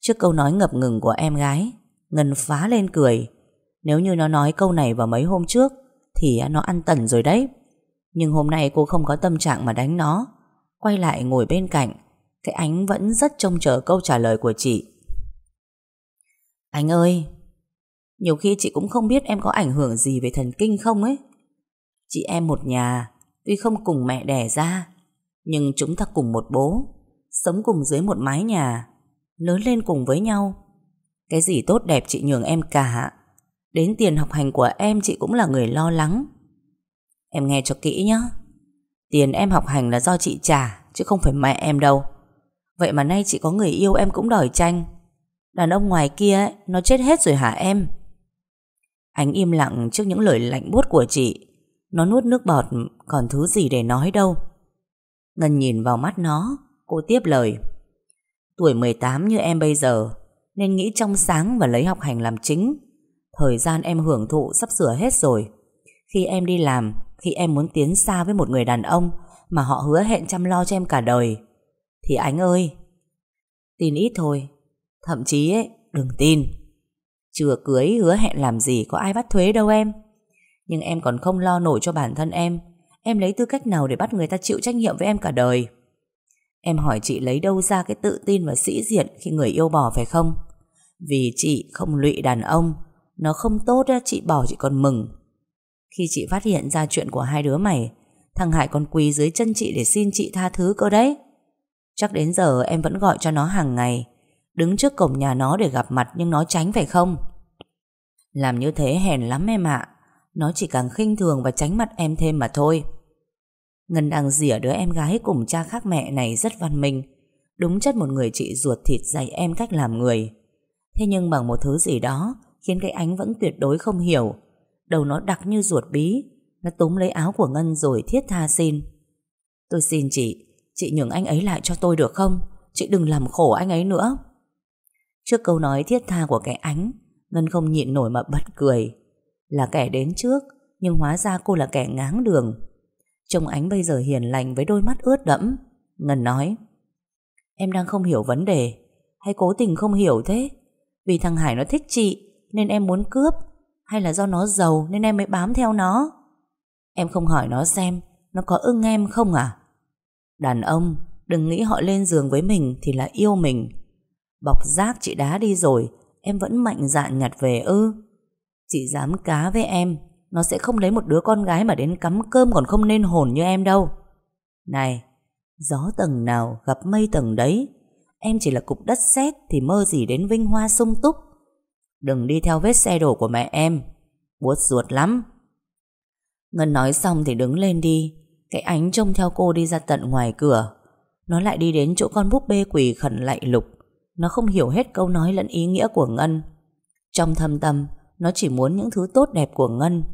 Trước câu nói ngập ngừng của em gái, Ngân phá lên cười. Nếu như nó nói câu này vào mấy hôm trước thì nó ăn tẩn rồi đấy. Nhưng hôm nay cô không có tâm trạng mà đánh nó. Quay lại ngồi bên cạnh, cái ánh vẫn rất trông chờ câu trả lời của chị. Anh ơi, nhiều khi chị cũng không biết em có ảnh hưởng gì về thần kinh không ấy. Chị em một nhà, tuy không cùng mẹ đẻ ra, nhưng chúng ta cùng một bố, sống cùng dưới một mái nhà, lớn lên cùng với nhau. Cái gì tốt đẹp chị nhường em cả. Đến tiền học hành của em chị cũng là người lo lắng. Em nghe cho kỹ nhé. Tiền em học hành là do chị trả, chứ không phải mẹ em đâu. Vậy mà nay chị có người yêu em cũng đòi tranh. Đàn ông ngoài kia ấy, nó chết hết rồi hả em? Anh im lặng trước những lời lạnh buốt của chị. Nó nuốt nước bọt còn thứ gì để nói đâu. Ngân nhìn vào mắt nó, cô tiếp lời. Tuổi 18 như em bây giờ, nên nghĩ trong sáng và lấy học hành làm chính. Thời gian em hưởng thụ sắp sửa hết rồi. Khi em đi làm, khi em muốn tiến xa với một người đàn ông mà họ hứa hẹn chăm lo cho em cả đời, thì anh ơi, tin ít thôi. Thậm chí ấy, đừng tin. Chưa cưới hứa hẹn làm gì có ai bắt thuế đâu em. Nhưng em còn không lo nổi cho bản thân em. Em lấy tư cách nào để bắt người ta chịu trách nhiệm với em cả đời? Em hỏi chị lấy đâu ra cái tự tin và sĩ diện khi người yêu bỏ phải không? Vì chị không lụy đàn ông, nó không tốt chị bỏ chị còn mừng. Khi chị phát hiện ra chuyện của hai đứa mày, thằng Hải còn quỳ dưới chân chị để xin chị tha thứ cơ đấy. Chắc đến giờ em vẫn gọi cho nó hàng ngày Đứng trước cổng nhà nó để gặp mặt Nhưng nó tránh phải không? Làm như thế hèn lắm em ạ. Nó chỉ càng khinh thường và tránh mặt em thêm mà thôi. Ngân đang dỉa đứa em gái cùng cha khác mẹ này rất văn minh. Đúng chất một người chị ruột thịt dạy em cách làm người. Thế nhưng bằng một thứ gì đó Khiến cái ánh vẫn tuyệt đối không hiểu. Đầu nó đặc như ruột bí. Nó túm lấy áo của Ngân rồi thiết tha xin. Tôi xin chị Chị nhường anh ấy lại cho tôi được không? Chị đừng làm khổ anh ấy nữa. Trước câu nói thiết tha của kẻ ánh, Ngân không nhịn nổi mà bật cười. Là kẻ đến trước, Nhưng hóa ra cô là kẻ ngáng đường. Trông ánh bây giờ hiền lành với đôi mắt ướt đẫm. Ngân nói, Em đang không hiểu vấn đề. Hay cố tình không hiểu thế? Vì thằng Hải nó thích chị, Nên em muốn cướp. Hay là do nó giàu nên em mới bám theo nó? Em không hỏi nó xem, Nó có ưng em không à? Đàn ông, Đừng nghĩ họ lên giường với mình Thì là yêu mình. Bọc rác chị đá đi rồi, Em vẫn mạnh dạn nhặt về ư? Chị dám cá với em, Nó sẽ không lấy một đứa con gái mà đến cắm cơm Còn không nên hồn như em đâu. Này, Gió tầng nào gặp mây tầng đấy? Em chỉ là cục đất sét Thì mơ gì đến vinh hoa sung túc. Đừng đi theo vết xe đổ của mẹ em. Buốt ruột lắm. Ngân nói xong thì đứng lên đi. Cái ánh trông theo cô đi ra tận ngoài cửa. Nó lại đi đến chỗ con búp bê quỳ khẩn lạy lục. Nó không hiểu hết câu nói lẫn ý nghĩa của Ngân. Trong thâm tâm, Nó chỉ muốn những thứ tốt đẹp của Ngân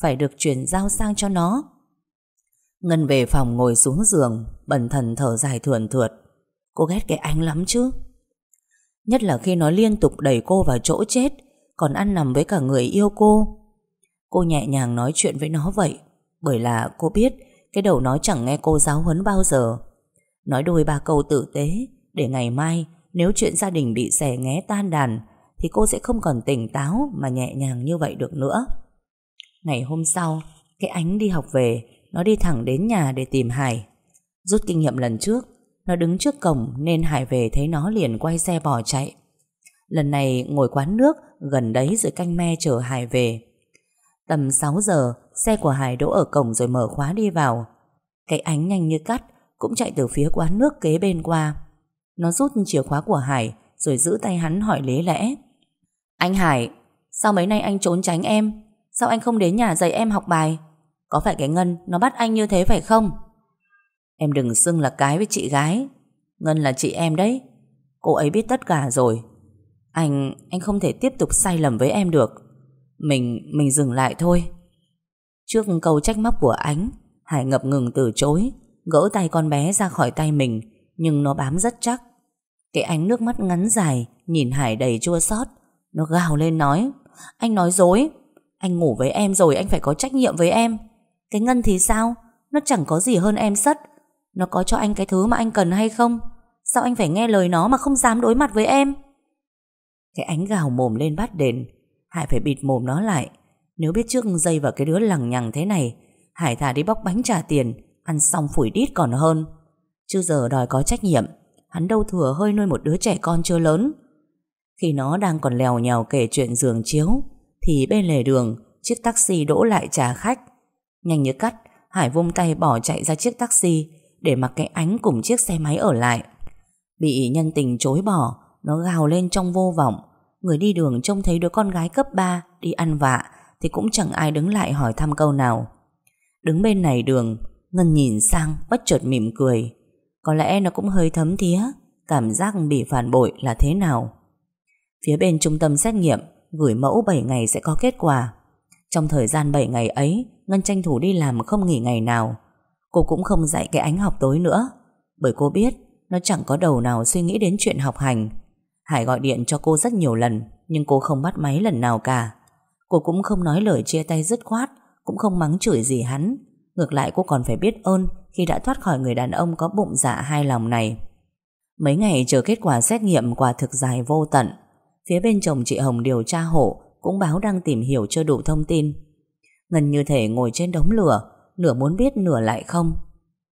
Phải được chuyển giao sang cho nó. Ngân về phòng ngồi xuống giường, Bần thần thở dài thườn thượt. Cô ghét cái ánh lắm chứ? Nhất là khi nó liên tục đẩy cô vào chỗ chết, Còn ăn nằm với cả người yêu cô. Cô nhẹ nhàng nói chuyện với nó vậy, Bởi là cô biết Cái đầu nó chẳng nghe cô giáo huấn bao giờ. Nói đôi ba câu tử tế, Để ngày mai Nếu chuyện gia đình bị xẻ nghé tan đàn, Thì cô sẽ không còn tỉnh táo Mà nhẹ nhàng như vậy được nữa. Ngày hôm sau, Cái ánh đi học về, Nó đi thẳng đến nhà để tìm Hải. Rút kinh nghiệm lần trước nó đứng trước cổng nên Hải về thấy nó liền quay xe bỏ chạy. Lần này ngồi quán nước Gần đấy rồi canh me chở Hải về. Tầm 6 giờ, Xe của Hải đỗ ở cổng rồi mở khóa đi vào. Cái ánh nhanh như cắt Cũng chạy từ phía quán nước kế bên qua. Nó rút chìa khóa của Hải Rồi giữ tay hắn hỏi lý lẽ. Anh Hải, Sao mấy nay anh trốn tránh em? Sao anh không đến nhà dạy em học bài? Có phải cái Ngân nó bắt anh như thế phải không? Em đừng xưng là cái với chị gái. Ngân là chị em đấy. Cô ấy biết tất cả rồi. Anh, anh không thể tiếp tục sai lầm với em được. Mình, mình dừng lại thôi. Trước câu trách móc của ánh Hải ngập ngừng từ chối Gỡ tay con bé ra khỏi tay mình Nhưng nó bám rất chắc. Cái ánh nước mắt ngắn dài Nhìn Hải đầy chua xót. Nó gào lên nói Anh nói dối. Anh ngủ với em rồi anh phải có trách nhiệm với em. Cái Ngân thì sao? Nó chẳng có gì hơn em sất nó có cho anh cái thứ mà anh cần hay không? Sao anh phải nghe lời nó mà không dám đối mặt với em? Cái ánh gào mồm lên bắt đền, Hải phải bịt mồm nó lại. Nếu biết trước dây vào cái đứa lằng nhằng thế này, Hải thả đi bóc bánh trả tiền, Ăn xong phủi đít còn hơn. Chứ giờ đòi có trách nhiệm, Hắn đâu thừa hơi nuôi một đứa trẻ con chưa lớn. Khi nó đang còn lèo nhèo kể chuyện giường chiếu, Thì bên lề đường, Chiếc taxi đỗ lại trả khách. Nhanh như cắt, Hải vung tay bỏ chạy ra chiếc taxi để mặc cái ánh cùng chiếc xe máy ở lại. Bị nhân tình chối bỏ, nó gào lên trong vô vọng. Người đi đường trông thấy đứa con gái cấp 3 đi ăn vạ thì cũng chẳng ai đứng lại hỏi thăm câu nào. Đứng bên này đường, Ngân nhìn sang bất chợt mỉm cười. Có lẽ nó cũng hơi thấm thía, cảm giác bị phản bội là thế nào. Phía bên trung tâm xét nghiệm, gửi mẫu 7 ngày sẽ có kết quả. Trong thời gian 7 ngày ấy, Ngân tranh thủ đi làm không nghỉ ngày nào. Cô cũng không dạy cái ánh học tối nữa, Bởi cô biết Nó chẳng có đầu nào suy nghĩ đến chuyện học hành. Hải gọi điện cho cô rất nhiều lần, Nhưng cô không bắt máy lần nào cả. Cô cũng không nói lời chia tay dứt khoát, Cũng không mắng chửi gì hắn. Ngược lại, cô còn phải biết ơn Khi đã thoát khỏi người đàn ông có bụng dạ hai lòng này. Mấy ngày chờ kết quả xét nghiệm Quả thực dài vô tận. Phía bên chồng chị Hồng điều tra hộ Cũng báo đang tìm hiểu chưa đủ thông tin. Ngân như thể ngồi trên đống lửa nửa muốn biết nửa lại không.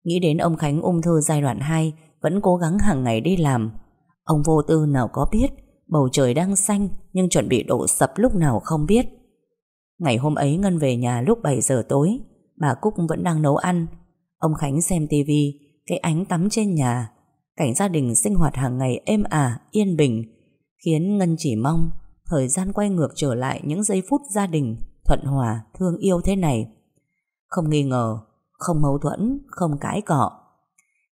Nghĩ đến ông Khánh ung thư giai đoạn 2 vẫn cố gắng hàng ngày đi làm. Ông vô tư nào có biết bầu trời đang xanh nhưng chuẩn bị đổ sập lúc nào không biết. Ngày hôm ấy Ngân về nhà lúc 7 giờ tối, bà Cúc vẫn đang nấu ăn. Ông Khánh xem tivi, cái ánh tắm trên nhà, cảnh gia đình sinh hoạt hàng ngày êm ả, yên bình, khiến Ngân chỉ mong thời gian quay ngược trở lại những giây phút gia đình thuận hòa, thương yêu thế này. Không nghi ngờ, không mâu thuẫn, không cãi cọ.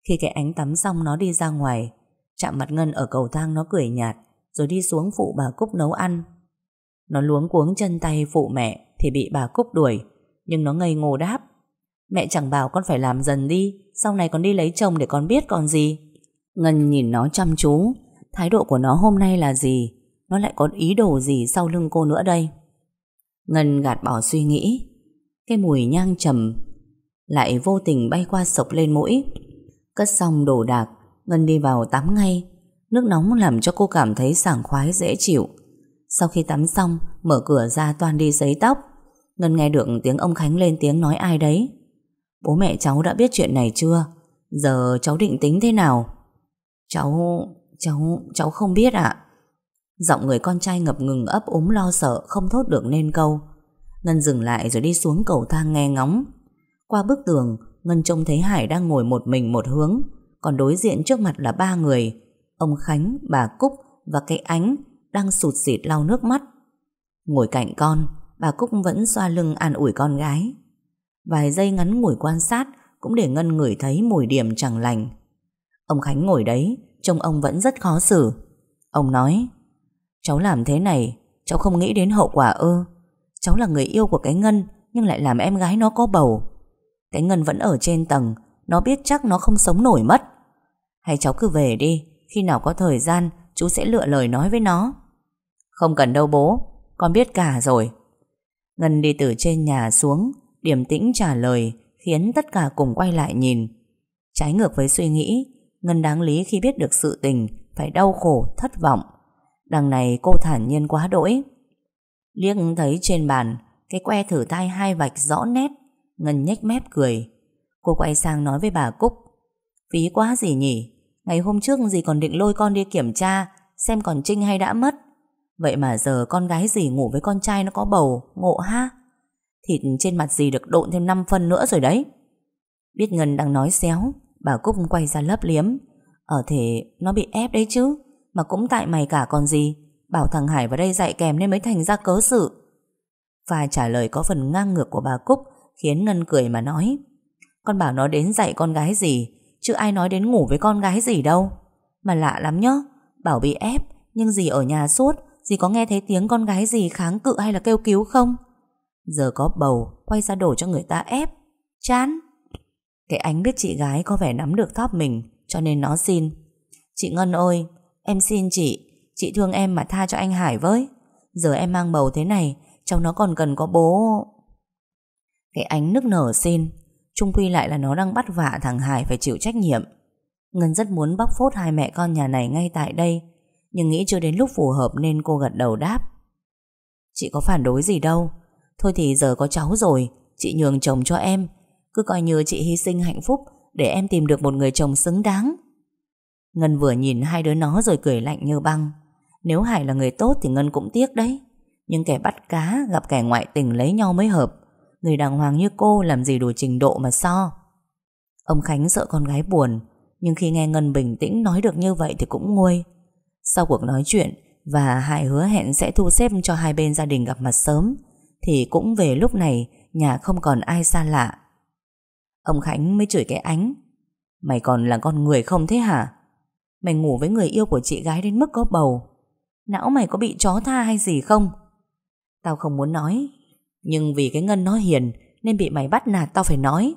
Khi cái ánh tắm xong nó đi ra ngoài, chạm mặt Ngân ở cầu thang nó cười nhạt, rồi đi xuống phụ bà Cúc nấu ăn. Nó luống cuống chân tay phụ mẹ, Thì bị bà Cúc đuổi Nhưng nó ngây ngô đáp Mẹ chẳng bảo con phải làm dần đi Sau này con đi lấy chồng để con biết còn gì Ngân nhìn nó chăm chú Thái độ của nó hôm nay là gì Nó lại có ý đồ gì sau lưng cô nữa đây Ngân gạt bỏ suy nghĩ cái mùi nhang trầm Lại vô tình bay qua sộc lên mũi. Cất xong đồ đạc, Ngân đi vào tắm ngay. Nước nóng làm cho cô cảm thấy sảng khoái, dễ chịu. Sau khi tắm xong, Mở cửa ra toàn đi giấy tóc. Ngân nghe được tiếng ông Khánh lên tiếng nói ai đấy. Bố mẹ cháu đã biết chuyện này chưa? Giờ cháu định tính thế nào? Cháu Cháu Cháu không biết ạ. Giọng người con trai ngập ngừng ấp úng lo sợ, Không thốt được nên câu. Ngân dừng lại rồi đi xuống cầu thang nghe ngóng. Qua bức tường Ngân trông thấy Hải đang ngồi một mình một hướng Còn đối diện trước mặt là ba người Ông Khánh, bà Cúc và cái ánh Đang sụt sịt lau nước mắt. Ngồi cạnh con Bà Cúc vẫn xoa lưng an ủi con gái. Vài giây ngắn ngủi quan sát Cũng để Ngân ngửi thấy mùi điểm chẳng lành. Ông Khánh ngồi đấy Trông ông vẫn rất khó xử. Ông nói Cháu làm thế này Cháu không nghĩ đến hậu quả ư. Cháu là người yêu của cái Ngân Nhưng lại làm em gái nó có bầu. Cái Ngân vẫn ở trên tầng Nó biết chắc nó không sống nổi mất. Hay cháu cứ về đi Khi nào có thời gian Chú sẽ lựa lời nói với nó. Không cần đâu bố Con biết cả rồi. Ngân đi từ trên nhà xuống Điềm tĩnh trả lời Khiến tất cả cùng quay lại nhìn. Trái ngược với suy nghĩ Ngân đáng lý khi biết được sự tình Phải đau khổ, thất vọng. Đằng này cô thản nhiên quá đỗi. Liếc thấy trên bàn, Cái que thử thai hai vạch rõ nét, Ngân nhếch mép cười. Cô quay sang nói với bà Cúc, Phí quá gì nhỉ? Ngày hôm trước dì còn định lôi con đi kiểm tra, Xem còn Trinh hay đã mất. Vậy mà giờ con gái dì ngủ với con trai nó có bầu, Ngộ ha? Thịt trên mặt dì được độn thêm 5 phân nữa rồi đấy. Biết Ngân đang nói xéo, Bà Cúc quay ra lấp liếm, Ở thể nó bị ép đấy chứ, Mà cũng tại mày cả còn gì. Bảo thằng Hải vào đây dạy kèm nên mới thành ra cớ sự. Và trả lời có phần ngang ngược của bà Cúc, Khiến Ngân cười mà nói, Con bảo nó đến dạy con gái gì, Chứ ai nói đến ngủ với con gái gì đâu. Mà lạ lắm nhá Bảo bị ép, Nhưng gì ở nhà suốt, Dì có nghe thấy tiếng con gái gì kháng cự hay là kêu cứu không? Giờ có bầu, Quay ra đổ cho người ta ép. Chán. Cái ánh biết chị gái có vẻ nắm được thóp mình, Cho nên nó xin, Chị Ngân ơi, Em xin chị Chị thương em mà tha cho anh Hải với. Giờ em mang bầu thế này, Cháu nó còn cần có bố. Cái ánh nức nở xin. Trung quy lại là nó đang bắt vạ thằng Hải phải chịu trách nhiệm. Ngân rất muốn bóc phốt hai mẹ con nhà này ngay tại đây, Nhưng nghĩ chưa đến lúc phù hợp nên cô gật đầu đáp. Chị có phản đối gì đâu. Thôi thì giờ có cháu rồi, Chị nhường chồng cho em. Cứ coi như chị hy sinh hạnh phúc Để em tìm được một người chồng xứng đáng. Ngân vừa nhìn hai đứa nó rồi cười lạnh như băng. Nếu Hải là người tốt thì Ngân cũng tiếc đấy. Nhưng kẻ bắt cá gặp kẻ ngoại tình lấy nhau mới hợp. Người đàng hoàng như cô làm gì đủ trình độ mà so. Ông Khánh sợ con gái buồn, Nhưng khi nghe Ngân bình tĩnh nói được như vậy thì cũng nguôi. Sau cuộc nói chuyện Và Hải hứa hẹn sẽ thu xếp cho hai bên gia đình gặp mặt sớm, Thì cũng về lúc này Nhà không còn ai xa lạ. Ông Khánh mới chửi cái ánh. Mày còn là con người không thế hả? Mày ngủ với người yêu của chị gái đến mức có bầu. Não mày có bị chó tha hay gì không? Tao không muốn nói, Nhưng vì cái Ngân nó hiền Nên bị mày bắt nạt tao phải nói.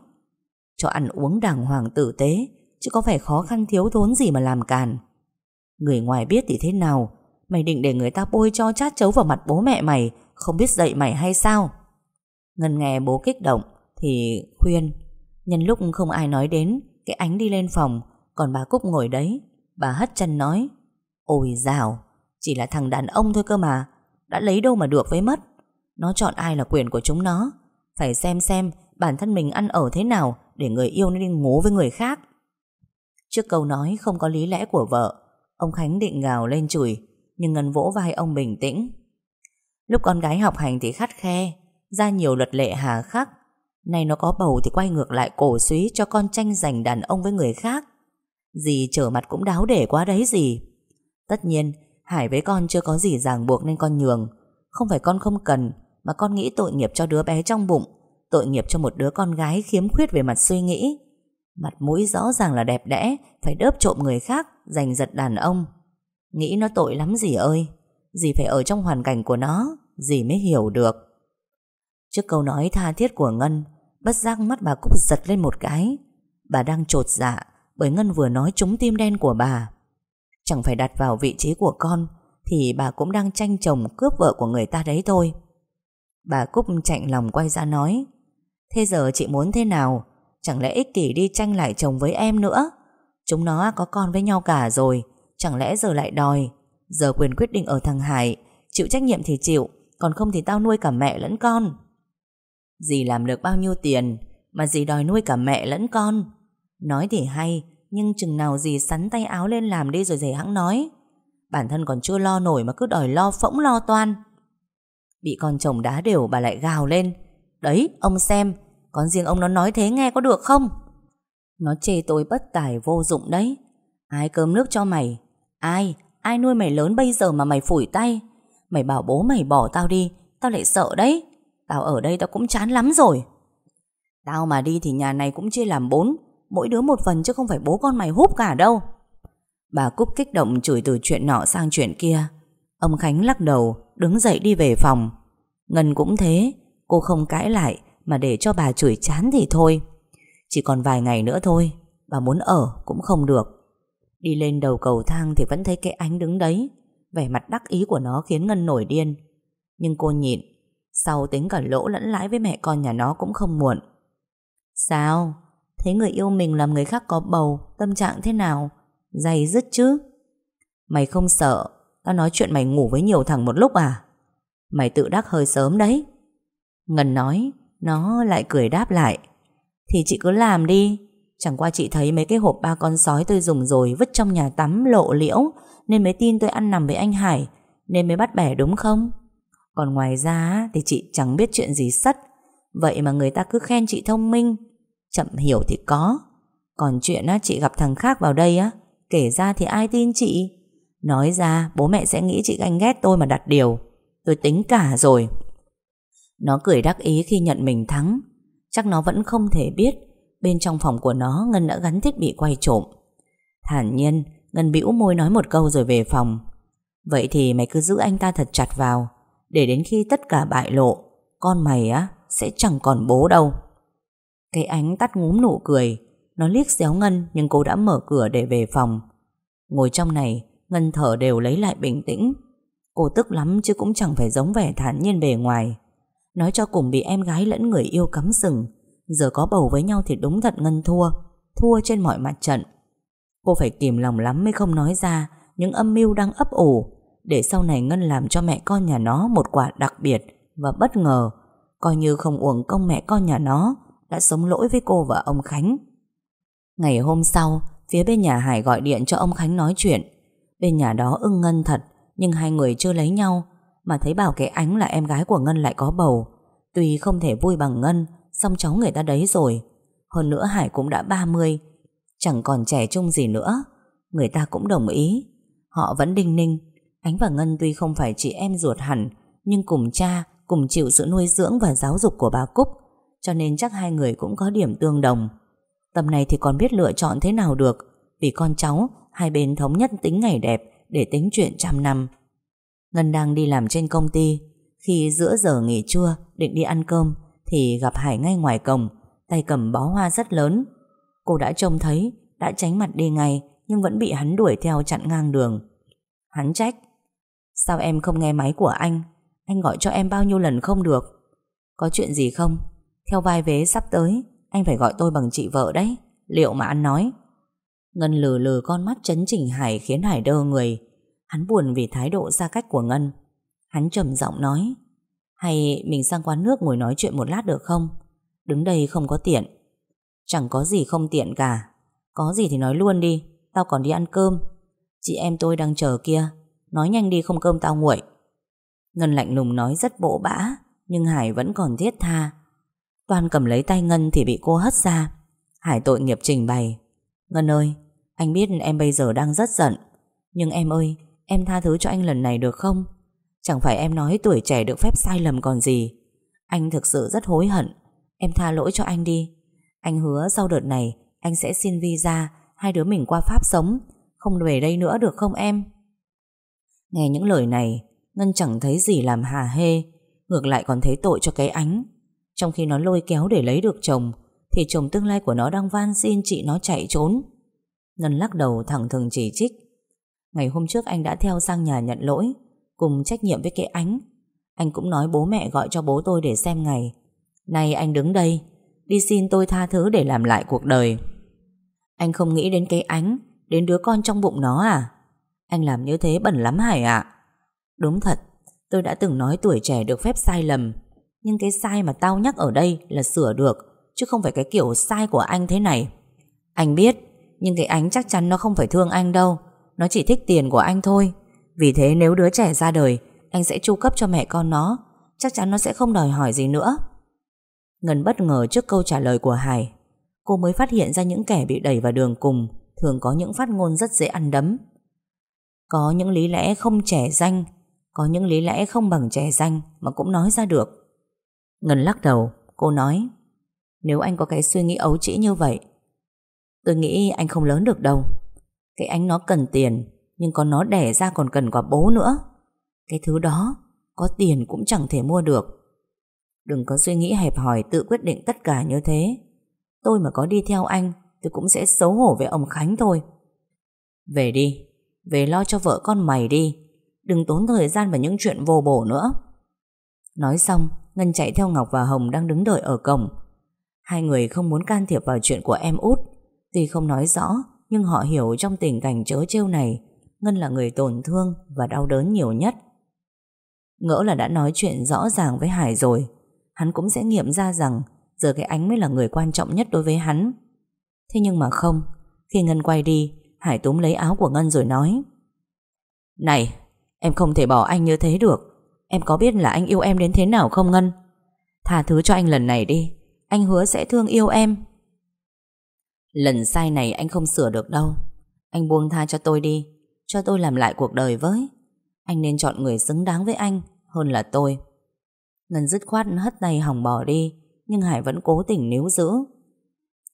Cho ăn uống đàng hoàng tử tế, Chứ có phải khó khăn thiếu thốn gì mà làm càn. Người ngoài biết thì thế nào? Mày định để người ta bôi cho chát chấu vào mặt bố mẹ mày, Không biết dạy mày hay sao? Ngân nghe bố kích động, Thì khuyên, Nhân lúc không ai nói đến, Cái ánh đi lên phòng, Còn bà Cúc ngồi đấy, Bà hất chân nói, Ôi dào chỉ là thằng đàn ông thôi cơ mà. Đã lấy đâu mà được với mất. Nó chọn ai là quyền của chúng nó. Phải xem xem bản thân mình ăn ở thế nào Để người yêu nó đi ngố với người khác. Trước câu nói không có lý lẽ của vợ, Ông Khánh định gào lên chửi, Nhưng Ngân vỗ vai ông bình tĩnh. Lúc con gái học hành thì khắt khe, Ra nhiều luật lệ hà khắc. Nay nó có bầu thì quay ngược lại cổ suý Cho con tranh giành đàn ông với người khác. Dì trở mặt cũng đáo để quá đấy gì Tất nhiên Hải với con chưa có gì ràng buộc nên con nhường. Không phải con không cần, Mà con nghĩ tội nghiệp cho đứa bé trong bụng, Tội nghiệp cho một đứa con gái khiếm khuyết về mặt suy nghĩ. Mặt mũi rõ ràng là đẹp đẽ, Phải đớp trộm người khác, Giành giật đàn ông. Nghĩ nó tội lắm gì ơi Dì phải ở trong hoàn cảnh của nó Dì mới hiểu được. Trước câu nói tha thiết của Ngân, Bất giác mắt bà Cúc giật lên một cái. Bà đang trột dạ Bởi Ngân vừa nói trúng tim đen của bà. Chẳng phải đặt vào vị trí của con, Thì bà cũng đang tranh chồng cướp vợ của người ta đấy thôi. Bà Cúc chạnh lòng quay ra nói, Thế giờ chị muốn thế nào? Chẳng lẽ ích kỷ đi tranh lại chồng với em nữa? Chúng nó có con với nhau cả rồi, Chẳng lẽ giờ lại đòi? Giờ quyền quyết định ở thằng Hải, Chịu trách nhiệm thì chịu, Còn không thì tao nuôi cả mẹ lẫn con. Dì làm được bao nhiêu tiền Mà dì đòi nuôi cả mẹ lẫn con? Nói thì hay nhưng chừng nào dì sắn tay áo lên làm đi rồi dì hãng nói, Bản thân còn chưa lo nổi Mà cứ đòi lo phỗng lo toan. Bị con chồng đá đều bà lại gào lên, Đấy, ông xem, Con riêng ông nó nói thế nghe có được không? Nó chê tôi bất tài vô dụng đấy. Ai cơm nước cho mày? Ai? Ai nuôi mày lớn bây giờ mà mày phủi tay? Mày bảo bố mày bỏ tao đi, Tao lại sợ đấy. Tao ở đây tao cũng chán lắm rồi. Tao mà đi thì nhà này cũng chia làm bốn Mỗi đứa một phần chứ không phải bố con mày húp cả đâu. Bà Cúc kích động chửi từ chuyện nọ sang chuyện kia. Ông Khánh lắc đầu, Đứng dậy đi về phòng. Ngân cũng thế, Cô không cãi lại Mà để cho bà chửi chán thì thôi. Chỉ còn vài ngày nữa thôi, Bà muốn ở cũng không được. Đi lên đầu cầu thang thì vẫn thấy cái ánh đứng đấy, Vẻ mặt đắc ý của nó khiến Ngân nổi điên. Nhưng cô nhịn, Sau tính cả lỗ lẫn lãi với mẹ con nhà nó cũng không muộn. Sao? Thấy người yêu mình làm người khác có bầu, Tâm trạng thế nào? Dày dứt chứ. Mày không sợ, Tao nói chuyện mày ngủ với nhiều thằng một lúc à? Mày tự đắc hơi sớm đấy. Ngân nói, Nó lại cười đáp lại. Thì chị cứ làm đi. Chẳng qua chị thấy mấy cái hộp ba con sói tôi dùng rồi Vứt trong nhà tắm lộ liễu, Nên mới tin tôi ăn nằm với anh Hải, Nên mới bắt bẻ đúng không? Còn ngoài ra thì chị chẳng biết chuyện gì sắt. Vậy mà người ta cứ khen chị thông minh Chậm hiểu thì có. Còn chuyện á, chị gặp thằng khác vào đây á Kể ra thì ai tin chị? Nói ra bố mẹ sẽ nghĩ chị ganh ghét tôi mà đặt điều. Tôi tính cả rồi. Nó cười đắc ý khi nhận mình thắng. Chắc nó vẫn không thể biết Bên trong phòng của nó Ngân đã gắn thiết bị quay trộm. Thản nhiên Ngân bĩu môi nói một câu rồi về phòng. Vậy thì mày cứ giữ anh ta thật chặt vào Để đến khi tất cả bại lộ Con mày á Sẽ chẳng còn bố đâu. Cái ánh tắt ngúm nụ cười. Nó liếc xéo Ngân, Nhưng cô đã mở cửa để về phòng. Ngồi trong này, Ngân thở đều lấy lại bình tĩnh. Cô tức lắm chứ cũng chẳng phải giống vẻ thản nhiên bề ngoài. Nói cho cùng bị em gái lẫn người yêu cắm sừng. Giờ có bầu với nhau thì đúng thật Ngân thua. Thua trên mọi mặt trận. Cô phải kìm lòng lắm mới không nói ra. Những âm mưu đang ấp ủ. Để sau này Ngân làm cho mẹ con nhà nó Một quả đặc biệt. Và bất ngờ, Coi như không uổng công mẹ con nhà nó đã sống lỗi với cô và ông Khánh. Ngày hôm sau, Phía bên nhà Hải gọi điện cho ông Khánh nói chuyện. Bên nhà đó ưng Ngân thật, Nhưng hai người chưa lấy nhau, Mà thấy bảo cái ánh là em gái của Ngân lại có bầu. Tuy không thể vui bằng Ngân, song cháu người ta đấy rồi. Hơn nữa Hải cũng đã 30 Chẳng còn trẻ trung gì nữa. Người ta cũng đồng ý. Họ vẫn đinh ninh. Ánh và Ngân tuy không phải chị em ruột hẳn, Nhưng cùng cha, Cùng chịu sự nuôi dưỡng và giáo dục của bà Cúc cho nên chắc hai người cũng có điểm tương đồng. Tầm này thì còn biết lựa chọn thế nào được, Vì con cháu, Hai bên thống nhất tính ngày đẹp Để tính chuyện trăm năm. Ngân đang đi làm trên công ty, Khi giữa giờ nghỉ trưa, Định đi ăn cơm, Thì gặp Hải ngay ngoài cổng, Tay cầm bó hoa rất lớn. Cô đã trông thấy, Đã tránh mặt đi ngay, Nhưng vẫn bị hắn đuổi theo chặn ngang đường. Hắn trách, Sao em không nghe máy của anh? Anh gọi cho em bao nhiêu lần không được? Có chuyện gì không? Theo vai vế sắp tới, Anh phải gọi tôi bằng chị vợ đấy Liệu mà anh nói Ngân lừ lừ con mắt chấn chỉnh Hải khiến Hải đơ người. Hắn buồn vì thái độ xa cách của Ngân. Hắn trầm giọng nói, Hay mình sang quán nước ngồi nói chuyện một lát được không? Đứng đây không có tiện. Chẳng có gì không tiện cả. Có gì thì nói luôn đi. Tao còn đi ăn cơm. Chị em tôi đang chờ kia. Nói nhanh đi không cơm tao nguội. Ngân lạnh lùng nói rất bộ bã, Nhưng Hải vẫn còn thiết tha Toàn cầm lấy tay Ngân thì bị cô hất ra Hải tội nghiệp trình bày Ngân ơi, anh biết em bây giờ đang rất giận. Nhưng em ơi, em tha thứ cho anh lần này được không? Chẳng phải em nói tuổi trẻ được phép sai lầm còn gì. Anh thực sự rất hối hận. Em tha lỗi cho anh đi. Anh hứa sau đợt này, anh sẽ xin visa, hai đứa mình qua Pháp sống. Không về đây nữa được không em? Nghe những lời này, Ngân chẳng thấy gì làm hà hê. Ngược lại còn thấy tội cho cái ánh. Trong khi nó lôi kéo để lấy được chồng, Thì chồng tương lai của nó đang van xin chị nó chạy trốn. Ngân lắc đầu thẳng thừng chỉ trích. Ngày hôm trước anh đã theo sang nhà nhận lỗi, Cùng trách nhiệm với cái ánh. Anh cũng nói bố mẹ gọi cho bố tôi để xem ngày. Nay anh đứng đây, Đi xin tôi tha thứ để làm lại cuộc đời. Anh không nghĩ đến cái ánh, Đến đứa con trong bụng nó à? Anh làm như thế bẩn lắm Hải ạ. Đúng thật, Tôi đã từng nói tuổi trẻ được phép sai lầm. Nhưng cái sai mà tao nhắc ở đây là sửa được, Chứ không phải cái kiểu sai của anh thế này. Anh biết, Nhưng cái ánh chắc chắn nó không phải thương anh đâu. Nó chỉ thích tiền của anh thôi. Vì thế nếu đứa trẻ ra đời, Anh sẽ chu cấp cho mẹ con nó. Chắc chắn nó sẽ không đòi hỏi gì nữa. Ngân bất ngờ trước câu trả lời của Hải. Cô mới phát hiện ra những kẻ bị đẩy vào đường cùng, Thường có những phát ngôn rất dễ ăn đấm. Có những lý lẽ không trẻ danh, Có những lý lẽ không bằng trẻ danh Mà cũng nói ra được. Ngân lắc đầu, Cô nói, Nếu anh có cái suy nghĩ ấu trĩ như vậy, Tôi nghĩ anh không lớn được đâu. Cái anh nó cần tiền, Nhưng có nó đẻ ra còn cần quả bố nữa. Cái thứ đó, Có tiền cũng chẳng thể mua được. Đừng có suy nghĩ hẹp hòi tự quyết định tất cả như thế. Tôi mà có đi theo anh, Tôi cũng sẽ xấu hổ với ông Khánh thôi. Về đi, Về lo cho vợ con mày đi, Đừng tốn thời gian vào những chuyện vô bổ nữa. Nói xong Ngân chạy theo Ngọc và Hồng đang đứng đợi ở cổng. Hai người không muốn can thiệp vào chuyện của em út. Tuy không nói rõ, Nhưng họ hiểu trong tình cảnh chớ trêu này, Ngân là người tổn thương Và đau đớn nhiều nhất. Ngỡ là đã nói chuyện rõ ràng với Hải rồi, Hắn cũng sẽ nghiệm ra rằng Giờ cái ánh mới là người quan trọng nhất đối với hắn. Thế nhưng mà không, Khi Ngân quay đi, Hải túm lấy áo của Ngân rồi nói, Này, Em không thể bỏ anh như thế được. Em có biết là anh yêu em đến thế nào không, Ngân? Tha thứ cho anh lần này đi. Anh hứa sẽ thương yêu em. Lần sai này anh không sửa được đâu. Anh buông tha cho tôi đi. Cho tôi làm lại cuộc đời với. Anh nên chọn người xứng đáng với anh Hơn là tôi. Ngân dứt khoát hất tay hỏng bỏ đi, Nhưng Hải vẫn cố tình níu giữ.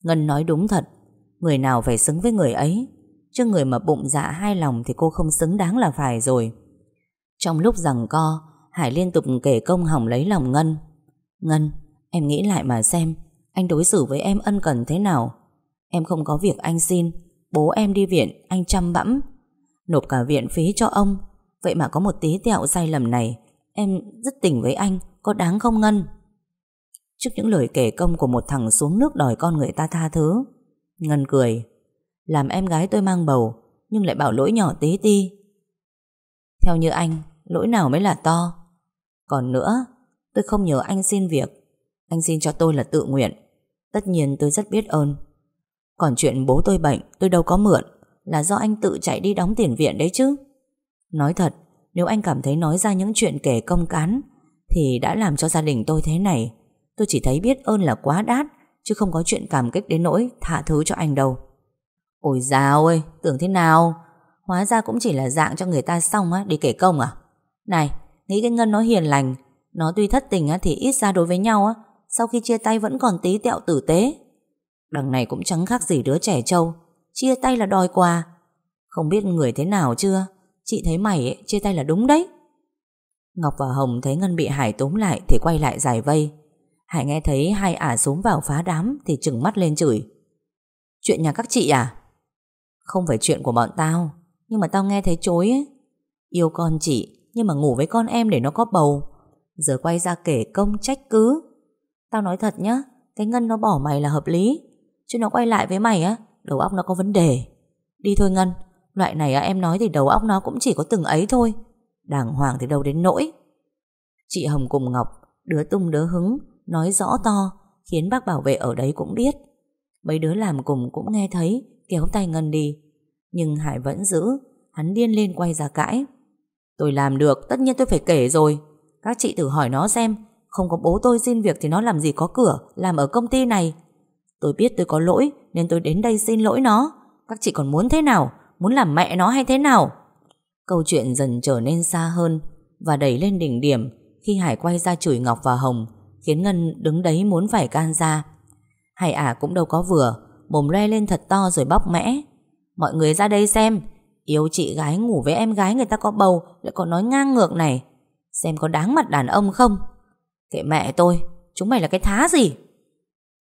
Ngân nói đúng thật. Người nào phải xứng với người ấy? Chứ người mà bụng dạ hai lòng Thì cô không xứng đáng là phải rồi. Trong lúc rằng co Hải liên tục kể công hỏng lấy lòng Ngân. Ngân, Em nghĩ lại mà xem, Anh đối xử với em ân cần thế nào? Em không có việc anh xin, Bố em đi viện, anh chăm bẵm. Nộp cả viện phí cho ông, Vậy mà có một tí tẹo sai lầm này, Em rất tình với anh, Có đáng không Ngân? Trước những lời kể công của một thằng xuống nước đòi con người ta tha thứ, Ngân cười. Làm em gái tôi mang bầu, Nhưng lại bảo lỗi nhỏ tí ti. Theo như anh, Lỗi nào mới là to? Còn nữa, Tôi không nhờ anh xin việc. Anh xin cho tôi là tự nguyện. Tất nhiên tôi rất biết ơn. Còn chuyện bố tôi bệnh, tôi đâu có mượn. Là do anh tự chạy đi đóng tiền viện đấy chứ. Nói thật, Nếu anh cảm thấy nói ra những chuyện kể công cán, Thì đã làm cho gia đình tôi thế này. Tôi chỉ thấy biết ơn là quá đát, Chứ không có chuyện cảm kích đến nỗi Thả thứ cho anh đâu. Ôi dào ơi, tưởng thế nào? Hóa ra cũng chỉ là dạng cho người ta xong á, Đi kể công à? Này nghĩ cái Ngân nó hiền lành Nó tuy thất tình á thì ít ra đối với nhau á Sau khi chia tay vẫn còn tí tẹo tử tế. Đằng này cũng chẳng khác gì đứa trẻ trâu Chia tay là đòi quà. Không biết người thế nào chưa? Chị thấy mày ấy, chia tay là đúng đấy. Ngọc và Hồng thấy Ngân bị Hải túm lại Thì quay lại giải vây. Hải nghe thấy hai ả xuống vào phá đám Thì trừng mắt lên chửi. Chuyện nhà các chị à? Không phải chuyện của bọn tao Nhưng mà tao nghe thấy chối ấy. Yêu con chị nhưng mà ngủ với con em để nó có bầu. Giờ quay ra kể công trách cứ. Tao nói thật nhá Cái Ngân nó bỏ mày là hợp lý. Chứ nó quay lại với mày á Đầu óc nó có vấn đề. Đi thôi Ngân Loại này á, em nói thì đầu óc nó cũng chỉ có từng ấy thôi. Đàng hoàng thì đâu đến nỗi. Chị Hồng cùng Ngọc Đứa tung đứa hứng Nói rõ to Khiến bác bảo vệ ở đấy cũng biết. Mấy đứa làm cùng cũng nghe thấy Kéo tay Ngân đi. Nhưng Hải vẫn giữ Hắn điên lên quay ra cãi. Tôi làm được, tất nhiên tôi phải kể rồi. Các chị thử hỏi nó xem, Không có bố tôi xin việc thì nó làm gì có cửa, Làm ở công ty này. Tôi biết tôi có lỗi, nên tôi đến đây xin lỗi nó. Các chị còn muốn thế nào? Muốn làm mẹ nó hay thế nào? Câu chuyện dần trở nên xa hơn Và đẩy lên đỉnh điểm Khi Hải quay ra chửi Ngọc và Hồng, Khiến Ngân đứng đấy muốn phải can ra Hải ả cũng đâu có vừa Mồm le lên thật to rồi bóc mẽ. Mọi người ra đây xem Yêu chị gái ngủ với em gái người ta có bầu, Lại còn nói ngang ngược này. Xem có đáng mặt đàn ông không? Kệ mẹ tôi, Chúng mày là cái thá gì?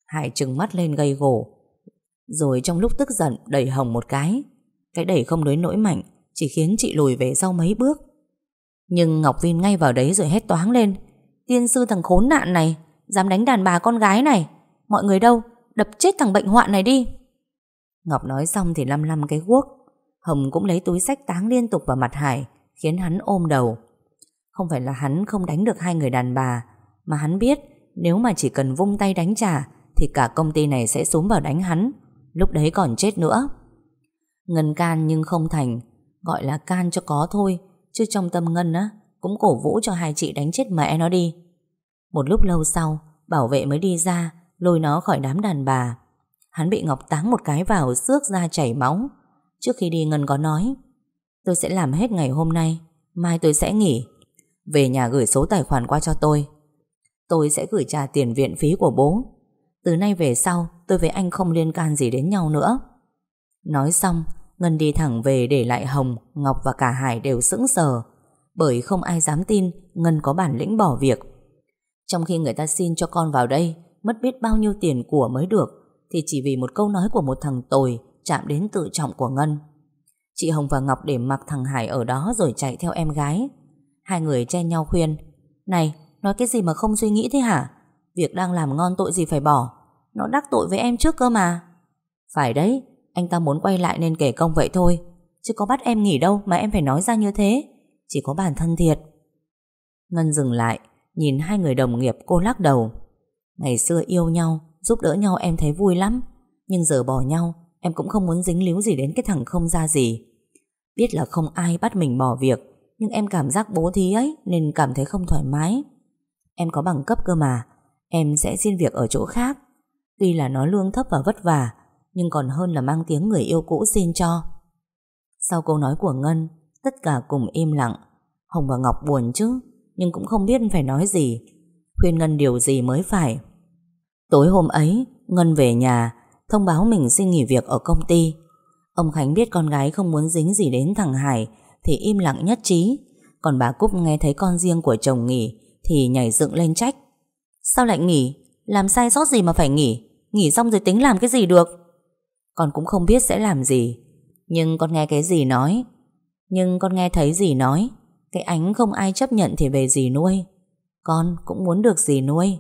Hải trừng mắt lên gây gổ Rồi trong lúc tức giận, đẩy Hồng một cái. Cái đẩy không đối nỗi mạnh, Chỉ khiến chị lùi về sau mấy bước. Nhưng Ngọc Vin ngay vào đấy rồi hét toáng lên. Tiên sư thằng khốn nạn này, Dám đánh đàn bà con gái này. Mọi người đâu, Đập chết thằng bệnh hoạn này đi. Ngọc nói xong thì lăm lăm cái guốc. Hồng cũng lấy túi sách táng liên tục vào mặt Hải, Khiến hắn ôm đầu. Không phải là hắn không đánh được hai người đàn bà, Mà hắn biết Nếu mà chỉ cần vung tay đánh trả Thì cả công ty này sẽ xuống vào đánh hắn, Lúc đấy còn chết nữa. Ngân can nhưng không thành, Gọi là can cho có thôi, Chứ trong tâm Ngân á, Cũng cổ vũ cho hai chị đánh chết mẹ nó đi. Một lúc lâu sau, Bảo vệ mới đi ra, Lôi nó khỏi đám đàn bà. Hắn bị Ngọc táng một cái vào, xước ra chảy máu. Trước khi đi Ngân có nói, Tôi sẽ làm hết ngày hôm nay, Mai tôi sẽ nghỉ. Về nhà gửi số tài khoản qua cho tôi. Tôi sẽ gửi trả tiền viện phí của bố. Từ nay về sau, Tôi với anh không liên can gì đến nhau nữa. Nói xong, Ngân đi thẳng về để lại Hồng, Ngọc và cả Hải đều sững sờ, Bởi không ai dám tin Ngân có bản lĩnh bỏ việc. Trong khi người ta xin cho con vào đây, Mất biết bao nhiêu tiền của mới được, Thì chỉ vì một câu nói của một thằng tồi Chạm đến tự trọng của Ngân. Chị Hồng và Ngọc để mặc thằng Hải ở đó Rồi chạy theo em gái. Hai người chen nhau khuyên, Này, nói cái gì mà không suy nghĩ thế hả? Việc đang làm ngon tội gì phải bỏ? Nó đắc tội với em trước cơ mà. Phải đấy, Anh ta muốn quay lại nên kể công vậy thôi, Chứ có bắt em nghỉ đâu mà em phải nói ra như thế, Chỉ có bản thân thiệt. Ngân dừng lại, Nhìn hai người đồng nghiệp cô lắc đầu. Ngày xưa yêu nhau, Giúp đỡ nhau em thấy vui lắm, Nhưng giờ bỏ nhau Em cũng không muốn dính líu gì đến cái thằng không ra gì. Biết là không ai bắt mình bỏ việc, Nhưng em cảm giác bố thí ấy Nên cảm thấy không thoải mái. Em có bằng cấp cơ mà, Em sẽ xin việc ở chỗ khác. Tuy là nó lương thấp và vất vả, Nhưng còn hơn là mang tiếng người yêu cũ xin cho. Sau câu nói của Ngân, Tất cả cùng im lặng. Hồng và Ngọc buồn chứ, Nhưng cũng không biết phải nói gì. Khuyên Ngân điều gì mới phải. Tối hôm ấy, Ngân về nhà Thông báo mình xin nghỉ việc ở công ty. Ông Khánh biết con gái không muốn dính gì đến thằng Hải, Thì im lặng nhất trí. Còn bà Cúc nghe thấy con riêng của chồng nghỉ, Thì nhảy dựng lên trách. Sao lại nghỉ? Làm sai sót gì mà phải nghỉ? Nghỉ xong rồi tính làm cái gì được? Con cũng không biết sẽ làm gì, Nhưng con nghe cái gì nói. Nhưng con nghe thấy gì nói, Cái ánh không ai chấp nhận thì về gì nuôi? Con cũng muốn được gì nuôi?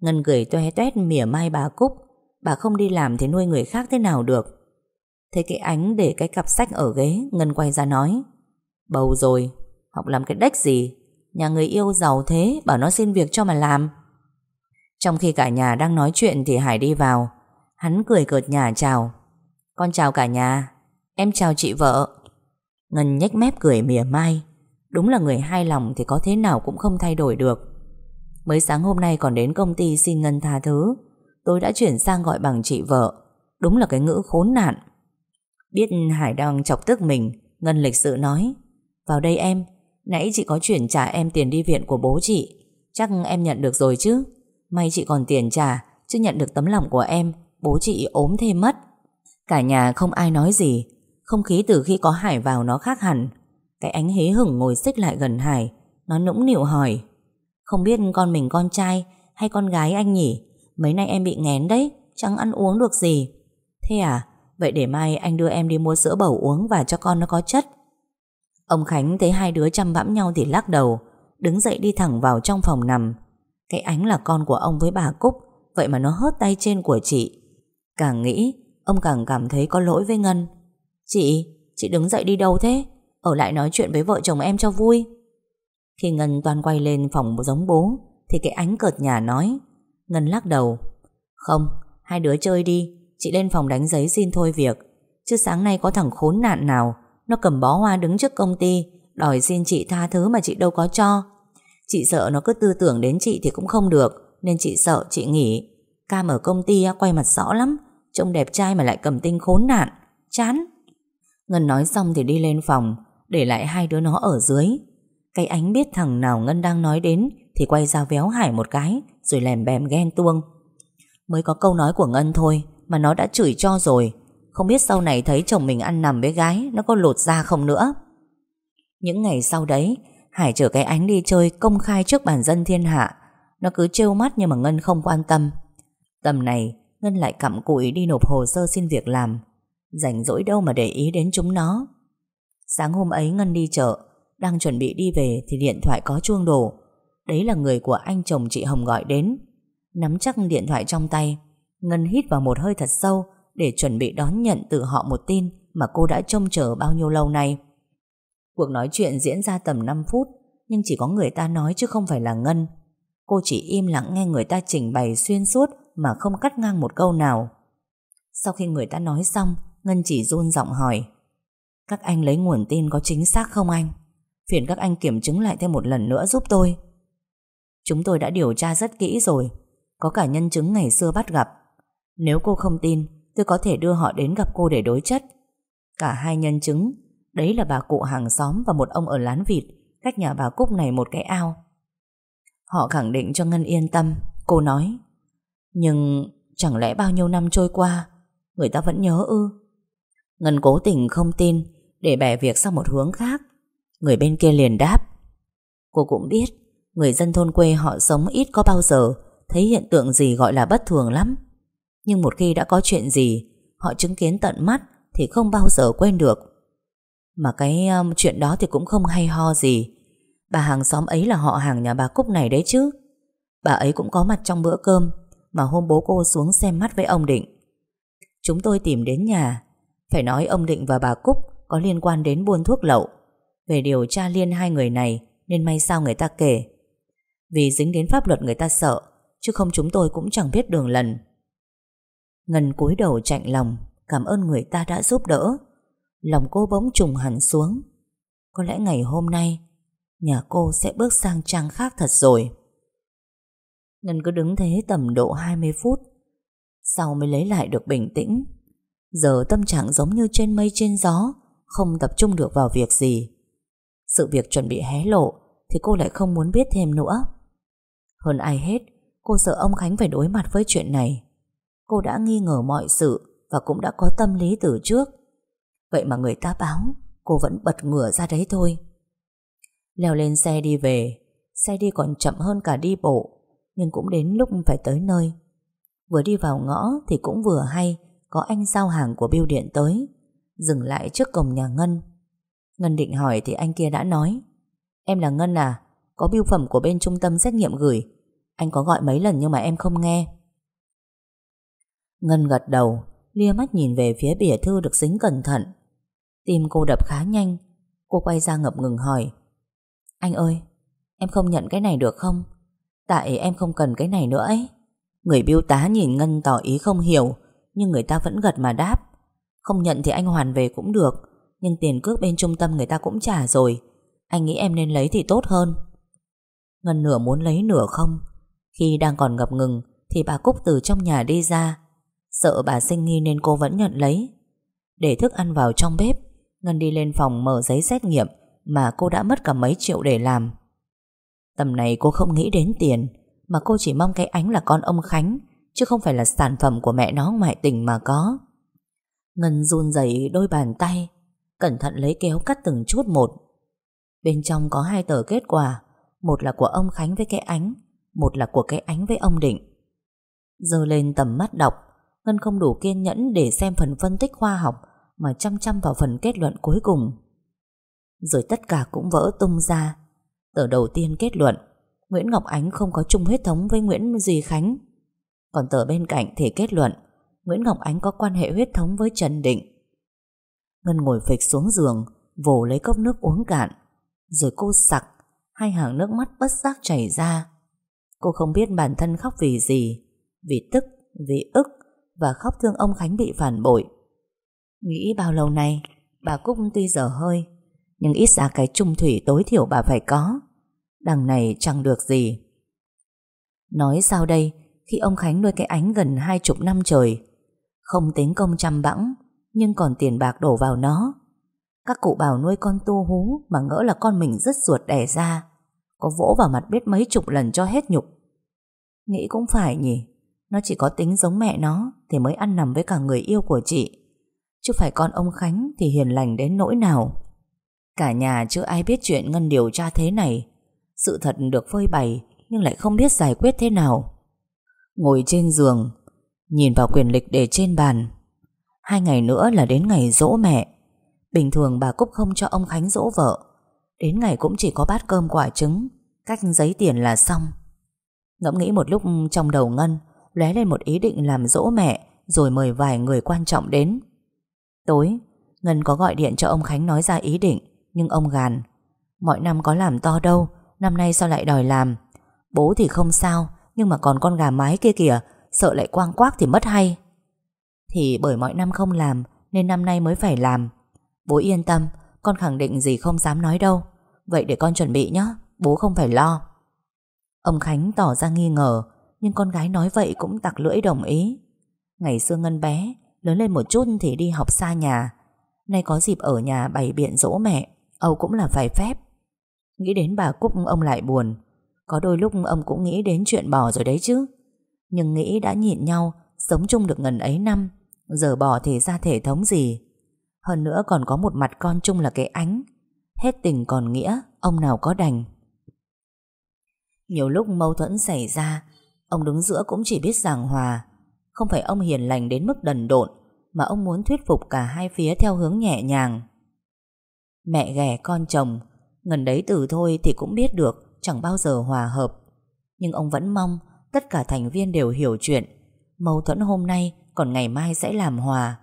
Ngân cười toe toét mỉa mai bà Cúc Bà không đi làm thì nuôi người khác thế nào được. Thế cái ánh để cái cặp sách ở ghế, Ngân quay ra nói, Bầu rồi, Học làm cái đếch gì? Nhà người yêu giàu thế, Bảo nó xin việc cho mà làm. Trong khi cả nhà đang nói chuyện Thì Hải đi vào. Hắn cười cợt nhà chào, Con chào cả nhà, Em chào chị vợ. Ngân nhếch mép cười mỉa mai, Đúng là người hai lòng thì có thế nào cũng không thay đổi được. Mới sáng hôm nay còn đến công ty xin Ngân tha thứ. Tôi đã chuyển sang gọi bằng chị vợ. Đúng là cái ngữ khốn nạn. Biết Hải đang chọc tức mình, Ngân lịch sự nói. Vào đây em, Nãy chị có chuyển trả em tiền đi viện của bố chị. Chắc em nhận được rồi chứ. May chị còn tiền trả, Chứ nhận được tấm lòng của em, Bố chị ốm thêm mất. Cả nhà không ai nói gì. Không khí từ khi có Hải vào nó khác hẳn. Cái ánh hế hửng ngồi xích lại gần Hải, Nó nũng nịu hỏi. Không biết con mình con trai Hay con gái anh nhỉ? Mấy nay em bị nghén đấy Chẳng ăn uống được gì. Thế à Vậy để mai anh đưa em đi mua sữa bầu uống Và cho con nó có chất. Ông Khánh thấy hai đứa chăm bẵm nhau thì lắc đầu Đứng dậy đi thẳng vào trong phòng nằm. Cái ánh là con của ông với bà Cúc Vậy mà nó hớt tay trên của chị. Càng nghĩ Ông càng cảm thấy có lỗi với Ngân. Chị, chị đứng dậy đi đâu thế? Ở lại nói chuyện với vợ chồng em cho vui. Khi Ngân toàn quay lên phòng giống bố Thì cái ánh cợt nhà nói Ngân lắc đầu. Không, hai đứa chơi đi. Chị lên phòng đánh giấy xin thôi việc. Chứ sáng nay có thằng khốn nạn nào. Nó cầm bó hoa đứng trước công ty Đòi xin chị tha thứ mà chị đâu có cho. Chị sợ nó cứ tư tưởng đến chị thì cũng không được Nên chị sợ chị nghỉ. Cam ở công ty quay mặt rõ lắm. Trông đẹp trai mà lại cầm tinh khốn nạn. Chán. Ngân nói xong thì đi lên phòng Để lại hai đứa nó ở dưới. Cái ánh biết thằng nào Ngân đang nói đến Thì quay ra véo Hải một cái. Rồi lèm bèm ghen tuông. Mới có câu nói của Ngân thôi, Mà nó đã chửi cho rồi. Không biết sau này thấy chồng mình ăn nằm với gái, Nó có lột ra không nữa? Những ngày sau đấy, Hải chở cái ánh đi chơi công khai trước bản dân thiên hạ. Nó cứ trêu mắt nhưng mà Ngân không quan tâm. Tầm này, Ngân lại cặm cụi đi nộp hồ sơ xin việc làm. Rảnh rỗi đâu mà để ý đến chúng nó. Sáng hôm ấy Ngân đi chợ, Đang chuẩn bị đi về Thì điện thoại có chuông đổ. Đấy là người của anh chồng chị Hồng gọi đến. Nắm chắc điện thoại trong tay, Ngân hít vào một hơi thật sâu Để chuẩn bị đón nhận từ họ một tin Mà cô đã trông chờ bao nhiêu lâu nay. Cuộc nói chuyện diễn ra tầm 5 phút, Nhưng chỉ có người ta nói chứ không phải là Ngân. Cô chỉ im lặng nghe người ta trình bày xuyên suốt Mà không cắt ngang một câu nào. Sau khi người ta nói xong, Ngân chỉ run giọng hỏi, Các anh lấy nguồn tin có chính xác không anh? Phiền các anh kiểm chứng lại thêm một lần nữa giúp tôi. Chúng tôi đã điều tra rất kỹ rồi. Có cả nhân chứng ngày xưa bắt gặp. Nếu cô không tin, Tôi có thể đưa họ đến gặp cô để đối chất. Cả hai nhân chứng, Đấy là bà cụ hàng xóm và một ông ở lán vịt, Cách nhà bà Cúc này một cái ao. Họ khẳng định cho Ngân yên tâm, Cô nói. Nhưng chẳng lẽ bao nhiêu năm trôi qua, Người ta vẫn nhớ ư? Ngân cố tình không tin, Để bẻ việc sang một hướng khác. Người bên kia liền đáp. Cô cũng biết Người dân thôn quê họ sống ít có bao giờ Thấy hiện tượng gì gọi là bất thường lắm. Nhưng một khi đã có chuyện gì Họ chứng kiến tận mắt Thì không bao giờ quên được. Mà cái um, chuyện đó thì cũng không hay ho gì. Bà hàng xóm ấy là họ hàng nhà bà Cúc này đấy chứ. Bà ấy cũng có mặt trong bữa cơm Mà hôm bố cô xuống xem mắt với ông Định. Chúng tôi tìm đến nhà. Phải nói ông Định và bà Cúc Có liên quan đến buôn thuốc lậu. Về điều tra liên hai người này Nên may sao người ta kể. Vì dính đến pháp luật người ta sợ, Chứ không chúng tôi cũng chẳng biết đường lần. Ngân cúi đầu chạnh lòng, Cảm ơn người ta đã giúp đỡ. Lòng cô bỗng trùng hẳn xuống. Có lẽ ngày hôm nay, Nhà cô sẽ bước sang trang khác thật rồi. Ngân cứ đứng thế tầm độ 20 phút. Sau mới lấy lại được bình tĩnh. Giờ tâm trạng giống như trên mây trên gió, Không tập trung được vào việc gì. Sự việc chuẩn bị hé lộ, Thì cô lại không muốn biết thêm nữa. Hơn ai hết, Cô sợ ông Khánh phải đối mặt với chuyện này. Cô đã nghi ngờ mọi sự Và cũng đã có tâm lý từ trước. Vậy mà người ta báo, Cô vẫn bật ngửa ra đấy thôi. Leo lên xe đi về. Xe đi còn chậm hơn cả đi bộ, Nhưng cũng đến lúc phải tới nơi. Vừa đi vào ngõ thì cũng vừa hay Có anh giao hàng của bưu điện tới, Dừng lại trước cổng nhà Ngân. Ngân định hỏi thì anh kia đã nói, Em là Ngân à? Có bưu phẩm của bên trung tâm xét nghiệm gửi anh có gọi mấy lần nhưng mà em không nghe. Ngân gật đầu, Lia mắt nhìn về phía bìa thư được dính cẩn thận. Tim cô đập khá nhanh. Cô quay ra ngập ngừng hỏi, Anh ơi, Em không nhận cái này được không? Tại em không cần cái này nữa ấy. Người biêu tá nhìn Ngân tỏ ý không hiểu, Nhưng người ta vẫn gật mà đáp, Không nhận thì anh hoàn về cũng được, Nhưng tiền cước bên trung tâm người ta cũng trả rồi. Anh nghĩ em nên lấy thì tốt hơn. Ngân nửa muốn lấy nửa không khi đang còn ngập ngừng, Thì bà Cúc từ trong nhà đi ra. Sợ bà sinh nghi nên cô vẫn nhận lấy. Để thức ăn vào trong bếp, Ngân đi lên phòng mở giấy xét nghiệm Mà cô đã mất cả mấy triệu để làm. Tầm này cô không nghĩ đến tiền, Mà cô chỉ mong cái ánh là con ông Khánh, Chứ không phải là sản phẩm của mẹ nó ngoại tình mà có. Ngân run rẩy đôi bàn tay, Cẩn thận lấy kéo cắt từng chút một. Bên trong có hai tờ kết quả, Một là của ông Khánh với cái ánh một là của cái ánh với ông Định. Dơ lên tầm mắt đọc, Ngân không đủ kiên nhẫn để xem phần phân tích khoa học, Mà chăm chăm vào phần kết luận cuối cùng. Rồi tất cả cũng vỡ tung ra. Tờ đầu tiên kết luận, Nguyễn Ngọc Ánh không có chung huyết thống với Nguyễn Duy Khánh. Còn tờ bên cạnh thì kết luận, Nguyễn Ngọc Ánh có quan hệ huyết thống với Trần Định. Ngân ngồi phịch xuống giường, Vồ lấy cốc nước uống cạn. Rồi cô sặc, Hai hàng nước mắt bất giác chảy ra. Cô không biết bản thân khóc vì gì Vì tức, vì ức Và khóc thương ông Khánh bị phản bội. Nghĩ bao lâu nay Bà Cúc tuy giờ hơi nhưng ít ra cái trung thủy tối thiểu bà phải có. Đằng này chẳng được gì. Nói sao đây Khi ông Khánh nuôi cái ánh gần hai chục năm trời Không tính công chăm bẵng Nhưng còn tiền bạc đổ vào nó. Các cụ bảo nuôi con tu hú Mà ngỡ là con mình rất ruột đẻ ra có vỗ vào mặt biết mấy chục lần cho hết nhục. Nghĩ cũng phải nhỉ, Nó chỉ có tính giống mẹ nó Thì mới ăn nằm với cả người yêu của chị. Chứ phải con ông Khánh Thì hiền lành đến nỗi nào. Cả nhà chưa ai biết chuyện Ngân điều tra thế này. Sự thật được phơi bày Nhưng lại không biết giải quyết thế nào. Ngồi trên giường, Nhìn vào quyền lịch để trên bàn. Hai ngày nữa là đến ngày dỗ mẹ. Bình thường bà Cúc không cho ông Khánh dỗ vợ. Đến ngày cũng chỉ có bát cơm quả trứng. Cách giấy tiền là xong. Ngẫm nghĩ một lúc trong đầu Ngân, lóe lên một ý định làm dỗ mẹ, Rồi mời vài người quan trọng đến. Tối, Ngân có gọi điện cho ông Khánh nói ra ý định, Nhưng ông gàn, Mọi năm có làm to đâu, Năm nay sao lại đòi làm? Bố thì không sao, Nhưng mà còn con gà mái kia kìa, Sợ lại quang quác thì mất hay. Thì bởi mọi năm không làm, Nên năm nay mới phải làm. Bố yên tâm, Con khẳng định gì không dám nói đâu. Vậy để con chuẩn bị nhé Bố không phải lo. Ông Khánh tỏ ra nghi ngờ, Nhưng con gái nói vậy cũng tặc lưỡi đồng ý. Ngày xưa Ngân bé, Lớn lên một chút thì đi học xa nhà. Nay có dịp ở nhà bày biện dỗ mẹ, Âu cũng là phải phép. Nghĩ đến bà Cúc, ông lại buồn. Có đôi lúc ông cũng nghĩ đến chuyện bỏ rồi đấy chứ. Nhưng nghĩ đã nhịn nhau, Sống chung được ngần ấy năm, Giờ bỏ thì ra thể thống gì? Hơn nữa còn có một mặt con chung là cái ánh. Hết tình còn nghĩa, Ông nào có đành. Nhiều lúc mâu thuẫn xảy ra, Ông đứng giữa cũng chỉ biết giảng hòa. Không phải ông hiền lành đến mức đần độn, Mà ông muốn thuyết phục cả hai phía Theo hướng nhẹ nhàng. Mẹ ghẻ con chồng, Ngần đấy từ thôi thì cũng biết được, Chẳng bao giờ hòa hợp. Nhưng ông vẫn mong tất cả thành viên đều hiểu chuyện, Mâu thuẫn hôm nay Còn ngày mai sẽ làm hòa.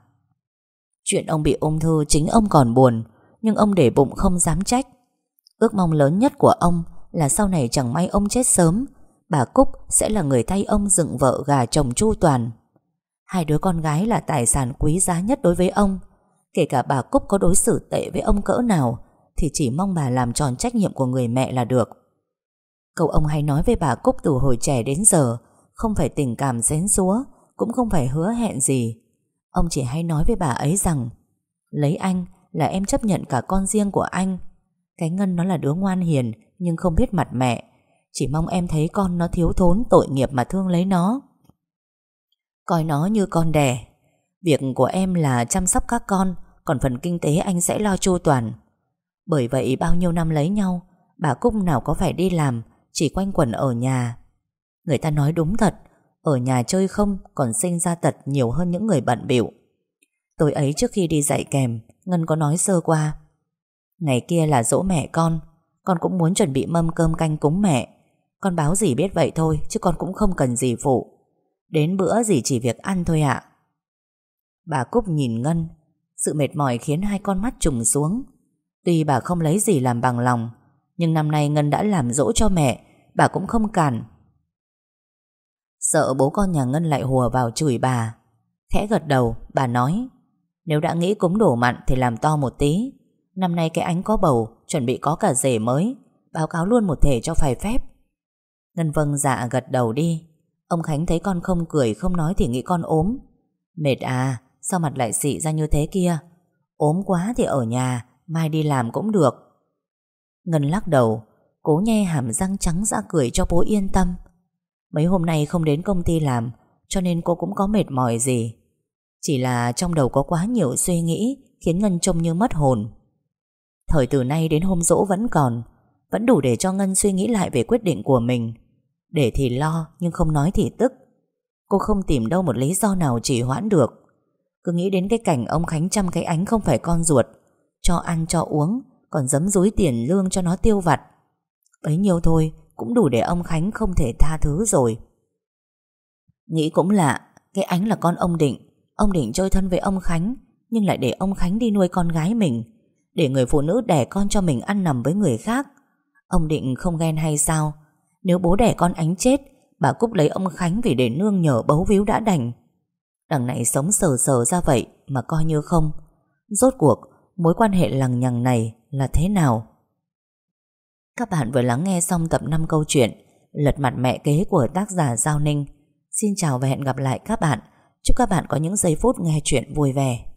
Chuyện ông bị ung thư chính ông còn buồn, Nhưng ông để bụng không dám trách. Ước mong lớn nhất của ông là sau này chẳng may ông chết sớm, Bà Cúc sẽ là người thay ông dựng vợ gà chồng chu toàn. Hai đứa con gái là tài sản quý giá nhất đối với ông. Kể cả bà Cúc có đối xử tệ với ông cỡ nào, Thì chỉ mong bà làm tròn trách nhiệm của người mẹ là được. Cậu ông hay nói với bà Cúc từ hồi trẻ đến giờ, Không phải tình cảm xén xúa Cũng không phải hứa hẹn gì. Ông chỉ hay nói với bà ấy rằng, Lấy anh là em chấp nhận cả con riêng của anh. Cái Ngân nó là đứa ngoan hiền nhưng không biết mặt mẹ. Chỉ mong em thấy con nó thiếu thốn tội nghiệp mà thương lấy nó. Coi nó như con đẻ. Việc của em là chăm sóc các con, Còn phần kinh tế anh sẽ lo chu toàn. Bởi vậy bao nhiêu năm lấy nhau, Bà Cúc nào có phải đi làm, Chỉ quanh quẩn ở nhà. Người ta nói đúng thật, Ở nhà chơi không còn sinh ra tật nhiều hơn những người bận bịu. Tối ấy trước khi đi dạy kèm, Ngân có nói sơ qua. Ngày kia là dỗ mẹ con con cũng muốn chuẩn bị mâm cơm canh cúng mẹ. Con báo gì biết vậy thôi, Chứ con cũng không cần gì phụ. Đến bữa gì chỉ việc ăn thôi ạ. Bà Cúc nhìn Ngân. Sự mệt mỏi khiến hai con mắt trùng xuống. Tuy bà không lấy gì làm bằng lòng, Nhưng năm nay Ngân đã làm dỗ cho mẹ, Bà cũng không cản. Sợ bố con nhà Ngân lại hùa vào chửi bà. Khẽ gật đầu, Bà nói, Nếu đã nghĩ cúng đổ mặn thì làm to một tí. Năm nay cái ánh có bầu Chuẩn bị có cả rể mới. Báo cáo luôn một thể cho phải phép. Ngân vâng dạ gật đầu đi. Ông Khánh thấy con không cười, không nói thì nghĩ con ốm. Mệt à Sao mặt lại xị ra như thế kia? Ốm quá thì ở nhà, Mai đi làm cũng được. Ngân lắc đầu, Cố nhe hàm răng trắng ra cười cho bố yên tâm. Mấy hôm nay không đến công ty làm, Cho nên cô cũng có mệt mỏi gì. Chỉ là trong đầu có quá nhiều suy nghĩ, Khiến Ngân trông như mất hồn. Thời từ nay đến hôm dỗ vẫn còn, Vẫn đủ để cho Ngân suy nghĩ lại về quyết định của mình. Để thì lo, Nhưng không nói thì tức. Cô không tìm đâu một lý do nào chỉ hoãn được. Cứ nghĩ đến cái cảnh ông Khánh chăm cái ánh không phải con ruột, Cho ăn, cho uống, Còn dấm dối tiền lương cho nó tiêu vặt. Bấy nhiêu thôi, Cũng đủ để ông Khánh không thể tha thứ rồi. Nghĩ cũng lạ, Cái ánh là con ông Định. Ông Định chơi thân với ông Khánh, Nhưng lại để ông Khánh đi nuôi con gái mình. Để người phụ nữ đẻ con cho mình ăn nằm với người khác. Ông Định không ghen hay sao? Nếu bố đẻ con ánh chết, Bà Cúc lấy ông Khánh vì để nương nhờ bấu víu đã đành. Đằng này sống sờ sờ ra vậy Mà coi như không. Rốt cuộc, mối quan hệ lằng nhằng này Là thế nào? Các bạn vừa lắng nghe xong tập 5 câu chuyện, Lật mặt mẹ kế của tác giả Giao Ninh. Xin chào và hẹn gặp lại các bạn. Chúc các bạn có những giây phút nghe chuyện vui vẻ.